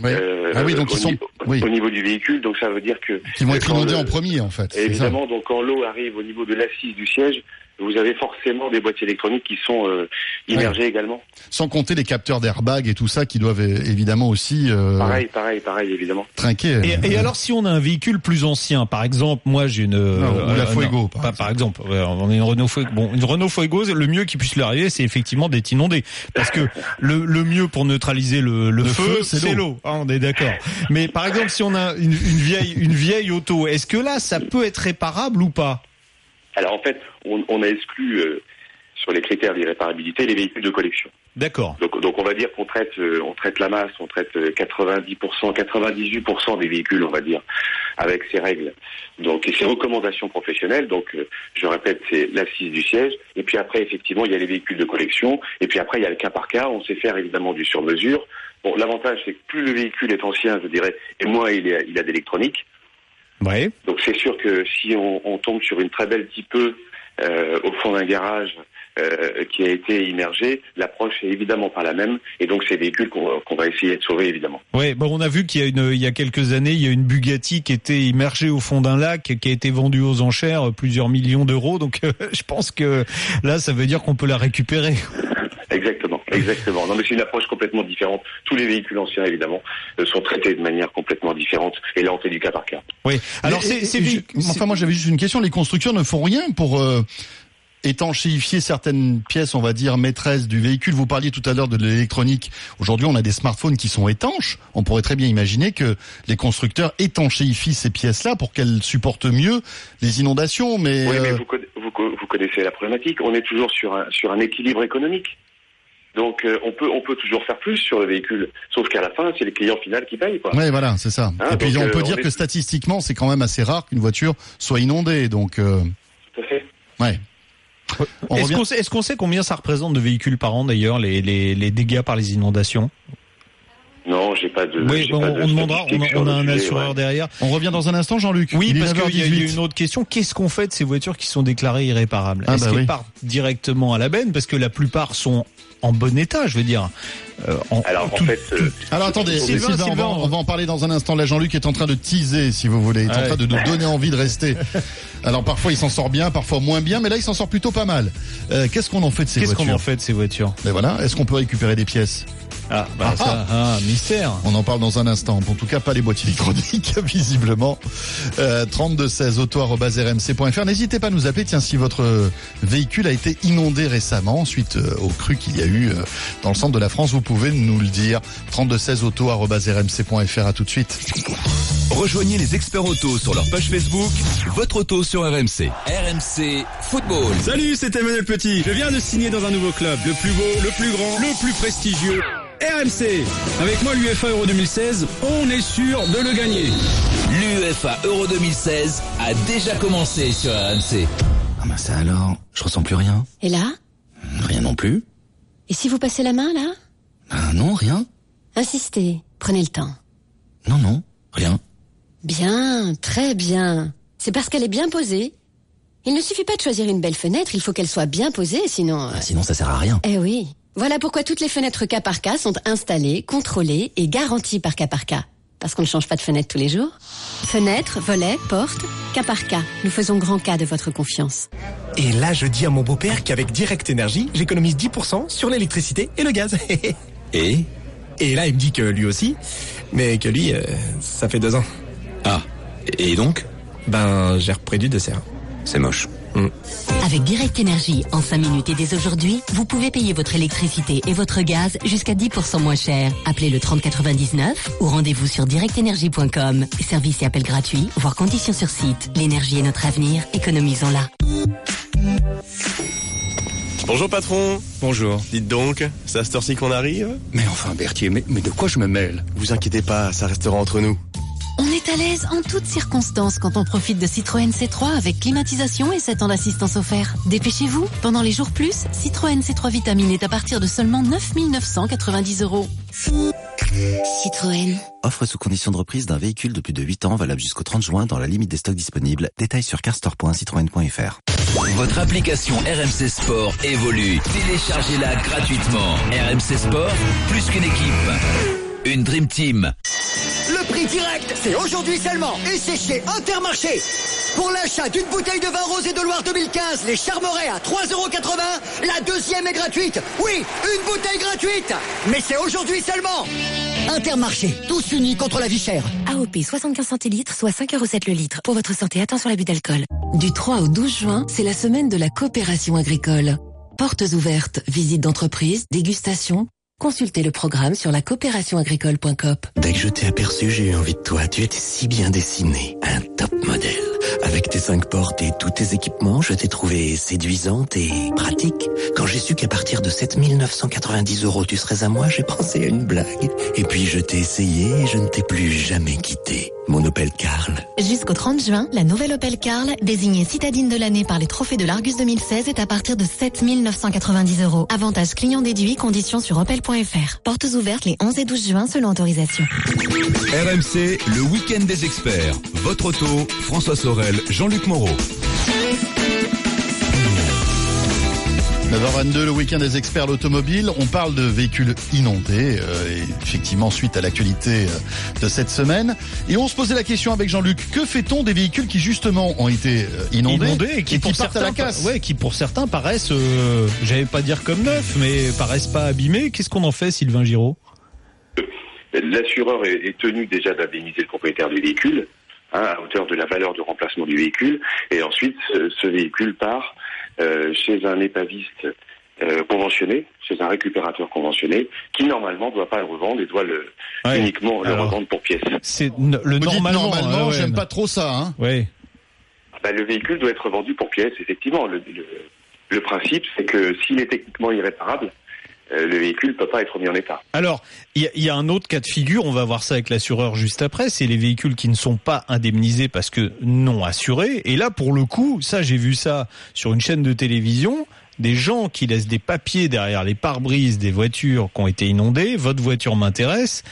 Ouais. euh, ah oui, donc au, ils sont... Oui, au niveau du véhicule, donc ça veut dire que qui vont être inondés le- en premier en fait. ça évidemment, donc quand l'eau arrive au niveau de l'assise du siège, vous avez forcément des boîtiers électroniques qui sont euh, immergés également. Sans compter les capteurs d'airbag et tout ça qui doivent euh, évidemment aussi euh, Pareil, pareil, pareil, évidemment. trinquer. Et, et alors si on a un véhicule plus ancien, par exemple, moi j'ai une euh, Non, ou la Fuego, par, par exemple, Ouais, on est une Renault Fuego. Bon, une Renault Fuego, le mieux qui puisse lui arriver, c'est effectivement d'être inondé, parce que le, le mieux pour neutraliser le, le, Le feu, feu, c'est l'eau. l'eau. Ah, on est d'accord. Mais par exemple, si on a une, une vieille une vieille auto, est-ce que là ça peut être réparable ou pas? Alors en fait, on, on a exclu euh, sur les critères d'irréparabilité les véhicules de collection. D'accord. Donc, donc on va dire qu'on traite, euh, on traite la masse, on traite euh, 90%, 98% des véhicules, on va dire, avec ces règles. Donc et ces recommandations professionnelles. Donc euh, je répète, c'est l'assise du siège. Et puis après, effectivement, il y a les véhicules de collection. Et puis après, il y a le cas par cas. On sait faire évidemment du sur-mesure. Bon, l'avantage, c'est que plus le véhicule est ancien, je dirais, et moins il, est, il a d'électronique. Ouais. Donc c'est sûr que si on, on tombe sur une très belle type euh, au fond d'un garage euh, qui a été immergé, l'approche est évidemment pas la même, et donc c'est véhicules qu'on va essayer de sauver évidemment. Ouais, bon, on a vu qu'il y a une, il y a quelques années, il y a une Bugatti qui était immergée au fond d'un lac, qui a été vendue aux enchères plusieurs millions d'euros. Donc, euh, je pense que là, ça veut dire qu'on peut la récupérer. Exactement, exactement. Non mais c'est une approche complètement différente. Tous les véhicules anciens évidemment euh, sont traités de manière complètement différente, et là on fait du cas par cas. Oui. Alors, c'est, enfin moi j'avais juste une question. Les constructeurs ne font rien pour euh, étanchéifier certaines pièces, on va dire maîtresses du véhicule. Vous parliez tout à l'heure de l'électronique. Aujourd'hui, on a des smartphones qui sont étanches. On pourrait très bien imaginer que les constructeurs étanchéifient ces pièces-là pour qu'elles supportent mieux les inondations. Mais, Oui, mais euh, vous, conna- vous, co- vous connaissez la problématique. On est toujours sur un, sur un équilibre économique. Donc euh, on peut on peut toujours faire plus sur le véhicule, sauf qu'à la fin c'est le client final qui paye quoi. Ouais, voilà, c'est ça. Hein, et puis on euh, peut on dire est- que statistiquement, c'est quand même assez rare qu'une voiture soit inondée. Donc, euh, Tout à fait. ouais. Est-ce revient- qu'on sait, combien ça représente de véhicules par an d'ailleurs, les, les, les dégâts par les inondations? Non, j'ai pas de. Oui, j'ai bon, pas de on demandera, on, a- on un sujet, assureur ouais. derrière. On revient dans un instant, Jean-Luc. Oui, Il parce qu'il y, y a 9h18. une autre question. Qu'est-ce qu'on fait de ces voitures qui sont déclarées irréparables? Ah Est-ce bah qu'elles oui. partent directement à la benne Parce que la plupart sont en bon état, je veux dire. Euh, en- Alors en tout- fait, euh, Alors attendez, Sylvain, Sylvain, on, Sylvain, va, on va en parler dans un instant. Là, Jean-Luc est en train de teaser, si vous voulez. Il est en train de nous donner envie de rester. Alors parfois il s'en sort bien, parfois moins bien, mais là il s'en sort plutôt pas mal. Euh, Qu'est-ce qu'on en fait de ces Qu'est-ce voitures qu'on en fait de ces voitures Mais voilà, est-ce qu'on peut récupérer des pièces Ah, bah ça, ah, mystère. On en parle dans un instant. En tout cas, pas les boîtiers électroniques, visiblement. Euh, 3216 auto@rmc.fr. N'hésitez pas à nous appeler. Tiens, si votre véhicule a été inondé récemment, suite euh, au cru qu'il y a eu euh, dans le centre de la France, vous pouvez nous le dire. 3216 auto@rmc.fr. À tout de suite. Rejoignez les experts auto sur leur page Facebook, votre auto sur RMC. RMC Football. Salut, c'est Emmanuel Petit. Je viens de signer dans un nouveau club, le plus beau, le plus grand, le plus prestigieux. RMC. Avec moi, l'UFA Euro 2016, on est sûr de le gagner. L'UEFA Euro 2016 a déjà commencé sur RMC. Ah bah ça alors, je ressens plus rien. Et là Rien non plus. Et si vous passez la main, là Ah non, rien. Insistez, prenez le temps. Non, non, rien. Bien, très bien. C'est parce qu'elle est bien posée. Il ne suffit pas de choisir une belle fenêtre, il faut qu'elle soit bien posée, sinon... euh, Ah, sinon ça sert à rien. Eh oui. Voilà pourquoi toutes les fenêtres cas par cas sont installées, contrôlées et garanties par cas par cas. Parce qu'on ne change pas de fenêtre tous les jours. Fenêtres, volets, portes, cas par cas. Nous faisons grand cas de votre confiance. Et là, je dis à mon beau-père qu'avec Direct Énergie, j'économise 10% sur l'électricité et le gaz. Et? Et là, il me dit que lui aussi, mais que lui, euh, ça fait deux ans. Ah, et donc? Ben, j'ai repris du dessert. C'est moche. Avec Direct Énergie, en 5 minutes et dès aujourd'hui, vous pouvez payer votre électricité et votre gaz jusqu'à 10% moins cher. Appelez le 3099 ou rendez-vous sur directenergie.com. Service et appel gratuit, voire conditions sur site. L'énergie est notre avenir, économisons-la. Bonjour patron. Bonjour. Dites donc, c'est à cette heure-ci qu'on arrive? Mais enfin Berthier, mais, mais de quoi je me mêle? Vous inquiétez pas, ça restera entre nous. On est à l'aise en toutes circonstances quand on profite de Citroën C3 avec climatisation et 7 ans d'assistance offert. Dépêchez-vous, pendant les jours plus, Citroën C3 Vitamine est à partir de seulement 9 990 euros. Citroën. Offre sous condition de reprise d'un véhicule de plus de 8 ans valable jusqu'au 30 juin dans la limite des stocks disponibles. Détails sur carstore.citroën.fr. Votre application RMC Sport évolue. Téléchargez-la gratuitement. RMC Sport, plus qu'une équipe. Une Dream Team. Le prix direct, c'est aujourd'hui seulement. Et c'est chez Intermarché. Pour l'achat d'une bouteille de vin rosé de Loire 2015, les Charmerets à 3,80€, la deuxième est gratuite. Oui, une bouteille gratuite. Mais c'est aujourd'hui seulement. Intermarché, tous unis contre la vie chère. AOP 75 centilitres, soit 5,7€ le litre. Pour votre santé, attention à l'abus d'alcool. Du 3 au 12 juin, c'est la semaine de la coopération agricole. Portes ouvertes, visites d'entreprise, dégustation. Consultez le programme sur la coopérationagricole.coop. Dès que je t'ai aperçu, j'ai eu envie de toi. Tu étais si bien dessiné. Un top modèle. Avec tes cinq portes et tous tes équipements, je t'ai trouvé séduisante et pratique. Quand j'ai su qu'à partir de 7990 euros, tu serais à moi, j'ai pensé à une blague. Et puis je t'ai essayé et je ne t'ai plus jamais quitté. Mon Opel Carl. Jusqu'au 30 juin, la nouvelle Opel Carl, désignée citadine de l'année par les trophées de l'Argus 2016, est à partir de 7 990 euros. Avantage client déduit, conditions sur opel.fr. Portes ouvertes les 11 et 12 juin selon autorisation. RMC, le week-end des experts. Votre auto, François Sorel, Jean-Luc Moreau. 9h22, le week-end des experts l'automobile. On parle de véhicules inondés, euh, et effectivement, suite à l'actualité euh, de cette semaine. Et on se posait la question avec Jean-Luc, que fait-on des véhicules qui justement ont été euh, inondés, Inondés et qui, pour partent à la certains, casse ouais, qui pour certains paraissent, euh, j'allais pas dire comme neufs, mais paraissent pas abîmés. Qu'est-ce qu'on en fait, Sylvain Giraud? L'assureur est, est tenu déjà d'indemniser le propriétaire du véhicule hein, à hauteur de la valeur de remplacement du véhicule, et ensuite ce, ce véhicule part euh, chez un épaviste euh, conventionné, chez un récupérateur conventionné, qui normalement ne doit pas le revendre et doit le, Ouais. uniquement le revendre pour pièces. C'est le Vous normalement. normalement, ouais, ouais, j'aime pas trop ça. Hein. Ouais. Bah, le véhicule doit être vendu pour pièces, effectivement. Le, le- le principe, c'est que s'il est techniquement irréparable, euh, le véhicule ne peut pas être mis en état. Alors, il y, a- il y a un autre cas de figure, on va voir ça avec l'assureur juste après, c'est les véhicules qui ne sont pas indemnisés parce que non assurés. Et là, pour le coup, ça, j'ai vu ça sur une chaîne de télévision, des gens qui laissent des papiers derrière les pare-brises des voitures qui ont été inondées, votre voiture m'intéresse,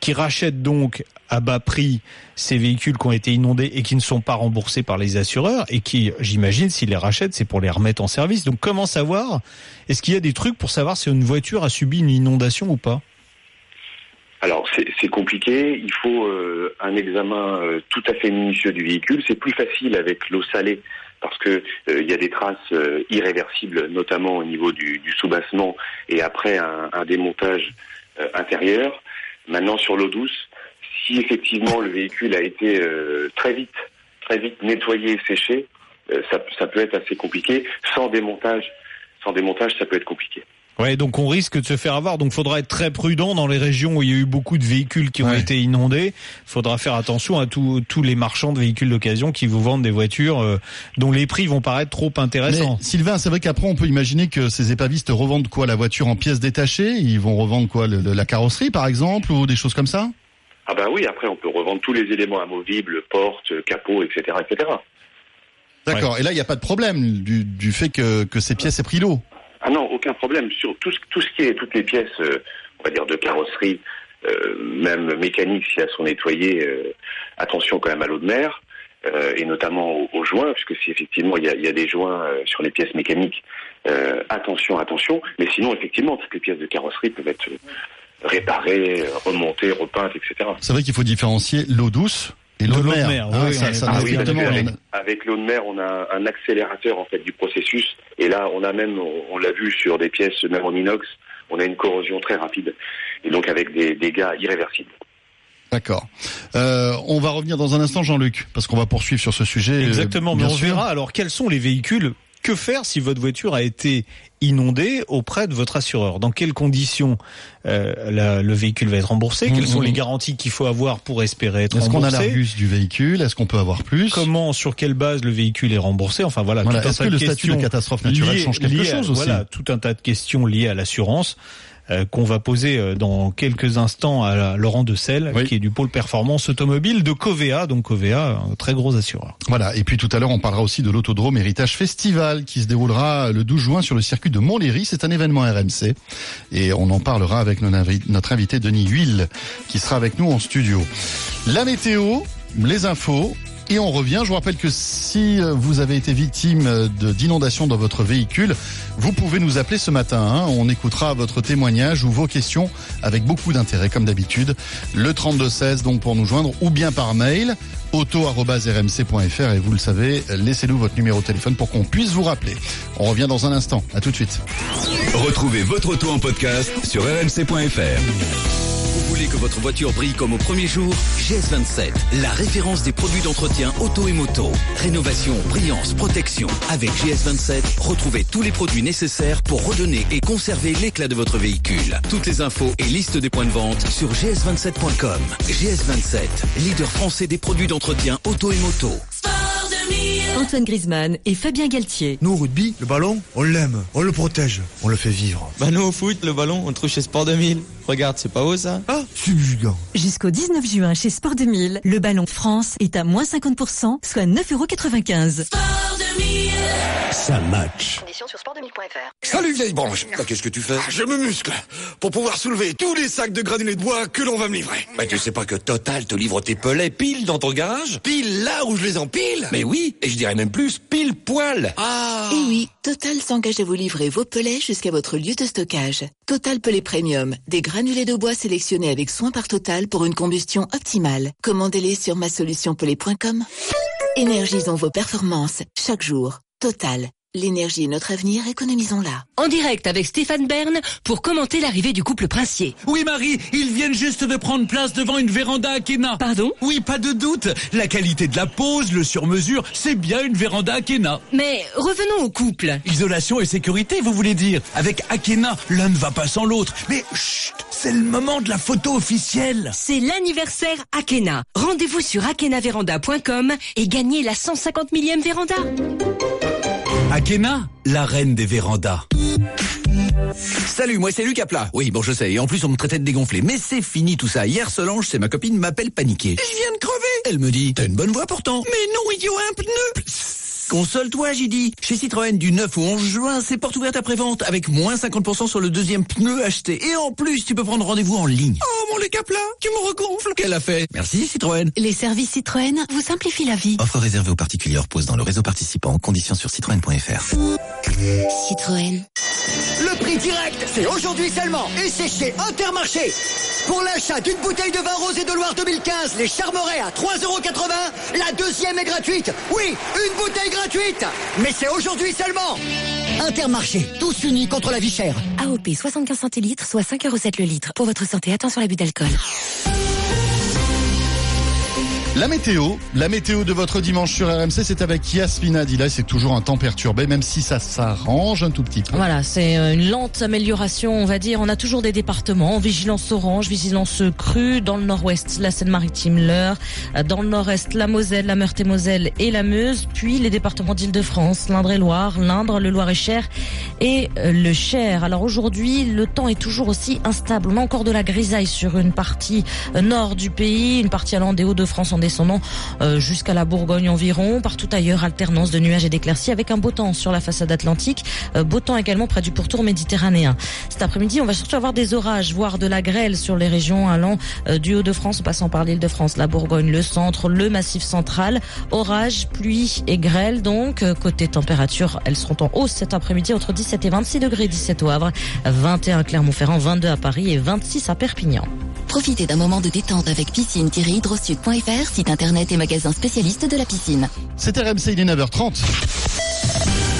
qui rachètent donc à bas prix ces véhicules qui ont été inondés et qui ne sont pas remboursés par les assureurs et qui, j'imagine, s'ils les rachètent, c'est pour les remettre en service. Donc comment savoir Est-ce qu'il y a des trucs pour savoir si une voiture a subi une inondation ou pas? Alors c'est compliqué, il faut euh, un examen euh, tout à fait minutieux du véhicule. C'est plus facile avec l'eau salée parce que euh, il y a des traces irréversibles, notamment au niveau du, du soubassement et après un, démontage intérieur. Maintenant sur l'eau douce, si effectivement le véhicule a été euh, très vite, très vite nettoyé et séché, euh, ça, ça peut être assez compliqué. Sans démontage, sans démontage, ça peut être compliqué. Ouais, donc on risque de se faire avoir. Donc faudra être très prudent dans les régions où il y a eu beaucoup de véhicules qui ont été inondés. Faudra faire attention à tous tous les marchands de véhicules d'occasion qui vous vendent des voitures euh, dont les prix vont paraître trop intéressants. Mais Sylvain, c'est vrai qu'après on peut imaginer que ces épavistes revendent quoi? La voiture en pièces détachées? Ils vont revendre quoi? Le- le- La carrosserie par exemple ou des choses comme ça? Ah ben oui, après on peut revendre tous les éléments amovibles, portes, capot, etc., etc. D'accord. Et là, il n'y a pas de problème du, du fait que, que ces pièces aient pris l'eau? Ah non, aucun problème. Sur tout ce, tout ce qui est toutes les pièces, euh, on va dire de carrosserie, euh, même mécanique, si elles sont nettoyées, euh, attention quand même à l'eau de mer. euh, et notamment aux, aux joints, puisque si effectivement il y a, y a des joints euh, sur les pièces mécaniques, euh, attention, attention. Mais sinon, effectivement, toutes les pièces de carrosserie peuvent être réparées, euh, remontées, repeintes, etc. C'est vrai qu'il faut différencier l'eau douce et l'eau de, mer. Ça, ça Ah oui, avec, avec l'eau de mer, on a un accélérateur en fait du processus, et là, on a même, on, on l'a vu sur des pièces même en inox, on a une corrosion très rapide, et donc avec des dégâts irréversibles. D'accord. Euh, on va revenir dans un instant, Jean-Luc, parce qu'on va poursuivre sur ce sujet. euh, Exactement, mais on sûr. verra alors quels sont les véhicules. Que faire si votre voiture a été inondée auprès de votre assureur? Dans quelles conditions euh, la- le véhicule va être remboursé? Quelles Mhm. sont les garanties qu'il faut avoir pour espérer être Est-ce qu'on remboursé? a l'Argus du véhicule? Est-ce qu'on peut avoir plus? Comment, sur quelle base le véhicule est remboursé? Enfin voilà, Voilà. tout un Est-ce tas que de le statut de catastrophe naturelle liées- change quelque à- chose aussi? Voilà, tout un tas de questions liées à l'assurance euh, qu'on va poser euh, dans quelques instants à la- Laurent Decel, qui est du pôle performance automobile de Covea. Donc Covea, un très gros assureur. Voilà, et puis tout à l'heure, on parlera aussi de l'Autodrome Héritage Festival qui se déroulera le 12 juin sur le circuit de Montlhéry. C'est un événement RMC et on en parlera avec notre invité Denis Huile qui sera avec nous en studio. La météo, les infos Et on revient. Je vous rappelle que si euh, vous avez été victime euh, de- d'inondation dans votre véhicule, vous pouvez nous appeler ce matin. hein. On écoutera votre témoignage ou vos questions avec beaucoup d'intérêt, comme d'habitude. Le 3216 donc pour nous joindre ou bien par mail auto@rmc.fr et vous le savez, laissez-nous votre numéro de téléphone pour qu'on puisse vous rappeler. On revient dans un instant. À tout de suite. Retrouvez votre auto en podcast sur rmc.fr. Vous voulez que votre voiture brille comme au premier jour? GS27, la référence des produits d'entretien auto et moto. Rénovation, brillance, protection. Avec GS27, retrouvez tous les produits nécessaires pour redonner et conserver l'éclat de votre véhicule. Toutes les infos et listes des points de vente sur gs27.com. GS27, leader français des produits d'entretien auto et moto. Antoine Griezmann et Fabien Galtier. Nous, au rugby, le ballon, on l'aime, on le protège, on le fait vivre. Bah nous au foot, le ballon, on le trouve chez Sport 2000. Regarde, c'est pas haut ça Ah, subjugant. Jusqu'au 19 juin chez Sport 2000, le ballon France est à moins 50%, soit 9,95€. Ça match. Conditions sur sport2000.fr. Salut vieille branche. Bah, Qu'est-ce que tu fais Je me muscle pour pouvoir soulever tous les sacs de granulés de bois que l'on va me livrer. Bah tu sais pas que Total te livre tes pelets pile dans ton garage Pile là où je les empile Mais oui, et je dirais même plus, pile poil Ah Et oui, Total s'engage à vous livrer vos pellets jusqu'à votre lieu de stockage. Total Pellet Premium, des granulés de bois sélectionnés avec soin par Total pour une combustion optimale. Commandez-les sur masolutionpellet.com. Énergisons vos performances chaque jour. Total. L'énergie est notre avenir, économisons-la. En direct avec Stéphane Bern pour commenter l'arrivée du couple princier. Oui Marie, ils viennent juste de prendre place devant une véranda Akena. Pardon? Oui, pas de doute. La qualité de la pose, le sur-mesure, c'est bien une véranda Akena. Mais revenons au couple. Isolation et sécurité, vous voulez dire? Avec Akena, l'un ne va pas sans l'autre. Mais chut, c'est le moment de la photo officielle. C'est l'anniversaire Akena. Rendez-vous sur akenavéranda.com et gagnez la 150 millième véranda. Akena, la reine des vérandas. Salut, moi c'est Lucas Plat. Oui, bon je sais, et en plus on me traitait de dégonflé. Mais c'est fini tout ça. Hier Solange, c'est ma copine, m'appelle paniqué. Je viens de crever Elle me dit, t'as une bonne voix pourtant. Mais non, idiot, un pneu Console-toi, j'ai dit. Chez Citroën, du 9 au 11 juin, c'est porte ouverte après-vente, avec moins 50% sur le deuxième pneu acheté. Et en plus, tu peux prendre rendez-vous en ligne. Oh, mon Lucas Plat, tu me regonfles Qu'elle a fait Merci Citroën. Les services Citroën vous simplifient la vie. Offre réservée aux particuliers hors pose dans le réseau participant. Conditions sur citroën.fr. Citroën. Le prix direct, c'est aujourd'hui seulement. Et c'est chez Intermarché. Pour l'achat d'une bouteille de vin rosé de Loire 2015, les Charmerets à 3,80€, la deuxième est gratuite. Oui, une bouteille gratuite. Mais c'est aujourd'hui seulement. Intermarché, tous unis contre la vie chère. AOP 75 centilitres, soit 5,7€ le litre. Pour votre santé, attention à l'abus d'alcool. La météo, la météo de votre dimanche sur RMC, c'est avec Yasmina Dila. C'est toujours un temps perturbé, même si ça s'arrange un tout petit peu. Voilà, c'est euh, une lente amélioration, on va dire. On a toujours des départements en vigilance orange, vigilance crue dans le nord-ouest, la Seine-Maritime, l'Eure, euh, dans le nord-est, la Moselle, la Meurthe-et-Moselle et la Meuse, puis les départements d'Île-de-France, l'Indre-et-Loire, l'Indre, le Loir-et-Cher et euh, le Cher. Alors aujourd'hui, le temps est toujours aussi instable. On a encore de la grisaille sur une partie nord du pays, une partie allant des Hauts-de-France en descendant euh, jusqu'à la Bourgogne environ. Partout ailleurs, alternance de nuages et d'éclaircies avec un beau temps sur la façade atlantique. Euh, beau temps également près du pourtour méditerranéen. Cet après-midi, on va surtout avoir des orages, voire de la grêle sur les régions allant euh, du Haut-de-France, passant par l'Île-de-France, la Bourgogne, le centre, le Massif central. Orage, pluie et grêle donc. Côté température, elles seront en hausse cet après-midi entre 17 et 26 degrés, 17 au Havre, 21 à Clermont-Ferrand, 22 à Paris et 26 à Perpignan. Profitez d'un moment de détente avec piscine-hydrosud.fr, site internet et magasin spécialiste de la piscine. C'est RMC, il est 9h30.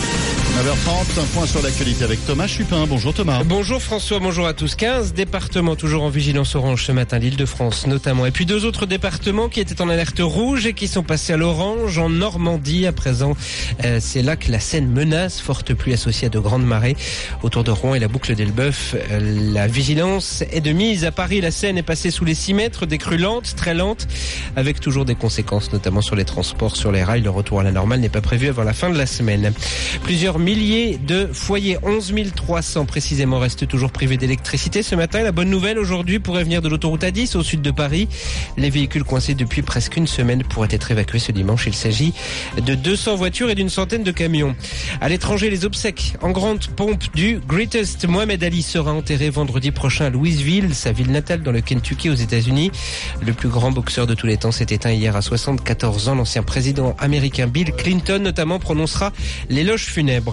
9h30, un point sur l'actualité avec Thomas Chupin. Bonjour Thomas. Bonjour François, bonjour à tous. 15 départements toujours en vigilance orange ce matin, l'Île-de-France notamment. Et puis deux autres départements qui étaient en alerte rouge et qui sont passés à l'orange en Normandie à présent. Euh, c'est là que la Seine menace, forte pluie associée à de grandes marées. Autour de Rouen et la boucle d'Elbeuf, euh, la vigilance est de mise. À Paris, la Seine est passée sous les 6 mètres, des crues lentes, très lentes, avec toujours des conséquences, notamment sur les transports, sur les rails. Le retour à la normale n'est pas prévu avant la fin de la semaine. Plusieurs milliers de foyers, 11 300 précisément, restent toujours privés d'électricité ce matin. La bonne nouvelle aujourd'hui pourrait venir de l'autoroute A10 au sud de Paris. Les véhicules coincés depuis presque une semaine pourraient être évacués ce dimanche. Il s'agit de 200 voitures et d'une centaine de camions. À l'étranger, les obsèques en grande pompe du Greatest Mohamed Ali sera enterré vendredi prochain à Louisville, sa ville natale dans le Kentucky aux États-Unis. Le plus grand boxeur de tous les temps s'est éteint hier à 74 ans. L'ancien président américain Bill Clinton notamment prononcera l'éloge funèbre.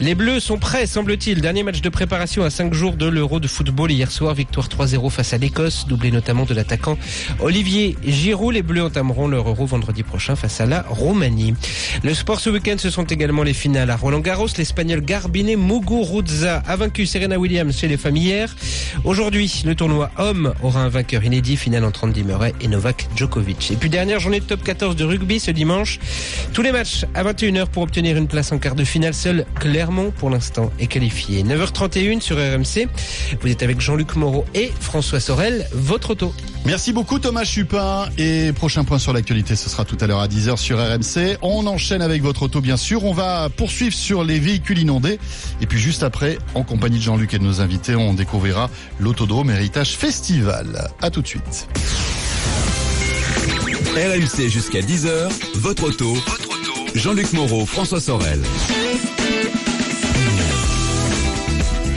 Les Bleus sont prêts, semble-t-il. Dernier match de préparation à 5 jours de l'Euro de football hier soir. Victoire 3-0 face à l'Écosse, doublé notamment de l'attaquant Olivier Giroud. Les Bleus entameront leur Euro vendredi prochain face à la Roumanie. Le sport ce week-end, ce sont également les finales à Roland Garros. L'Espagnol Garbine Muguruza a vaincu Serena Williams chez les familières. Aujourd'hui, le tournoi homme aura un vainqueur inédit, finale entre Andy Murray et Novak Djokovic. Et puis dernière journée de top 14 de rugby ce dimanche. Tous les matchs à 21h pour obtenir une place en quart de finale. Seul Clermont, pour l'instant, est qualifié. 9h31 sur RMC. Vous êtes avec Jean-Luc Moreau et François Sorel. Votre auto. Merci beaucoup Thomas Chupin. Et prochain point sur l'actualité, ce sera tout à l'heure à 10h sur RMC. On enchaîne avec votre auto bien sûr. On va poursuivre sur les véhicules inondés. Et puis juste après, en compagnie de Jean-Luc et de nos invités, on découvrira l'Autodrome Héritage Festival. À tout de suite. RMC jusqu'à 10h, votre auto. Jean-Luc Moreau, François Sorel.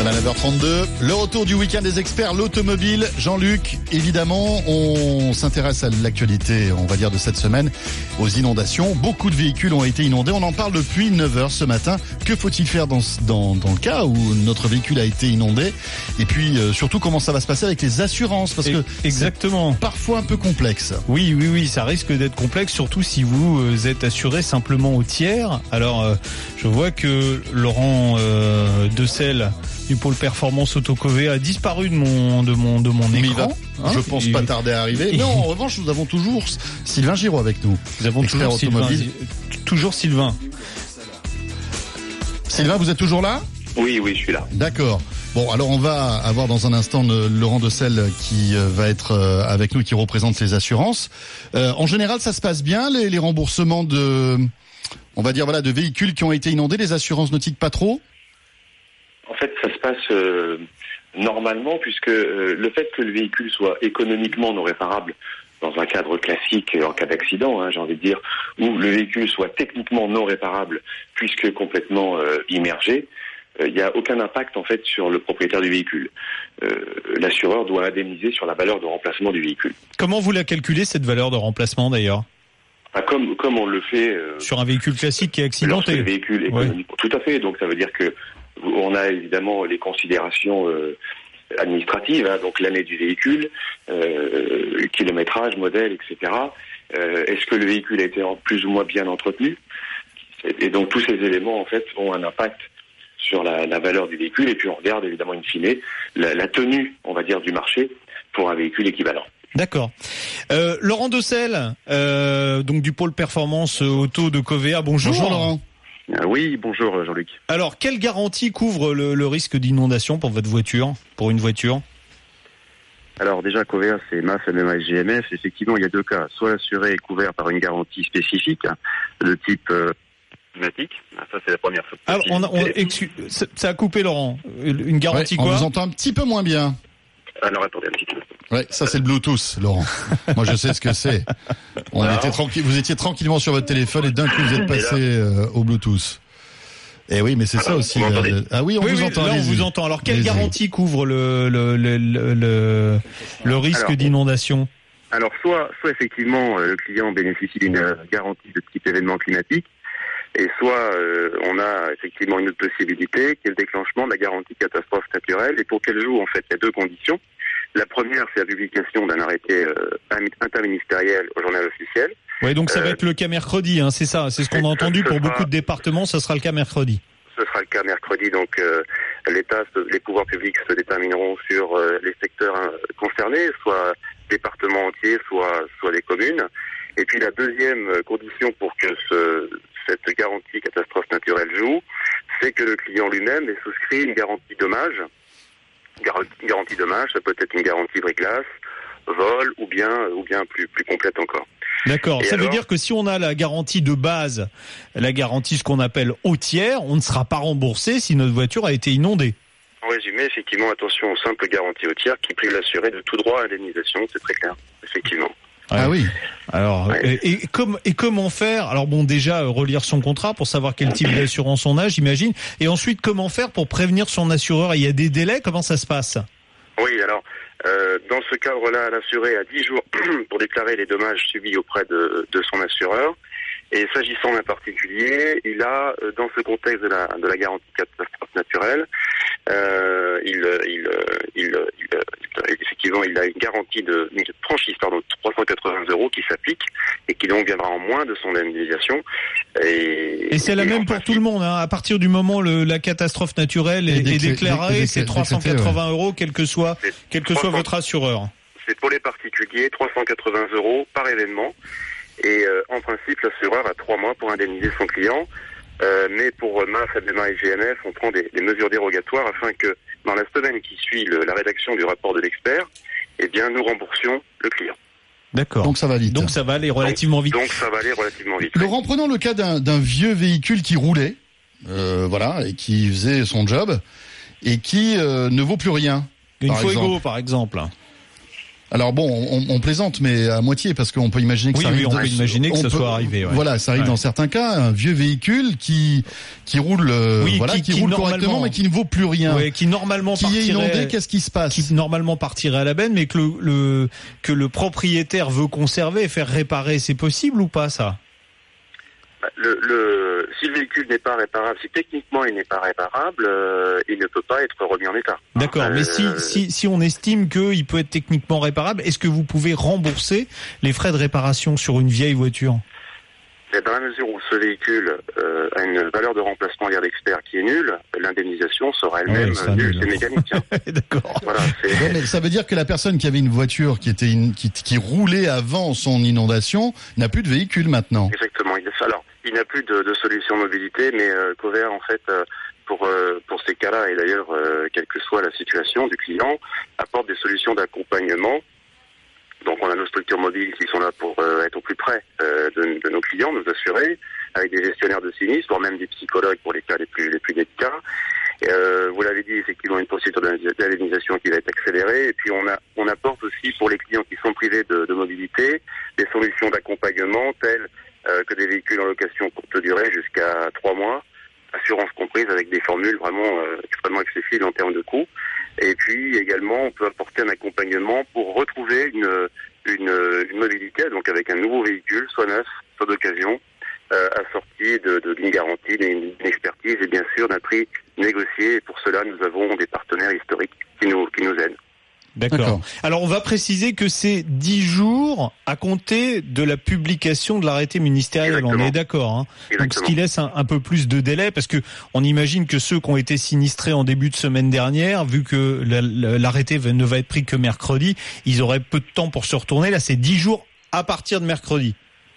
À 9h32, le retour du week-end des experts, l'automobile. Jean-Luc, évidemment, on s'intéresse à l'actualité, on va dire, de cette semaine, aux inondations. Beaucoup de véhicules ont été inondés. On en parle depuis 9h ce matin. Que faut-il faire dans, dans, dans, le cas où notre véhicule a été inondé? Et puis, euh, surtout, comment ça va se passer avec les assurances? Parce que exactement, parfois un peu complexe. Oui, oui, oui, ça risque d'être complexe, surtout si vous euh, êtes assuré simplement au tiers. Alors, euh, je vois que Laurent euh, Decel du pôle performance autocové a disparu de mon de mon de mon Mais il écran. va, hein. je pense pas tarder à arriver. Mais en revanche, nous avons toujours Sylvain Giraud avec nous. Nous avons toujours Sylvain, toujours Sylvain. Sylvain, vous êtes toujours là? Oui, oui, je suis là. D'accord. Bon, alors on va avoir dans un instant euh, Laurent Decel qui euh, va être euh, avec nous, qui représente les assurances. Euh, en général, ça se passe bien, les, les remboursements de, on va dire voilà, de véhicules qui ont été inondés, les assurances nautiques pas trop? En fait, ça se passe euh, normalement puisque euh, le fait que le véhicule soit économiquement non réparable dans un cadre classique en cas d'accident, hein, j'ai envie de dire, ou le véhicule soit techniquement non réparable puisque complètement euh, immergé, il n'y a aucun impact en fait sur le propriétaire du véhicule. L'assureur doit indemniser sur la valeur de remplacement du véhicule. Comment vous la calculez cette valeur de remplacement d'ailleurs? Ah, comme comme on le fait euh, sur un véhicule classique qui est accidenté le véhicule économique. Tout à fait. Donc ça veut dire que on a évidemment les considérations euh, administratives, hein, donc l'année du véhicule, euh, kilométrage, modèle, etc. Euh, Est-ce que le véhicule a été en plus ou moins bien entretenu? Et donc tous ces éléments en fait ont un impact sur la, la valeur du véhicule. Et puis on regarde évidemment in fine la, la tenue, on va dire, du marché pour un véhicule équivalent. D'accord. Euh, Laurent euh, donc du pôle performance auto de Covea. Bonjour. Bonjour, Laurent. Euh, Oui, bonjour Jean-Luc. Alors, quelle garantie couvre le, le risque d'inondation pour votre voiture, pour une voiture? Alors déjà, Covea, c'est MAF, MMA et GMF. Effectivement, il y a deux cas. Soit l'assuré est couvert par une garantie spécifique hein, de type euh, climatique. Ah, Ça, c'est la première chose. Alors, on, a- on- ça a coupé, Laurent. Une garantie Ouais, on quoi? vous entend un petit peu moins bien. Alors attendez un petit peu. Ouais, ça c'est le Bluetooth, Laurent. Moi je sais ce que c'est. On Alors était tranquille, vous étiez tranquillement sur votre téléphone et d'un coup vous êtes passé euh, au Bluetooth. Eh oui, mais c'est ça aussi. la- la- ah oui, on oui, vous oui, entend. là, on vous entend. Alors, quelle garantie couvre le, le, le, le, le- risque d'inondation Alors soit, soit effectivement, euh, le client bénéficie d'une euh, garantie de type événement climatique, et soit euh, on a effectivement une autre possibilité qui est le déclenchement de la garantie catastrophe naturelle. Et pour qu'elle joue, en fait, il y a deux conditions. La première, c'est la publication d'un arrêté euh, interministériel au journal officiel. Oui, donc ça va Euh, être le cas mercredi, hein, c'est ça. C'est ce qu'on a entendu pour sera- beaucoup de départements, ça sera le cas mercredi. Ce sera le cas mercredi, donc euh, l'État, les pouvoirs publics se détermineront sur euh, les secteurs hein, concernés, soit départements entiers, soit soit les communes. Et puis la deuxième condition pour que ce, cette garantie catastrophe naturelle joue, c'est que le client lui-même ait souscrit une garantie dommage. Garantie, garantie dommage, ça peut être une garantie bric-glace, vol ou bien ou bien plus plus complète encore. D'accord. Ça veut dire que si on a la garantie de base, la garantie ce qu'on appelle au tiers, on ne sera pas remboursé si notre voiture a été inondée. En résumé, effectivement, attention aux simples garanties au tiers qui privent l'assuré de tout droit à indemnisation, c'est très clair, effectivement. Ah oui. Alors, et, et comme- et comment faire? Alors bon, déjà euh, relire son contrat pour savoir quel type d'assurance on a, j'imagine. Et ensuite, comment faire pour prévenir son assureur? Il y a des délais? Comment ça se passe? Oui, alors, euh, dans ce cadre-là, l'assuré a 10 jours pour déclarer les dommages subis auprès de, de son assureur. Et s'agissant d'un particulier, il a, euh, dans ce contexte de la, de la garantie catastrophe naturelle, euh, il, il, il, euh, il, il- effectivement, il a une garantie de une franchise pardon, de 380 euros qui s'applique et qui donc viendra en moins de son indemnisation. Et, Et c'est la même pour tout le monde. Hein. À partir du moment où le, la catastrophe naturelle est, déclarée, c'est décrété, 380 euros, quel que soit, quel que soit 300. votre assureur. C'est pour les particuliers, 380 euros par événement. Et euh, en principe, l'assureur a trois mois pour indemniser son client. Euh, mais pour MAF, ABMA et GMF, on prend des, des mesures dérogatoires afin que dans la semaine qui suit le- la rédaction du rapport de l'expert, eh bien, nous remboursions le client. D'accord. Donc ça va vite. Donc ça va aller relativement vite. Donc ça va aller relativement vite. Laurent, prenons le cas d'un vieux véhicule qui roulait, euh, voilà, et qui faisait son job, et qui euh, ne vaut plus rien. Une par Fuego, par exemple. Alors bon, on, on plaisante, mais à moitié, parce qu'on peut imaginer que Oui, ça oui, arrive. on dans- peut imaginer que ça soit arrivé, ouais. Voilà, ça arrive Ouais. dans certains cas, un vieux véhicule qui qui roule, euh, Oui, voilà, qui- qui, qui roule correctement, mais qui ne vaut plus rien. Ouais, qui normalement Qui est partirait, inondé, qu'est-ce qui se passe Qui normalement partirait à la benne, mais que le, le- que le propriétaire veut conserver et faire réparer, c'est possible ou pas ça? Le, le, si le véhicule n'est pas réparable, si techniquement il n'est pas réparable, euh, il ne peut pas être remis en état. D'accord, mais si, Euh, si, si on estime qu'il peut être techniquement réparable, est-ce que vous pouvez rembourser les frais de réparation sur une vieille voiture? Et Dans la mesure où ce véhicule euh, a une valeur de remplacement à l'air d'expert qui est nulle, l'indemnisation sera elle-même Ouais, nulle, c'est mécanique. hein. D'accord. Voilà, mais ça veut dire que la personne qui avait une voiture qui était qui, qui roulait avant son inondation n'a plus de véhicule maintenant. Exactement. Il- Alors, il n'y a plus de, de solution mobilité, mais euh, Cover, en fait, euh, pour, euh, pour ces cas-là, et d'ailleurs, euh, quelle que soit la situation du client, apporte des solutions d'accompagnement. Donc, on a nos structures mobiles qui sont là pour être au plus près de, de nos clients, nos assurés, avec des gestionnaires de sinistres, voire même des psychologues pour les cas les plus, les plus délicats. Euh, vous l'avez dit, effectivement, une procédure d'indemnisation qui va être accélérée. Et puis, on, a, on apporte aussi pour les clients qui sont privés de, de mobilité des solutions d'accompagnement telles euh, que des véhicules en location courte durée jusqu'à trois mois, assurance comprise avec des formules vraiment euh, extrêmement accessibles en termes de coûts. Et puis également, on peut apporter un accompagnement pour retrouver une, une, une mobilité, donc avec un nouveau véhicule, soit neuf, soit d'occasion, euh, assorti de, de, d'une garantie, d'une d'une expertise et bien sûr d'un prix négocié. Et pour cela, nous avons des partenaires historiques qui nous, qui nous aident. D'accord. Alors on va préciser que c'est 10 jours à compter de la publication de l'arrêté ministériel. On est d'accord. Hein Donc ce qui laisse un, un peu plus de délai parce que on imagine que ceux qui ont été sinistrés en début de semaine dernière, vu que la- la- l'arrêté ne va être pris que mercredi, ils auraient peu de temps pour se retourner. Là c'est 10 jours à partir de mercredi.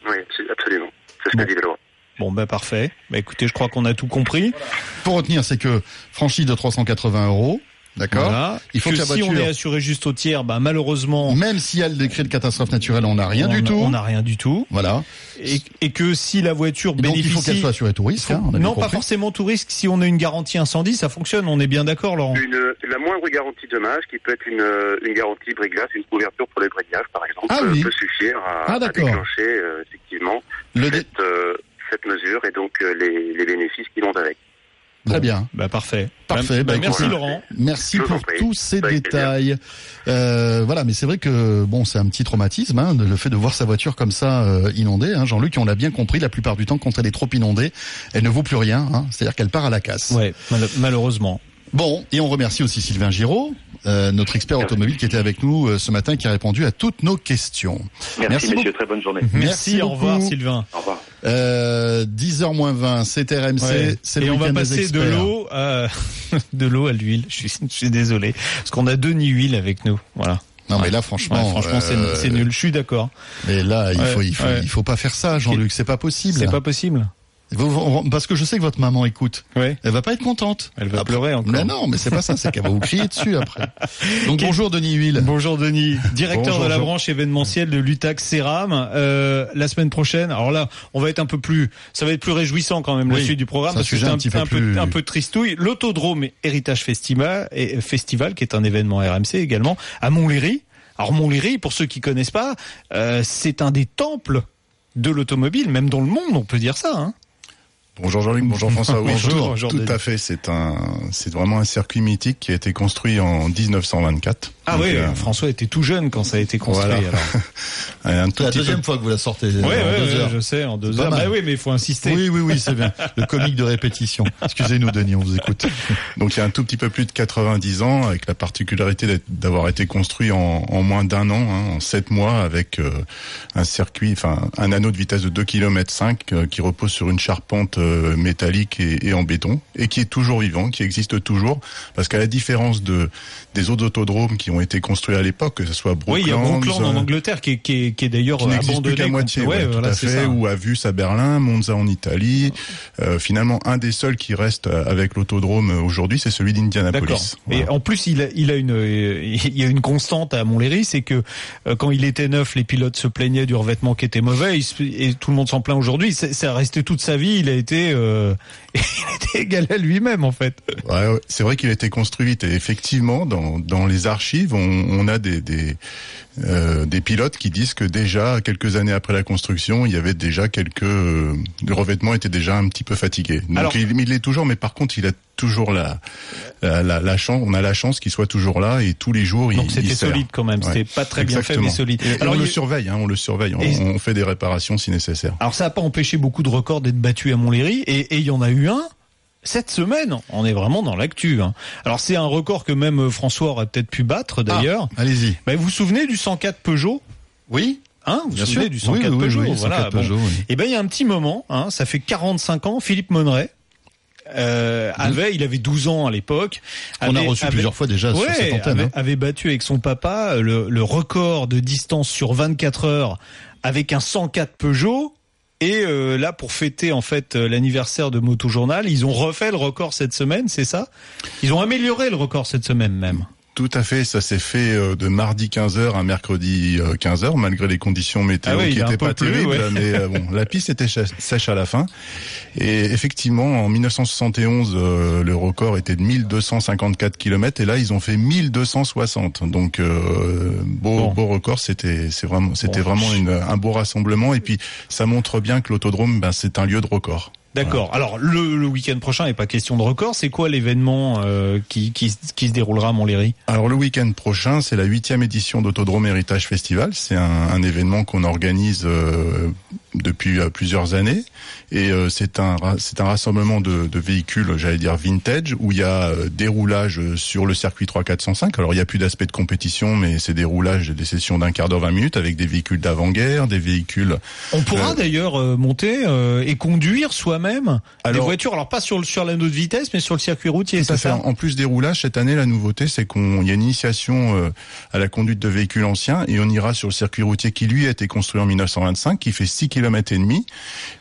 Oui, absolument. C'est ce que dit la loi. Bon ben parfait. Bah écoutez, je crois qu'on a tout compris. Pour retenir, c'est que franchise de 380 euros, d'accord. Voilà. Il faut que, que, la si voiture, on est assuré juste au tiers, bah malheureusement, même si elle décrit de catastrophe naturelle, on n'a rien on du a- tout. On n'a rien du tout. Voilà. Et, et que si la voiture Et donc, il bénéficie, faut qu'elle soit assurée tout risque. hein, a non, pas forcément tout risque. Si on a une garantie incendie, ça fonctionne. On est bien d'accord, Laurent. Une, la moindre garantie dommage, qui peut être une, euh, une garantie brise-glace, une couverture pour les brise-glaces, par exemple, Ah euh, oui. peut suffire à, Ah, à déclencher euh, effectivement Le dé- cette, euh, cette mesure et donc euh, les, les bénéfices qui vont avec. Très bien. Bah parfait. Parfait. Bah, Bah, merci écoute, Laurent. Merci Je pour prie. tous ces détails. Euh, voilà, mais c'est vrai que bon, c'est un petit traumatisme, hein, le fait de voir sa voiture comme ça euh, inondée. Hein, Jean-Luc, on l'a bien compris, la plupart du temps, quand elle est trop inondée, elle ne vaut plus rien. Hein, C'est-à-dire qu'elle part à la casse. Ouais, mal- malheureusement. Bon, et on remercie aussi Sylvain Giraud, euh, notre expert automobile qui était avec nous euh, ce matin, qui a répondu à toutes nos questions. Merci, beaucoup. messieurs, très bonne journée. Merci, au revoir. Sylvain. Au revoir. Euh, 10h moins 20, c'est RMC, Ouais. c'est le Et on va passer de experts. l'eau à de l'eau à l'huile. Je suis, je suis désolé parce qu'on a deux huile avec nous. Voilà. Non mais là franchement, Ouais, franchement, c'est- euh, c'est nul. Je suis d'accord. Mais là, il Ouais, faut, il faut, ouais. il faut pas faire ça, Jean-Luc. C'est pas possible. C'est pas possible. Parce que je sais que votre maman écoute. Ouais. Elle va pas être contente. Elle va Après- pleurer encore. Mais non, mais c'est pas ça, c'est qu'elle va vous crier dessus après. Donc bonjour Denis Huile. Bonjour Denis, directeur Bonjour, de la branche événementielle de l'UTAX Céram. Euh, la semaine prochaine, alors là, on va être un peu plus, ça va être plus réjouissant quand même la Oui, suite du programme parce que c'est un petit peu un, plus- un peu tristouille. L'autodrome Héritage Festival, et, Festival, qui est un événement RMC également, à Montlhéry. Alors Montlhéry, pour ceux qui connaissent pas, euh, c'est un des temples de l'automobile, même dans le monde, on peut dire ça. Hein. Bonjour Jean-Luc, bonjour François. Oui, Bonjour, tout, tout à fait. C'est un, c'est vraiment un circuit mythique qui a été construit en 1924. Ah Donc, oui, euh, François était tout jeune quand ça a été construit. Voilà. alors. un tout la petit deuxième peu- fois que vous la sortez. Euh, ouais, heures. je sais, en deux heures. Bah oui, mais il faut insister. Oui, oui, oui, c'est bien. Le comique de répétition. Excusez-nous Denis, on vous écoute. Donc il y a un tout petit peu plus de 90 ans, avec la particularité d'avoir été construit en, en moins d'un an, hein, en sept mois, avec euh, un circuit, enfin un anneau de vitesse de 2 km 5 qui repose sur une charpente euh, métallique et, et en béton, et qui est toujours vivant, qui existe toujours, parce qu'à la différence de des autres autodromes qui ont été construits à l'époque, que ce soit Oui, il y a Brooklands, Brookland en euh, Angleterre qui est, qui est, qui est d'ailleurs abandonné. plus qu'à moitié, Ouais, ouais, voilà, tout à fait, ou à Vus à Berlin, Monza en Italie. Euh, finalement, un des seuls qui reste euh, avec l'autodrome aujourd'hui, c'est celui d'Indianapolis. Et en plus, il a, il a une, il y a une constante à Montlhéry, c'est que euh, quand il était neuf, les pilotes se plaignaient du revêtement qui était mauvais, et tout le monde s'en plaint aujourd'hui. Ça a resté toute sa vie. Il a été, euh, il était égal à lui-même en fait. Ouais, c'est vrai qu'il a été construit vite. Et effectivement, dans, dans les archives, on, a des, euh, des pilotes qui disent que déjà, quelques années après la construction, il y avait déjà quelques... euh, le revêtement était déjà un petit peu fatigué. Donc Alors- il, il l'est toujours, mais par contre, il a toujours la, la, la, la chance, on a la chance qu'il soit toujours là et tous les jours, il Donc c'était il solide quand même. C'était pas très bien fait, mais solide. Et, et Alors, on il- le surveille, hein, on le surveille. On fait des réparations si nécessaire. Alors ça n'a pas empêché beaucoup de records d'être battus à Montlhéry et et il y en a eu un cette semaine. On est vraiment dans l'actu. hein. Alors c'est un record que même euh, François aurait peut-être pu battre d'ailleurs. Ah, Allez-y. Bah, vous vous souvenez du 104 Peugeot? Oui. Hein, vous Bien vous souvenez sûr. du 104 Oui, oui, Peugeot, oui, voilà. 104 Peugeot, oui. Et ben il y a un petit moment, hein, ça fait 45 ans, Philippe Monneret euh, avait, il avait 12 ans à l'époque. Mmh. On a reçu avait- plusieurs fois déjà sur cette antenne, Avait, hein. avait battu avec son papa le, le record de distance sur 24 heures avec un 104 Peugeot. Et euh, là, pour fêter en fait euh, l'anniversaire de Moto Journal, ils ont refait le record cette semaine, c'est ça? Ils ont amélioré le record cette semaine même. Tout à fait, ça s'est fait euh, de mardi 15h à mercredi euh, 15h, malgré les conditions météo Ah oui, qui n'étaient pas terribles, ouais. mais euh, bon, la piste était sèche à la fin. Et effectivement, en 1971, euh, le record était de 1254 km, et là, ils ont fait 1260. Donc, euh, beau, beau record, c'était c'est vraiment, c'était Bon. vraiment une, un beau rassemblement, et puis ça montre bien que l'autodrome, ben, c'est un lieu de record. D'accord. Alors le, le week-end prochain, n'est pas question de record. C'est quoi l'événement euh, qui, qui, qui se déroulera à Montlhéry Alors le week-end prochain, c'est la huitième édition d'Autodrome Héritage Festival. C'est un, un événement qu'on organise euh, depuis euh, plusieurs années et c'est un c'est un rassemblement de, de véhicules, j'allais dire vintage, où il y a des roulages sur le circuit 3405. Alors il n'y a plus d'aspect de compétition, mais c'est des roulages, des sessions d'un quart d'heure, 20 minutes avec des véhicules d'avant-guerre, des véhicules. On pourra d'ailleurs monter et conduire soi-même des Alors- voitures. Alors pas sur le sur l'anneau de vitesse, mais sur le circuit routier. C'est ça En plus des roulages, cette année, la nouveauté, c'est qu'on il y a une initiation euh, à la conduite de véhicules anciens et on ira sur le circuit routier qui lui a été construit en 1925, qui fait 6 km et demi.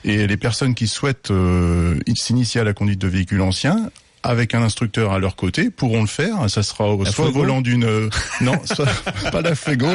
Et les personnes qui souhaitent euh, s'initier à la conduite de véhicules anciens avec un instructeur à leur côté pourront le faire. Ça sera La soit au volant d'une euh, non, soit, pas la Fuego,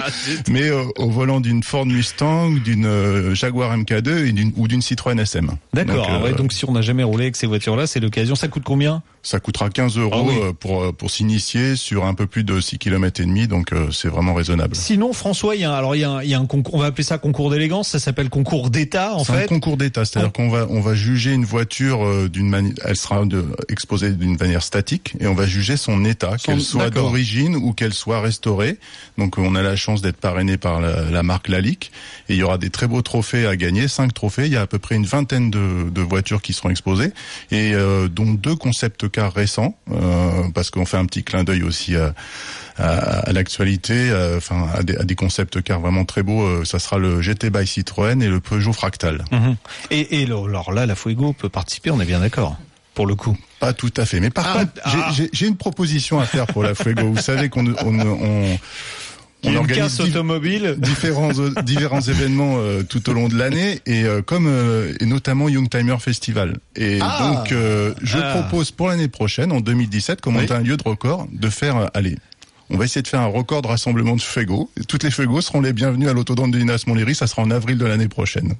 mais euh, au volant d'une Ford Mustang, d'une euh, Jaguar MK2 et d'une- ou d'une Citroën SM. D'accord. Donc, ouais, donc si on n'a jamais roulé avec ces voitures-là, c'est l'occasion. Ça coûte combien? Ça coûtera 15 euros Ah oui. euh, pour euh, pour s'initier sur un peu plus de 6 km et demi, donc euh, c'est vraiment raisonnable. Sinon, François, il y a alors il y a un, il y a un concours. On va appeler ça concours d'élégance. Ça s'appelle concours d'État en C'est fait. un concours d'état, c'est-à-dire qu'on va on va juger une voiture euh, d'une manière, elle sera de- exposée d'une manière statique et on va juger son état, Son- qu'elle soit d'origine ou qu'elle soit restaurée. Donc on a la chance d'être parrainé par la, la marque Lalique et il y aura des très beaux trophées à gagner, cinq trophées. Il y a à peu près une vingtaine de, de voitures qui seront exposées et euh, dont deux cars récents euh, parce qu'on fait un petit clin d'œil aussi à, à, à l'actualité, euh, enfin à des, à des concept cars vraiment très beaux. euh, ça sera le GT by Citroën et le Peugeot Fractal. Mhm. Et, et alors là, la Fuego peut participer. On est bien d'accord. Pour le coup. Pas tout à fait. Mais par Ah, contre, j'ai- ah. j'ai- j'ai une proposition à faire pour la Fuego. Vous savez qu'on on, on, Qui est une casse div- automobile. différents différents événements euh, tout au long de l'année et euh, comme euh, et notamment Youngtimer Festival. Et Ah. donc euh, je Ah. propose pour l'année prochaine en 2017 comme on Oui. est un lieu de record de faire euh, allez on va essayer de faire un record de rassemblement de Fuego. Toutes les Fuego seront les bienvenus à l'autodrome de Linas Montlhéry. Ça sera en avril de l'année prochaine.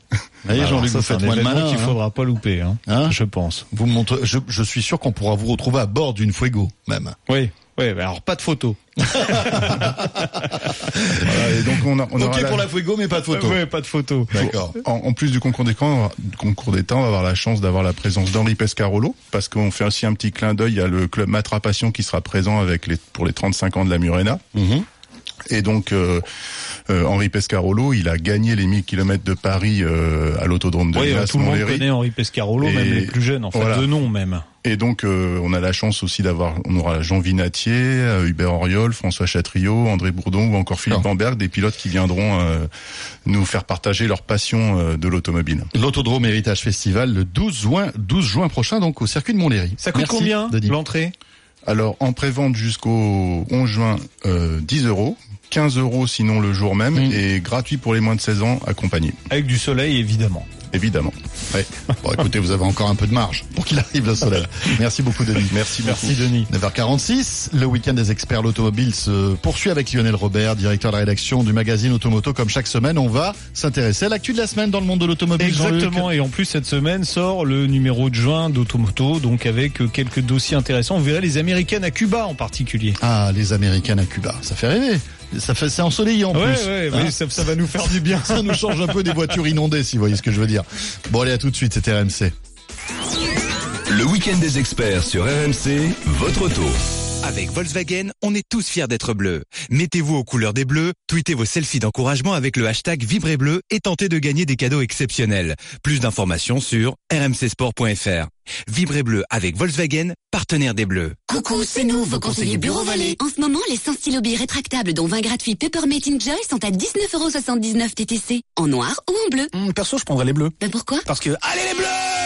Allez, Alors, Jean-Luc, vous c'est un faites moins malin. qu'il hein. faudra pas louper, hein, Hein je pense. Vous montrez, je, je suis sûr qu'on pourra vous retrouver à bord d'une Fuego, même. Oui, oui, mais alors pas de photo. Voilà, et donc on, a, on aura ok la- pour la Fuego, mais pas de photo. Ouais, pas de photo. D'accord. En, en plus du concours va- du concours d'État, on va avoir la chance d'avoir la présence d'Henri Pescarolo, parce qu'on fait aussi un petit clin d'œil. A le club Matra Passion qui sera présent avec les, pour les 35 ans de la Murena. Mhm. Et donc, euh, euh, Henri Pescarolo, il a gagné les 1000 km de Paris euh, à l'autodrome de Oui, tout le monde connaît Henri Pescarolo, Et même les plus jeunes, en fait, voilà. de nom même. Et donc, euh, on a la chance aussi d'avoir, on aura Jean Vinatier, euh, Hubert Auriol, François Chatriot, André Bourdon ou encore Philippe Ah. Bamberg, des pilotes qui viendront euh, nous faire partager leur passion euh, de l'automobile. L'autodrome Héritage Festival le 12 juin, 12 juin prochain, donc au circuit de Montlhéry. Ça coûte Merci, combien l'entrée? Alors, en prévente jusqu'au 11 juin, euh, 10 euros. 15 euros sinon le jour même et gratuit pour les moins de 16 ans accompagnés, Avec du soleil, évidemment. évidemment. Ouais. Bon, écoutez, vous avez encore un peu de marge pour qu'il arrive le soleil. Merci beaucoup, Denis. Merci beaucoup. Merci Denis. 9h46, le week-end des experts l'automobile se poursuit avec Lionel Robert, directeur de la rédaction du magazine Automoto. Comme chaque semaine, on va s'intéresser à l'actu de la semaine dans le monde de l'automobile. Exactement, et en plus cette semaine sort le numéro de juin d'Automoto, donc avec euh, quelques dossiers intéressants. Vous verrez les Américaines à Cuba en particulier. Ah, les Américaines à Cuba, ça fait rêver. Ça fait, c'est ensoleillant en Ouais, plus. ouais, Hein oui, ça, ça va nous faire du bien. ça nous change un peu des voitures inondées, si vous voyez ce que je veux dire. Bon, allez, à tout de suite, c'était RMC. Le week-end des experts sur RMC, votre auto. Avec Volkswagen, on est tous fiers d'être bleus. Mettez-vous aux couleurs des bleus, tweetez vos selfies d'encouragement avec le hashtag Vibrebleu et tentez de gagner des cadeaux exceptionnels. Plus d'informations sur rmcsport.fr. Vibrebleu avec Volkswagen, partenaire des bleus. Coucou, c'est nous, vos conseillers Bureau Vallée. En ce moment, les 100 stylos rétractables dont 20 gratuits Peppermint Enjoy sont à 19,79€ TTC. En noir ou en bleu. perso, je prendrais les bleus. Ben pourquoi? Parce que, allez les bleus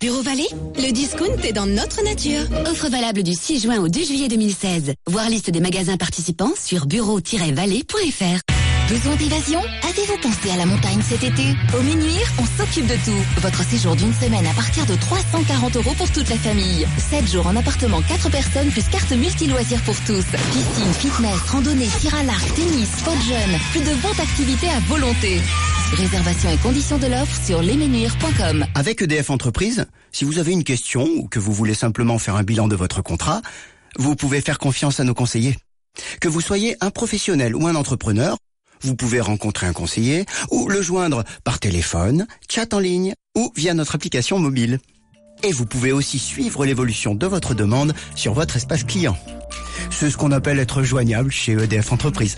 Bureau Vallée, le discount est dans notre nature. Offre valable du 6 juin au 2 juillet 2016. Voir liste des magasins participants sur bureau-vallée.fr. Besoin d'évasion Avez-vous pensé à la montagne cet été Au Ménuire, on s'occupe de tout. Votre séjour d'une semaine à partir de 340 euros pour toute la famille. 7 jours en appartement 4 personnes plus carte multi-loisirs pour tous. Piscine, fitness, randonnée, tir à l'arc, tennis, sport jeune. Plus de 20 activités à volonté. Réservation et conditions de l'offre sur lesmenuires.com. Avec EDF Entreprise, si vous avez une question ou que vous voulez simplement faire un bilan de votre contrat, vous pouvez faire confiance à nos conseillers. Que vous soyez un professionnel ou un entrepreneur, vous pouvez rencontrer un conseiller ou le joindre par téléphone, chat en ligne ou via notre application mobile. Et vous pouvez aussi suivre l'évolution de votre demande sur votre espace client. C'est ce qu'on appelle être joignable chez EDF Entreprise.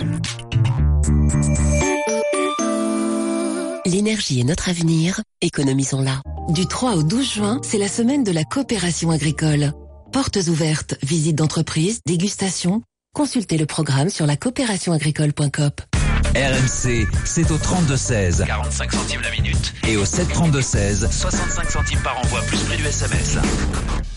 L'énergie est notre avenir, économisons-la. Du 3 au 12 juin, c'est la semaine de la coopération agricole. Portes ouvertes, visites d'entreprise, dégustation. Consultez le programme sur la coopérationagricole.coop. RMC, c'est au 32-16. 45 centimes la minute. Et au 732-16. 65 centimes par envoi, plus prix du SMS.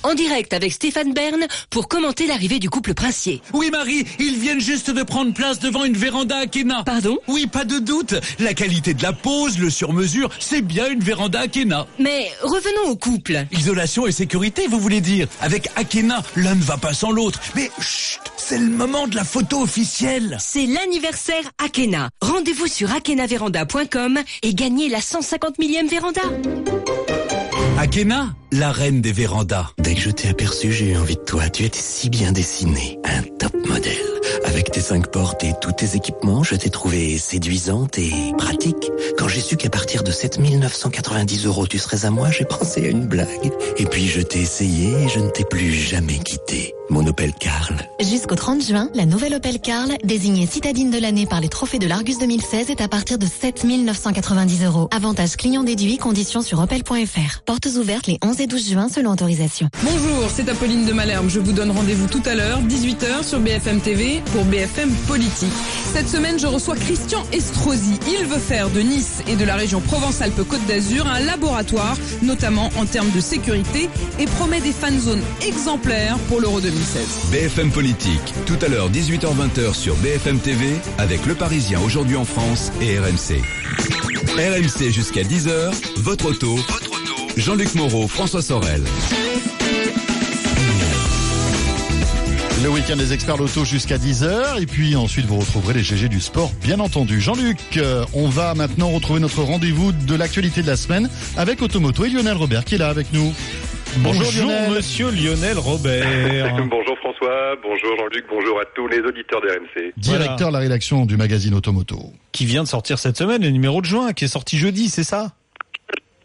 En direct avec Stéphane Bern pour commenter l'arrivée du couple princier. Oui Marie, ils viennent juste de prendre place devant une véranda Akena. Pardon? Oui, pas de doute. La qualité de la pose, le sur-mesure, c'est bien une véranda Akena. Mais revenons au couple. Isolation et sécurité, vous voulez dire? Avec Akena, l'un ne va pas sans l'autre. Mais chut, c'est le moment de la photo officielle. C'est l'anniversaire Akena. Rendez-vous sur akenaveranda.com et gagnez la 150 millième véranda. Akena, la reine des vérandas. Dès que je t'ai aperçu, j'ai eu envie de toi. Tu étais si bien dessiné, un top modèle. Avec tes cinq portes et tous tes équipements, je t'ai trouvé séduisante et pratique. Quand j'ai su qu'à partir de 7990 euros, tu serais à moi, j'ai pensé à une blague. Et puis je t'ai essayé et je ne t'ai plus jamais quitté. Mon Opel Carl. Jusqu'au 30 juin, la nouvelle Opel Carl, désignée citadine de l'année par les trophées de l'Argus 2016, est à partir de 7 990 euros. Avantage client déduit, conditions sur opel.fr. Portes ouvertes les 11 et 12 juin selon autorisation. Bonjour, c'est Apolline de Malherbe. Je vous donne rendez-vous tout à l'heure, 18h sur BFM TV, pour BFM Politique. Cette semaine, je reçois Christian Estrosi. Il veut faire de Nice et de la région Provence-Alpes-Côte d'Azur un laboratoire, notamment en termes de sécurité, et promet des fan zones exemplaires pour l'Euro 2016. BFM Politique, tout à l'heure 18h20 sur BFM TV avec Le Parisien aujourd'hui en France et RMC. RMC jusqu'à 10h, votre auto. Jean-Luc Moreau, François Sorel. Le week-end des experts l'auto jusqu'à 10h et puis ensuite vous retrouverez les GG du sport bien entendu. Jean-Luc, euh, on va maintenant retrouver notre rendez-vous de l'actualité de la semaine avec Automoto et Lionel Robert qui est là avec nous. Bonjour, Lionel. monsieur Lionel Robert. bonjour François, bonjour Jean-Luc, bonjour à tous les auditeurs de RMC. Directeur de la rédaction du magazine Automoto. Qui vient de sortir cette semaine, le numéro de juin, qui est sorti jeudi, c'est ça?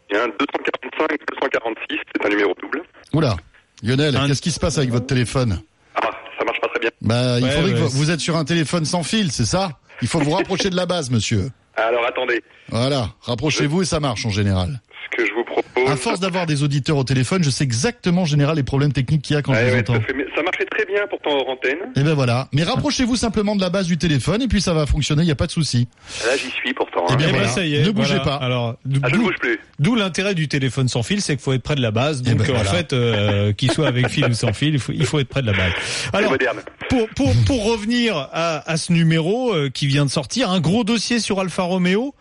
Il y a un 245, 246, c'est un numéro double. Oula, Lionel, qu'est-ce qui se passe avec votre téléphone Ah, ça marche pas très bien. Bah, il Ouais, faudrait que vous êtes sur un téléphone sans fil, c'est ça? Il faut vous rapprocher de la base, monsieur. Alors attendez, Voilà, rapprochez-vous et ça marche en général. ce que je vous propose... À force d'avoir des auditeurs au téléphone, je sais exactement en général les problèmes techniques qu'il y a quand je ouais, tout entends. ça marchait très bien pourtant hors antenne. Et ben voilà. Mais rapprochez-vous simplement de la base du téléphone et puis ça va fonctionner, il n'y a pas de souci. Là j'y suis pourtant. Eh hein. bien, Eh ben, ça y est, Ne bougez voilà. pas. Alors, Ah, je ne d'où- bouge plus. D'où l'intérêt du téléphone sans fil, c'est qu'il faut être près de la base. Donc, ben, euh, en fait, euh, qu'il soit avec fil ou sans fil, il faut, il faut être près de la base. Alors, moderne. Pour, pour, pour revenir à, à ce numéro euh, qui vient de sortir, un gros dossier sur Alfa Romeo.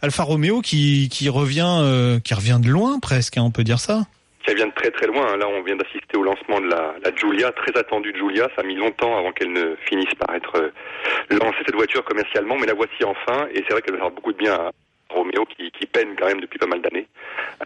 Alfa Romeo qui, qui revient, euh, qui revient de loin presque, hein, on peut dire ça. Ça vient de très très loin. Là, on vient d'assister au lancement de la, la Giulia, très attendue Giulia. Ça a mis longtemps avant qu'elle ne finisse par être euh, lancée cette voiture commercialement, mais la voici enfin. Et c'est vrai qu'elle va faire beaucoup de bien à Romeo qui, qui peine quand même depuis pas mal d'années,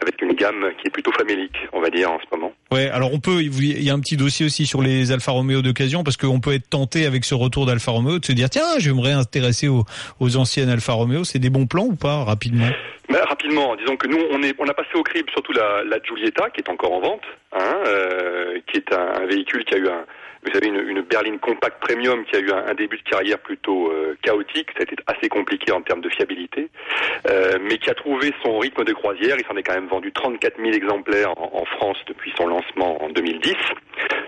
avec une gamme qui est plutôt famélique, on va dire en ce moment. Ouais, alors on peut, il y a un petit dossier aussi sur les Alfa Romeo d'occasion parce qu'on peut être tenté avec ce retour d'Alfa Romeo de se dire tiens, j'aimerais intéresser aux, aux anciennes Alfa Romeo. C'est des bons plans ou pas rapidement? Mais rapidement, disons que nous, on, est, on a passé au crible surtout la, la Giulietta, qui est encore en vente, hein, euh, qui est un, un véhicule qui a eu un, vous savez, une, berline compacte premium qui a eu un, un début de carrière plutôt euh, chaotique. Ça a été assez compliqué en termes de fiabilité, euh, mais qui a trouvé son rythme de croisière. Il s'en est quand même vendu 34 000 exemplaires en, en France depuis son lancement en 2010.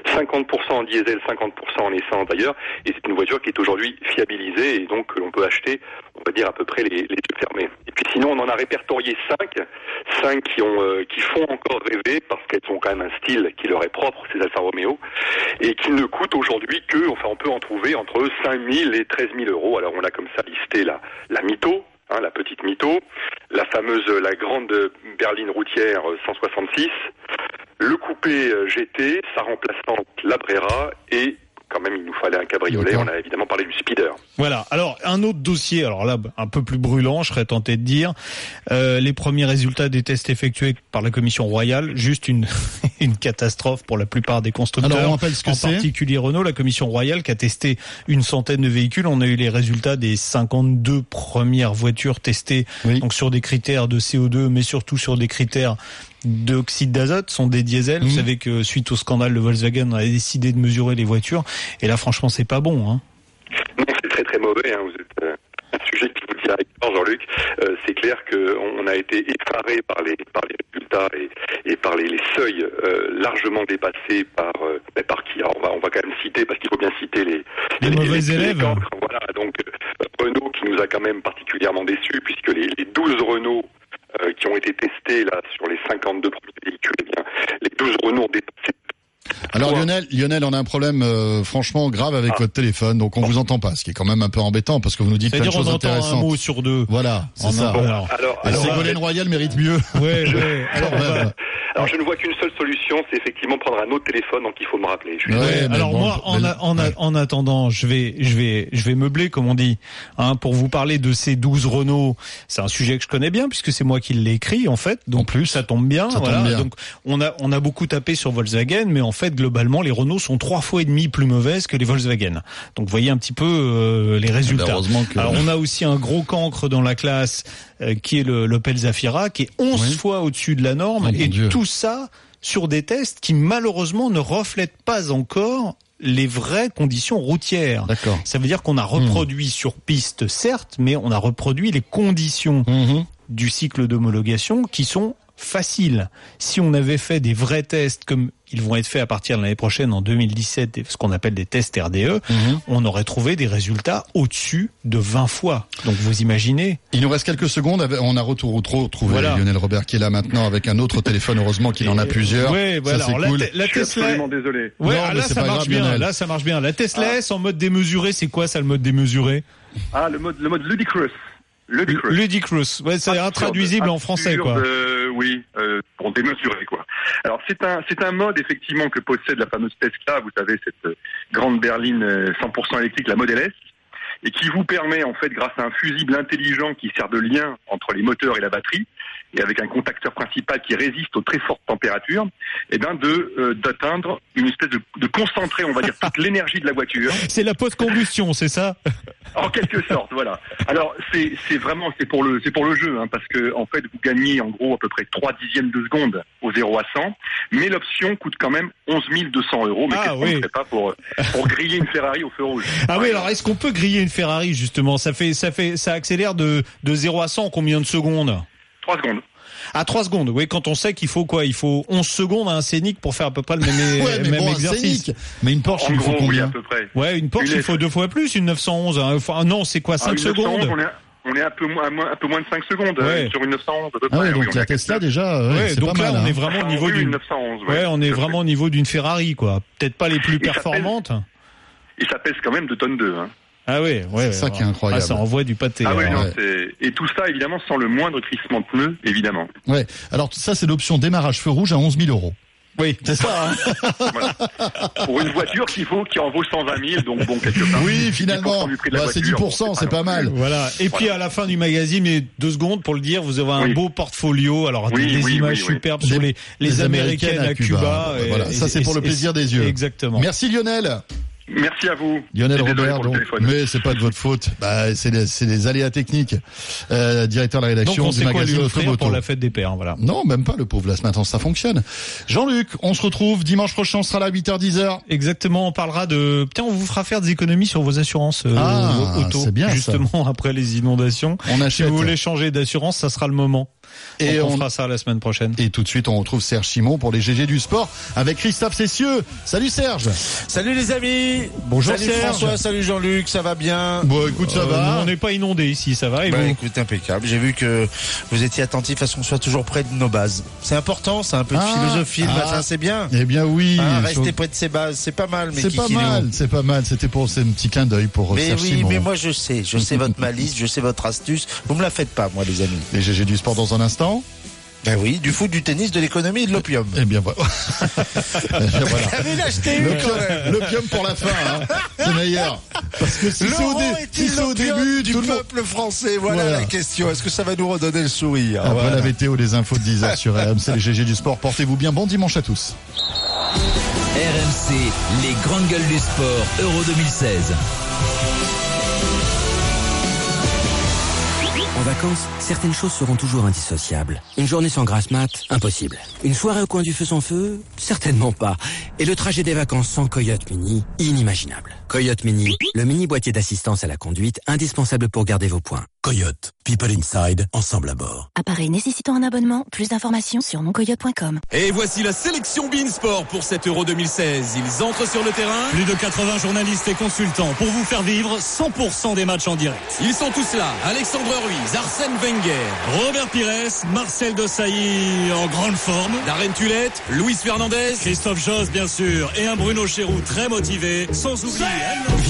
50% en diesel, 50% en essence d'ailleurs, et c'est une voiture qui est aujourd'hui fiabilisée et donc que l'on peut acheter, on va dire à peu près les, les yeux fermés. Et puis sinon, on en a répertorié cinq, cinq qui ont, euh, qui font encore rêver parce qu'elles ont quand même un style qui leur est propre, ces Alfa Romeo, et qui ne coûtent aujourd'hui que, enfin, on peut en trouver entre 5 000 et 13 000 euros. Alors on a comme ça listé la, la Mito, hein, la petite Mito, la fameuse, la grande berline routière euh, 166, le coupé euh, GT, sa remplaçante la Brera et quand même il nous fallait un cabriolet. On a évidemment parlé du Speeder. Voilà. Alors un autre dossier, alors là un peu plus brûlant, je serais tenté de dire, euh, les premiers résultats des tests effectués par la Commission royale, juste une une catastrophe pour la plupart des constructeurs. Alors, on rappelle ce que en c'est. particulier Renault, la Commission royale qui a testé une centaine de véhicules. On a eu les résultats des 52 premières voitures testées, donc sur des critères de CO2, mais surtout sur des critères d'oxyde d'azote, sont des diesels. Vous savez que suite au scandale de Volkswagen, on a décidé de mesurer les voitures, et là franchement c'est pas bon. Hein. Non, c'est très très mauvais. Hein. Vous êtes euh, un sujet qui vous tient à Jean-Luc. Euh, c'est clair qu'on on a été effaré par les par les résultats et, et par les, les seuils euh, largement dépassés par par qui? Alors, on va on va quand même citer parce qu'il faut bien citer les Les mauvais élèves. cancres. Voilà, donc euh, Renault qui nous a quand même particulièrement déçus puisque les, les 12 Renault euh, qui ont été testés là sur les 52 premiers véhicules, eh bien, les 12 Renault ont dépassé Alors Lionel, Lionel, on a un problème euh, franchement grave avec votre téléphone, donc on vous entend pas, ce qui est quand même un peu embêtant parce que vous nous dites plein de choses entend un intéressantes. mot sur deux. Voilà, c'est ça. un- alors. Alors, Ségolène Royal mérite mieux. Ouais, ouais. Alors, Alors je ne vois qu'une seule solution, c'est effectivement prendre un autre téléphone, donc il faut me rappeler. Je suis Ouais, alors moi, en, a- en, a- en attendant, je vais, je vais, je vais meubler, comme on dit, hein, pour vous parler de ces 12 Renault. C'est un sujet que je connais bien puisque c'est moi qui l'ai écrit en fait. Donc plus, ça tombe bien. Ça tombe voilà. bien. Donc on a, on a beaucoup tapé sur Volkswagen, mais en fait globalement, les Renault sont trois fois et demi plus mauvaises que les Volkswagen. Donc vous voyez un petit peu euh, les résultats. ben, heureusement que- Alors on a aussi un gros cancre dans la classe euh, qui est le l'Opel Zafira, qui est 11 fois au-dessus de la norme, Oh, et Dieu. tout ça sur des tests qui malheureusement ne reflètent pas encore les vraies conditions routières. D'accord. Ça veut dire qu'on a reproduit sur piste, certes, mais on a reproduit les conditions Mhm. du cycle d'homologation qui sont facile. Si on avait fait des vrais tests comme ils vont être faits à partir de l'année prochaine en 2017, des- ce qu'on appelle des tests RDE, Mhm. on aurait trouvé des résultats au-dessus de 20 fois. Donc vous imaginez Il nous reste quelques secondes. On a retour ou trop trouvé Voilà. Lionel Robert qui est là maintenant avec un autre téléphone. Heureusement qu'il en a plusieurs. Ouais, voilà. Ça c'est Alors, la cool. te- la Je suis Tesla. absolument désolé. Ouais, Non, ah, là ça marche grave, bien. Lionel. Là ça marche bien. La Tesla S en mode démesuré, c'est quoi ça le mode démesuré? Ah, le mode, le mode ludicrous. Ludicrous. Ludicrous. Ouais, c'est intraduisible en français quoi. Absurde, euh, oui, euh, pour démesurer quoi. Alors c'est un c'est un mode effectivement que possède la fameuse Tesla, vous savez cette euh, grande berline euh, 100% électrique, la Model S, et qui vous permet en fait grâce à un fusible intelligent qui sert de lien entre les moteurs et la batterie, et avec un contacteur principal qui résiste aux très fortes températures, et ben de euh, d'atteindre une espèce de, de concentrer, on va dire, toute l'énergie de la voiture. C'est la post-combustion, c'est ça? En quelque sorte, voilà. Alors c'est c'est vraiment c'est pour le c'est pour le jeu hein, parce que en fait vous gagnez en gros à peu près 3 dixièmes de seconde au 0 à 100, mais l'option coûte quand même 11 200 euros. Mais Ah, qu'est-ce qu'on ne fait pas pour pour griller une Ferrari au feu rouge? Ah oui, alors est-ce qu'on peut griller une Ferrari justement? Ça fait ça fait ça accélère de de 0 à 100 en combien de secondes? 3 secondes. À 3 secondes. Oui, quand on sait qu'il faut quoi Il faut 11 secondes à un scénic pour faire à peu près le même, Ouais, mais même bon, un exercice. Scénic. Mais une Porsche, En il faut gros, oui, combien à peu près. Ouais, une Porsche, Une il faut deux fois plus, une 911. hein. Enfin, non, c'est quoi 5 Ah, une 911, secondes on est on est un peu moins, un peu moins de 5 secondes Ouais. euh, sur une 911 à peu Ah ouais, oui, donc on la a Tesla déjà, ouais, donc pas là, mal. on est hein. vraiment au Ah, niveau oui, d'une une 911. Ouais, on est vraiment au niveau d'une Ferrari quoi. Peut-être pas les plus Et ça pèse- performantes. Et ça pèse quand même 2 tonnes 2. Hein. Ah ouais, ouais. C'est ça ouais. qui est incroyable. Ah, ça envoie du pâté. Ah oui, non, et tout ça évidemment sans le moindre crissement de pneus, évidemment. Ouais. Alors ça, c'est l'option démarrage feu rouge à 11 000 euros. Oui, c'est ça. hein Pour une voiture qu'il faut, qui en vaut 120 000, donc bon, quelque part. oui, finalement, 10% du prix de la bah, c'est voiture, 10%, bon, c'est pas mal. Voilà. Et puis à la fin du magazine, mais deux secondes pour le dire, vous avez un Oui. beau portfolio. Alors Oui, des, oui, images oui, oui. superbes sur les, les les américaines à Cuba. et- Voilà, ça c'est pour le plaisir des yeux. Exactement. Merci Lionel. Merci à vous. Lionel Robert, pour le donc, téléphone. mais c'est pas de votre faute. Bah, c'est les aléas techniques. Euh, directeur de la Donc rédaction on du sait quoi lui magazine offrir pour la fête des pères, voilà. Non, même pas le pauvre. Là, ce matin, ça fonctionne. Jean-Luc, on se retrouve dimanche prochain. On sera là à 8h10h. Exactement, on parlera de. Tiens, on vous fera faire des économies sur vos assurances euh, Ah, auto, c'est bien, ça. justement après les inondations. On Si achète. vous voulez changer d'assurance, ça sera le moment. Et on, on- fera ça la semaine prochaine. Et tout de suite, on retrouve Serge Simon pour les GG du sport avec Christophe Cessieux. Salut Serge. Salut les amis Bonjour Salut Serge. François, salut Jean-Luc, ça va bien? Bon, écoute, ça Euh, va. nous, on n'est pas inondé ici, ça va et Bah vous écoute, impeccable. J'ai vu que vous étiez attentif à ce qu'on soit toujours près de nos bases. C'est important, c'est un peu de Ah, philosophie le ah. matin, c'est bien. Eh bien oui. Je- rester près de ses bases, c'est pas mal. Mais C'est pas mal, c'est pas mal. C'était pour ce petit clin d'œil pour euh, Mais Serge oui, Simon. mais moi je sais, je sais votre malice, je sais votre astuce. Vous me la faites pas, moi, les amis. Les GG du sport dans un instant. Ben oui, du foot, du tennis, de l'économie et de l'opium. Eh bien voilà. L'opium- pour la fin, hein. c'est meilleur. Parce que si c'est au, dé- si au début, du tout le monde. peuple français, voilà, Voilà. la question. Est-ce que ça va nous redonner le sourire? Après Voilà. la météo, les infos de 10h sur RMC, les GG du sport. Portez-vous bien. Bon dimanche à tous. RMC, les grandes gueules du sport, Euro 2016. En vacances, certaines choses seront toujours indissociables. Une journée sans grasse mat, impossible. Une soirée au coin du feu sans feu, certainement pas. Et le trajet des vacances sans Coyote Mini, inimaginable. Coyote Mini, le mini boîtier d'assistance à la conduite, indispensable pour garder vos points. Coyote, People Inside, ensemble à bord. Appareil nécessitant un abonnement, plus d'informations sur moncoyote.com. Et voici la sélection Beansport pour cet Euro 2016. Ils entrent sur le terrain. Plus de 80 journalistes et consultants pour vous faire vivre 100% des matchs en direct. Ils sont tous là. Alexandre Ruiz, Arsène Wenger, Robert Pires, Marcel Desailly en grande forme, Darren Tulette, Luis Fernandez, Christophe Joss bien sûr et un Bruno Chéroux très motivé, sans oublier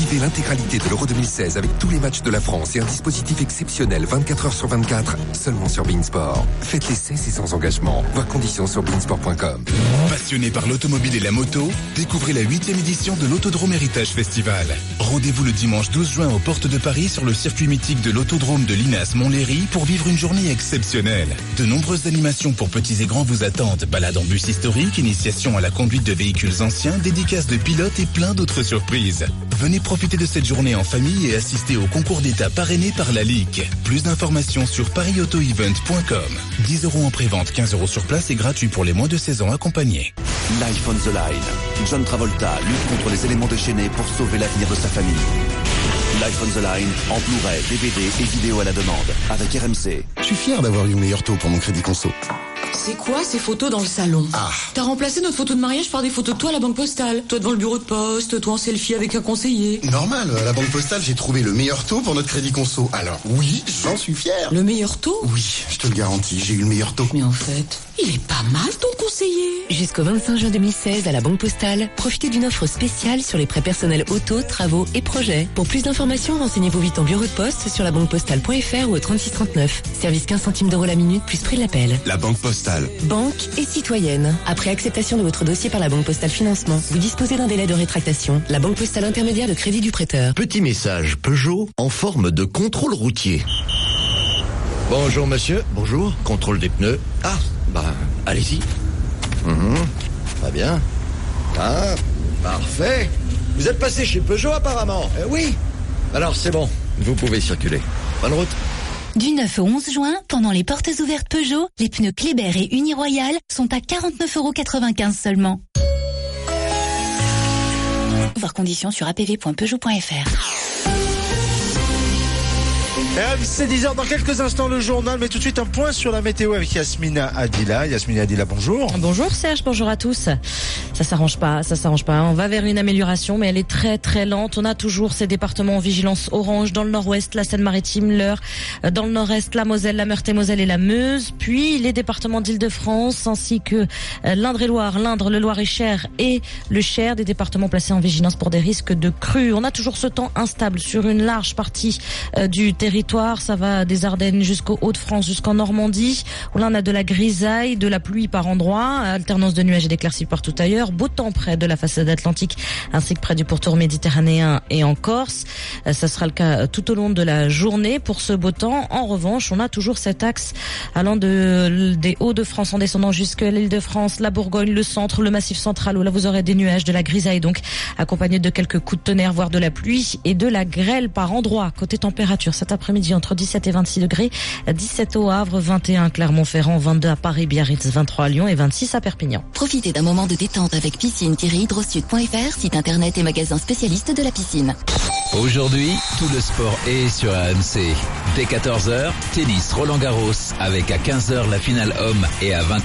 Vivez l'intégralité de l'Euro 2016 avec tous les matchs de la France et un dispositif exceptionnel 24 heures sur 24 seulement sur Beansport. Faites l'essai, c'est sans engagement. Voir conditions sur beansport.com. Passionné par l'automobile et la moto, découvrez la huitième édition de l'Autodrome Héritage Festival. Rendez-vous le dimanche 12 juin aux portes de Paris sur le circuit mythique de l'Autodrome de Linas Montlhéry pour vivre une journée exceptionnelle. De nombreuses animations pour petits et grands vous attendent. Balades en bus historique, initiation à la conduite de véhicules anciens, dédicaces de pilotes et plein d'autres surprises. Venez profiter de cette journée en famille et assister au concours d'État parrainé par la Ligue. Plus d'informations sur parisautoevent.com. 10 euros en prévente, 15 euros sur place et gratuit pour les moins de 16 ans accompagnés. Life on the line. John Travolta lutte contre les éléments déchaînés pour sauver l'avenir de sa famille. Life on the line en Blu-ray, DVD et vidéo à la demande avec RMC. Je suis fier d'avoir eu le meilleur taux pour mon crédit conso. C'est quoi ces photos dans le salon Ah. T'as remplacé notre photo de mariage par des photos de toi à la banque postale. Toi devant le bureau de poste, toi en selfie avec un conseiller. Normal, à la banque postale, j'ai trouvé le meilleur taux pour notre crédit conso. Alors oui, j'en suis fier. Le meilleur taux Oui, je te le garantis, j'ai eu le meilleur taux. Mais en fait, il est pas mal ton conseiller. Jusqu'au 25 juin 2016 à la Banque Postale, profitez d'une offre spéciale sur les prêts personnels auto, travaux et projets. Pour plus d'informations, renseignez-vous vite en bureau de poste sur la banquepostale.fr ou au 3639. Service 15 centimes d'euros la minute plus prix de l'appel. La Banque Postale. Banque et citoyenne. Après acceptation de votre dossier par la Banque Postale Financement, vous disposez d'un délai de rétractation. La Banque Postale intermédiaire de crédit du prêteur. Petit message Peugeot en forme de contrôle routier. Bonjour monsieur, bonjour, contrôle des pneus. Ah, bah, allez-y. Mhm, Très bien. Ah, parfait. Vous êtes passé chez Peugeot apparemment. Eh oui. Alors c'est bon, vous pouvez circuler. Bonne route. Du 9 au 11 juin, pendant les portes ouvertes Peugeot, les pneus Kléber et Uniroyal sont à 49,95€ seulement. Voir conditions sur apv.peugeot.fr. C'est 10h dans quelques instants le journal, mais tout de suite un point sur la météo avec Yasmina Adila. Yasmina Adila, bonjour. Bonjour Serge, bonjour à tous. Ça s'arrange pas, ça s'arrange pas. On va vers une amélioration, mais elle est très très lente. On a toujours ces départements en vigilance orange dans le nord-ouest, la Seine-Maritime, l'Eure, euh, dans le nord-est, la Moselle, la Meurthe-et-Moselle et la Meuse, puis les départements d'Île-de-France ainsi que euh, l'Indre-et-Loire, l'Indre, le Loir-et-Cher et le Cher, des départements placés en vigilance pour des risques de crues. On a toujours ce temps instable sur une large partie euh, du territoire. Ça va des Ardennes jusqu'aux Hauts-de-France, jusqu'en Normandie. Où là, on a de la grisaille, de la pluie par endroits, alternance de nuages et d'éclaircies partout ailleurs. Beau temps près de la façade atlantique, ainsi que près du pourtour méditerranéen et en Corse. Euh, Ça sera le cas tout au long de la journée pour ce beau temps. En revanche, on a toujours cet axe allant de, des Hauts-de-France en descendant jusqu'à l'île de France, la Bourgogne, le centre, le massif central, où là vous aurez des nuages, de la grisaille, donc accompagnés de quelques coups de tonnerre, voire de la pluie et de la grêle par endroits. Côté température, cet après-midi entre 17 et 26 degrés, 17 au Havre, 21 à Clermont-Ferrand, 22 à Paris, Biarritz, 23 à Lyon et 26 à Perpignan. Profitez d'un moment de détente avec piscine-hydrosud.fr, site internet et magasin spécialiste de la piscine. Aujourd'hui, tout le sport est sur RMC. Dès 14h, tennis Roland Garros avec à 15h la finale homme et à 20h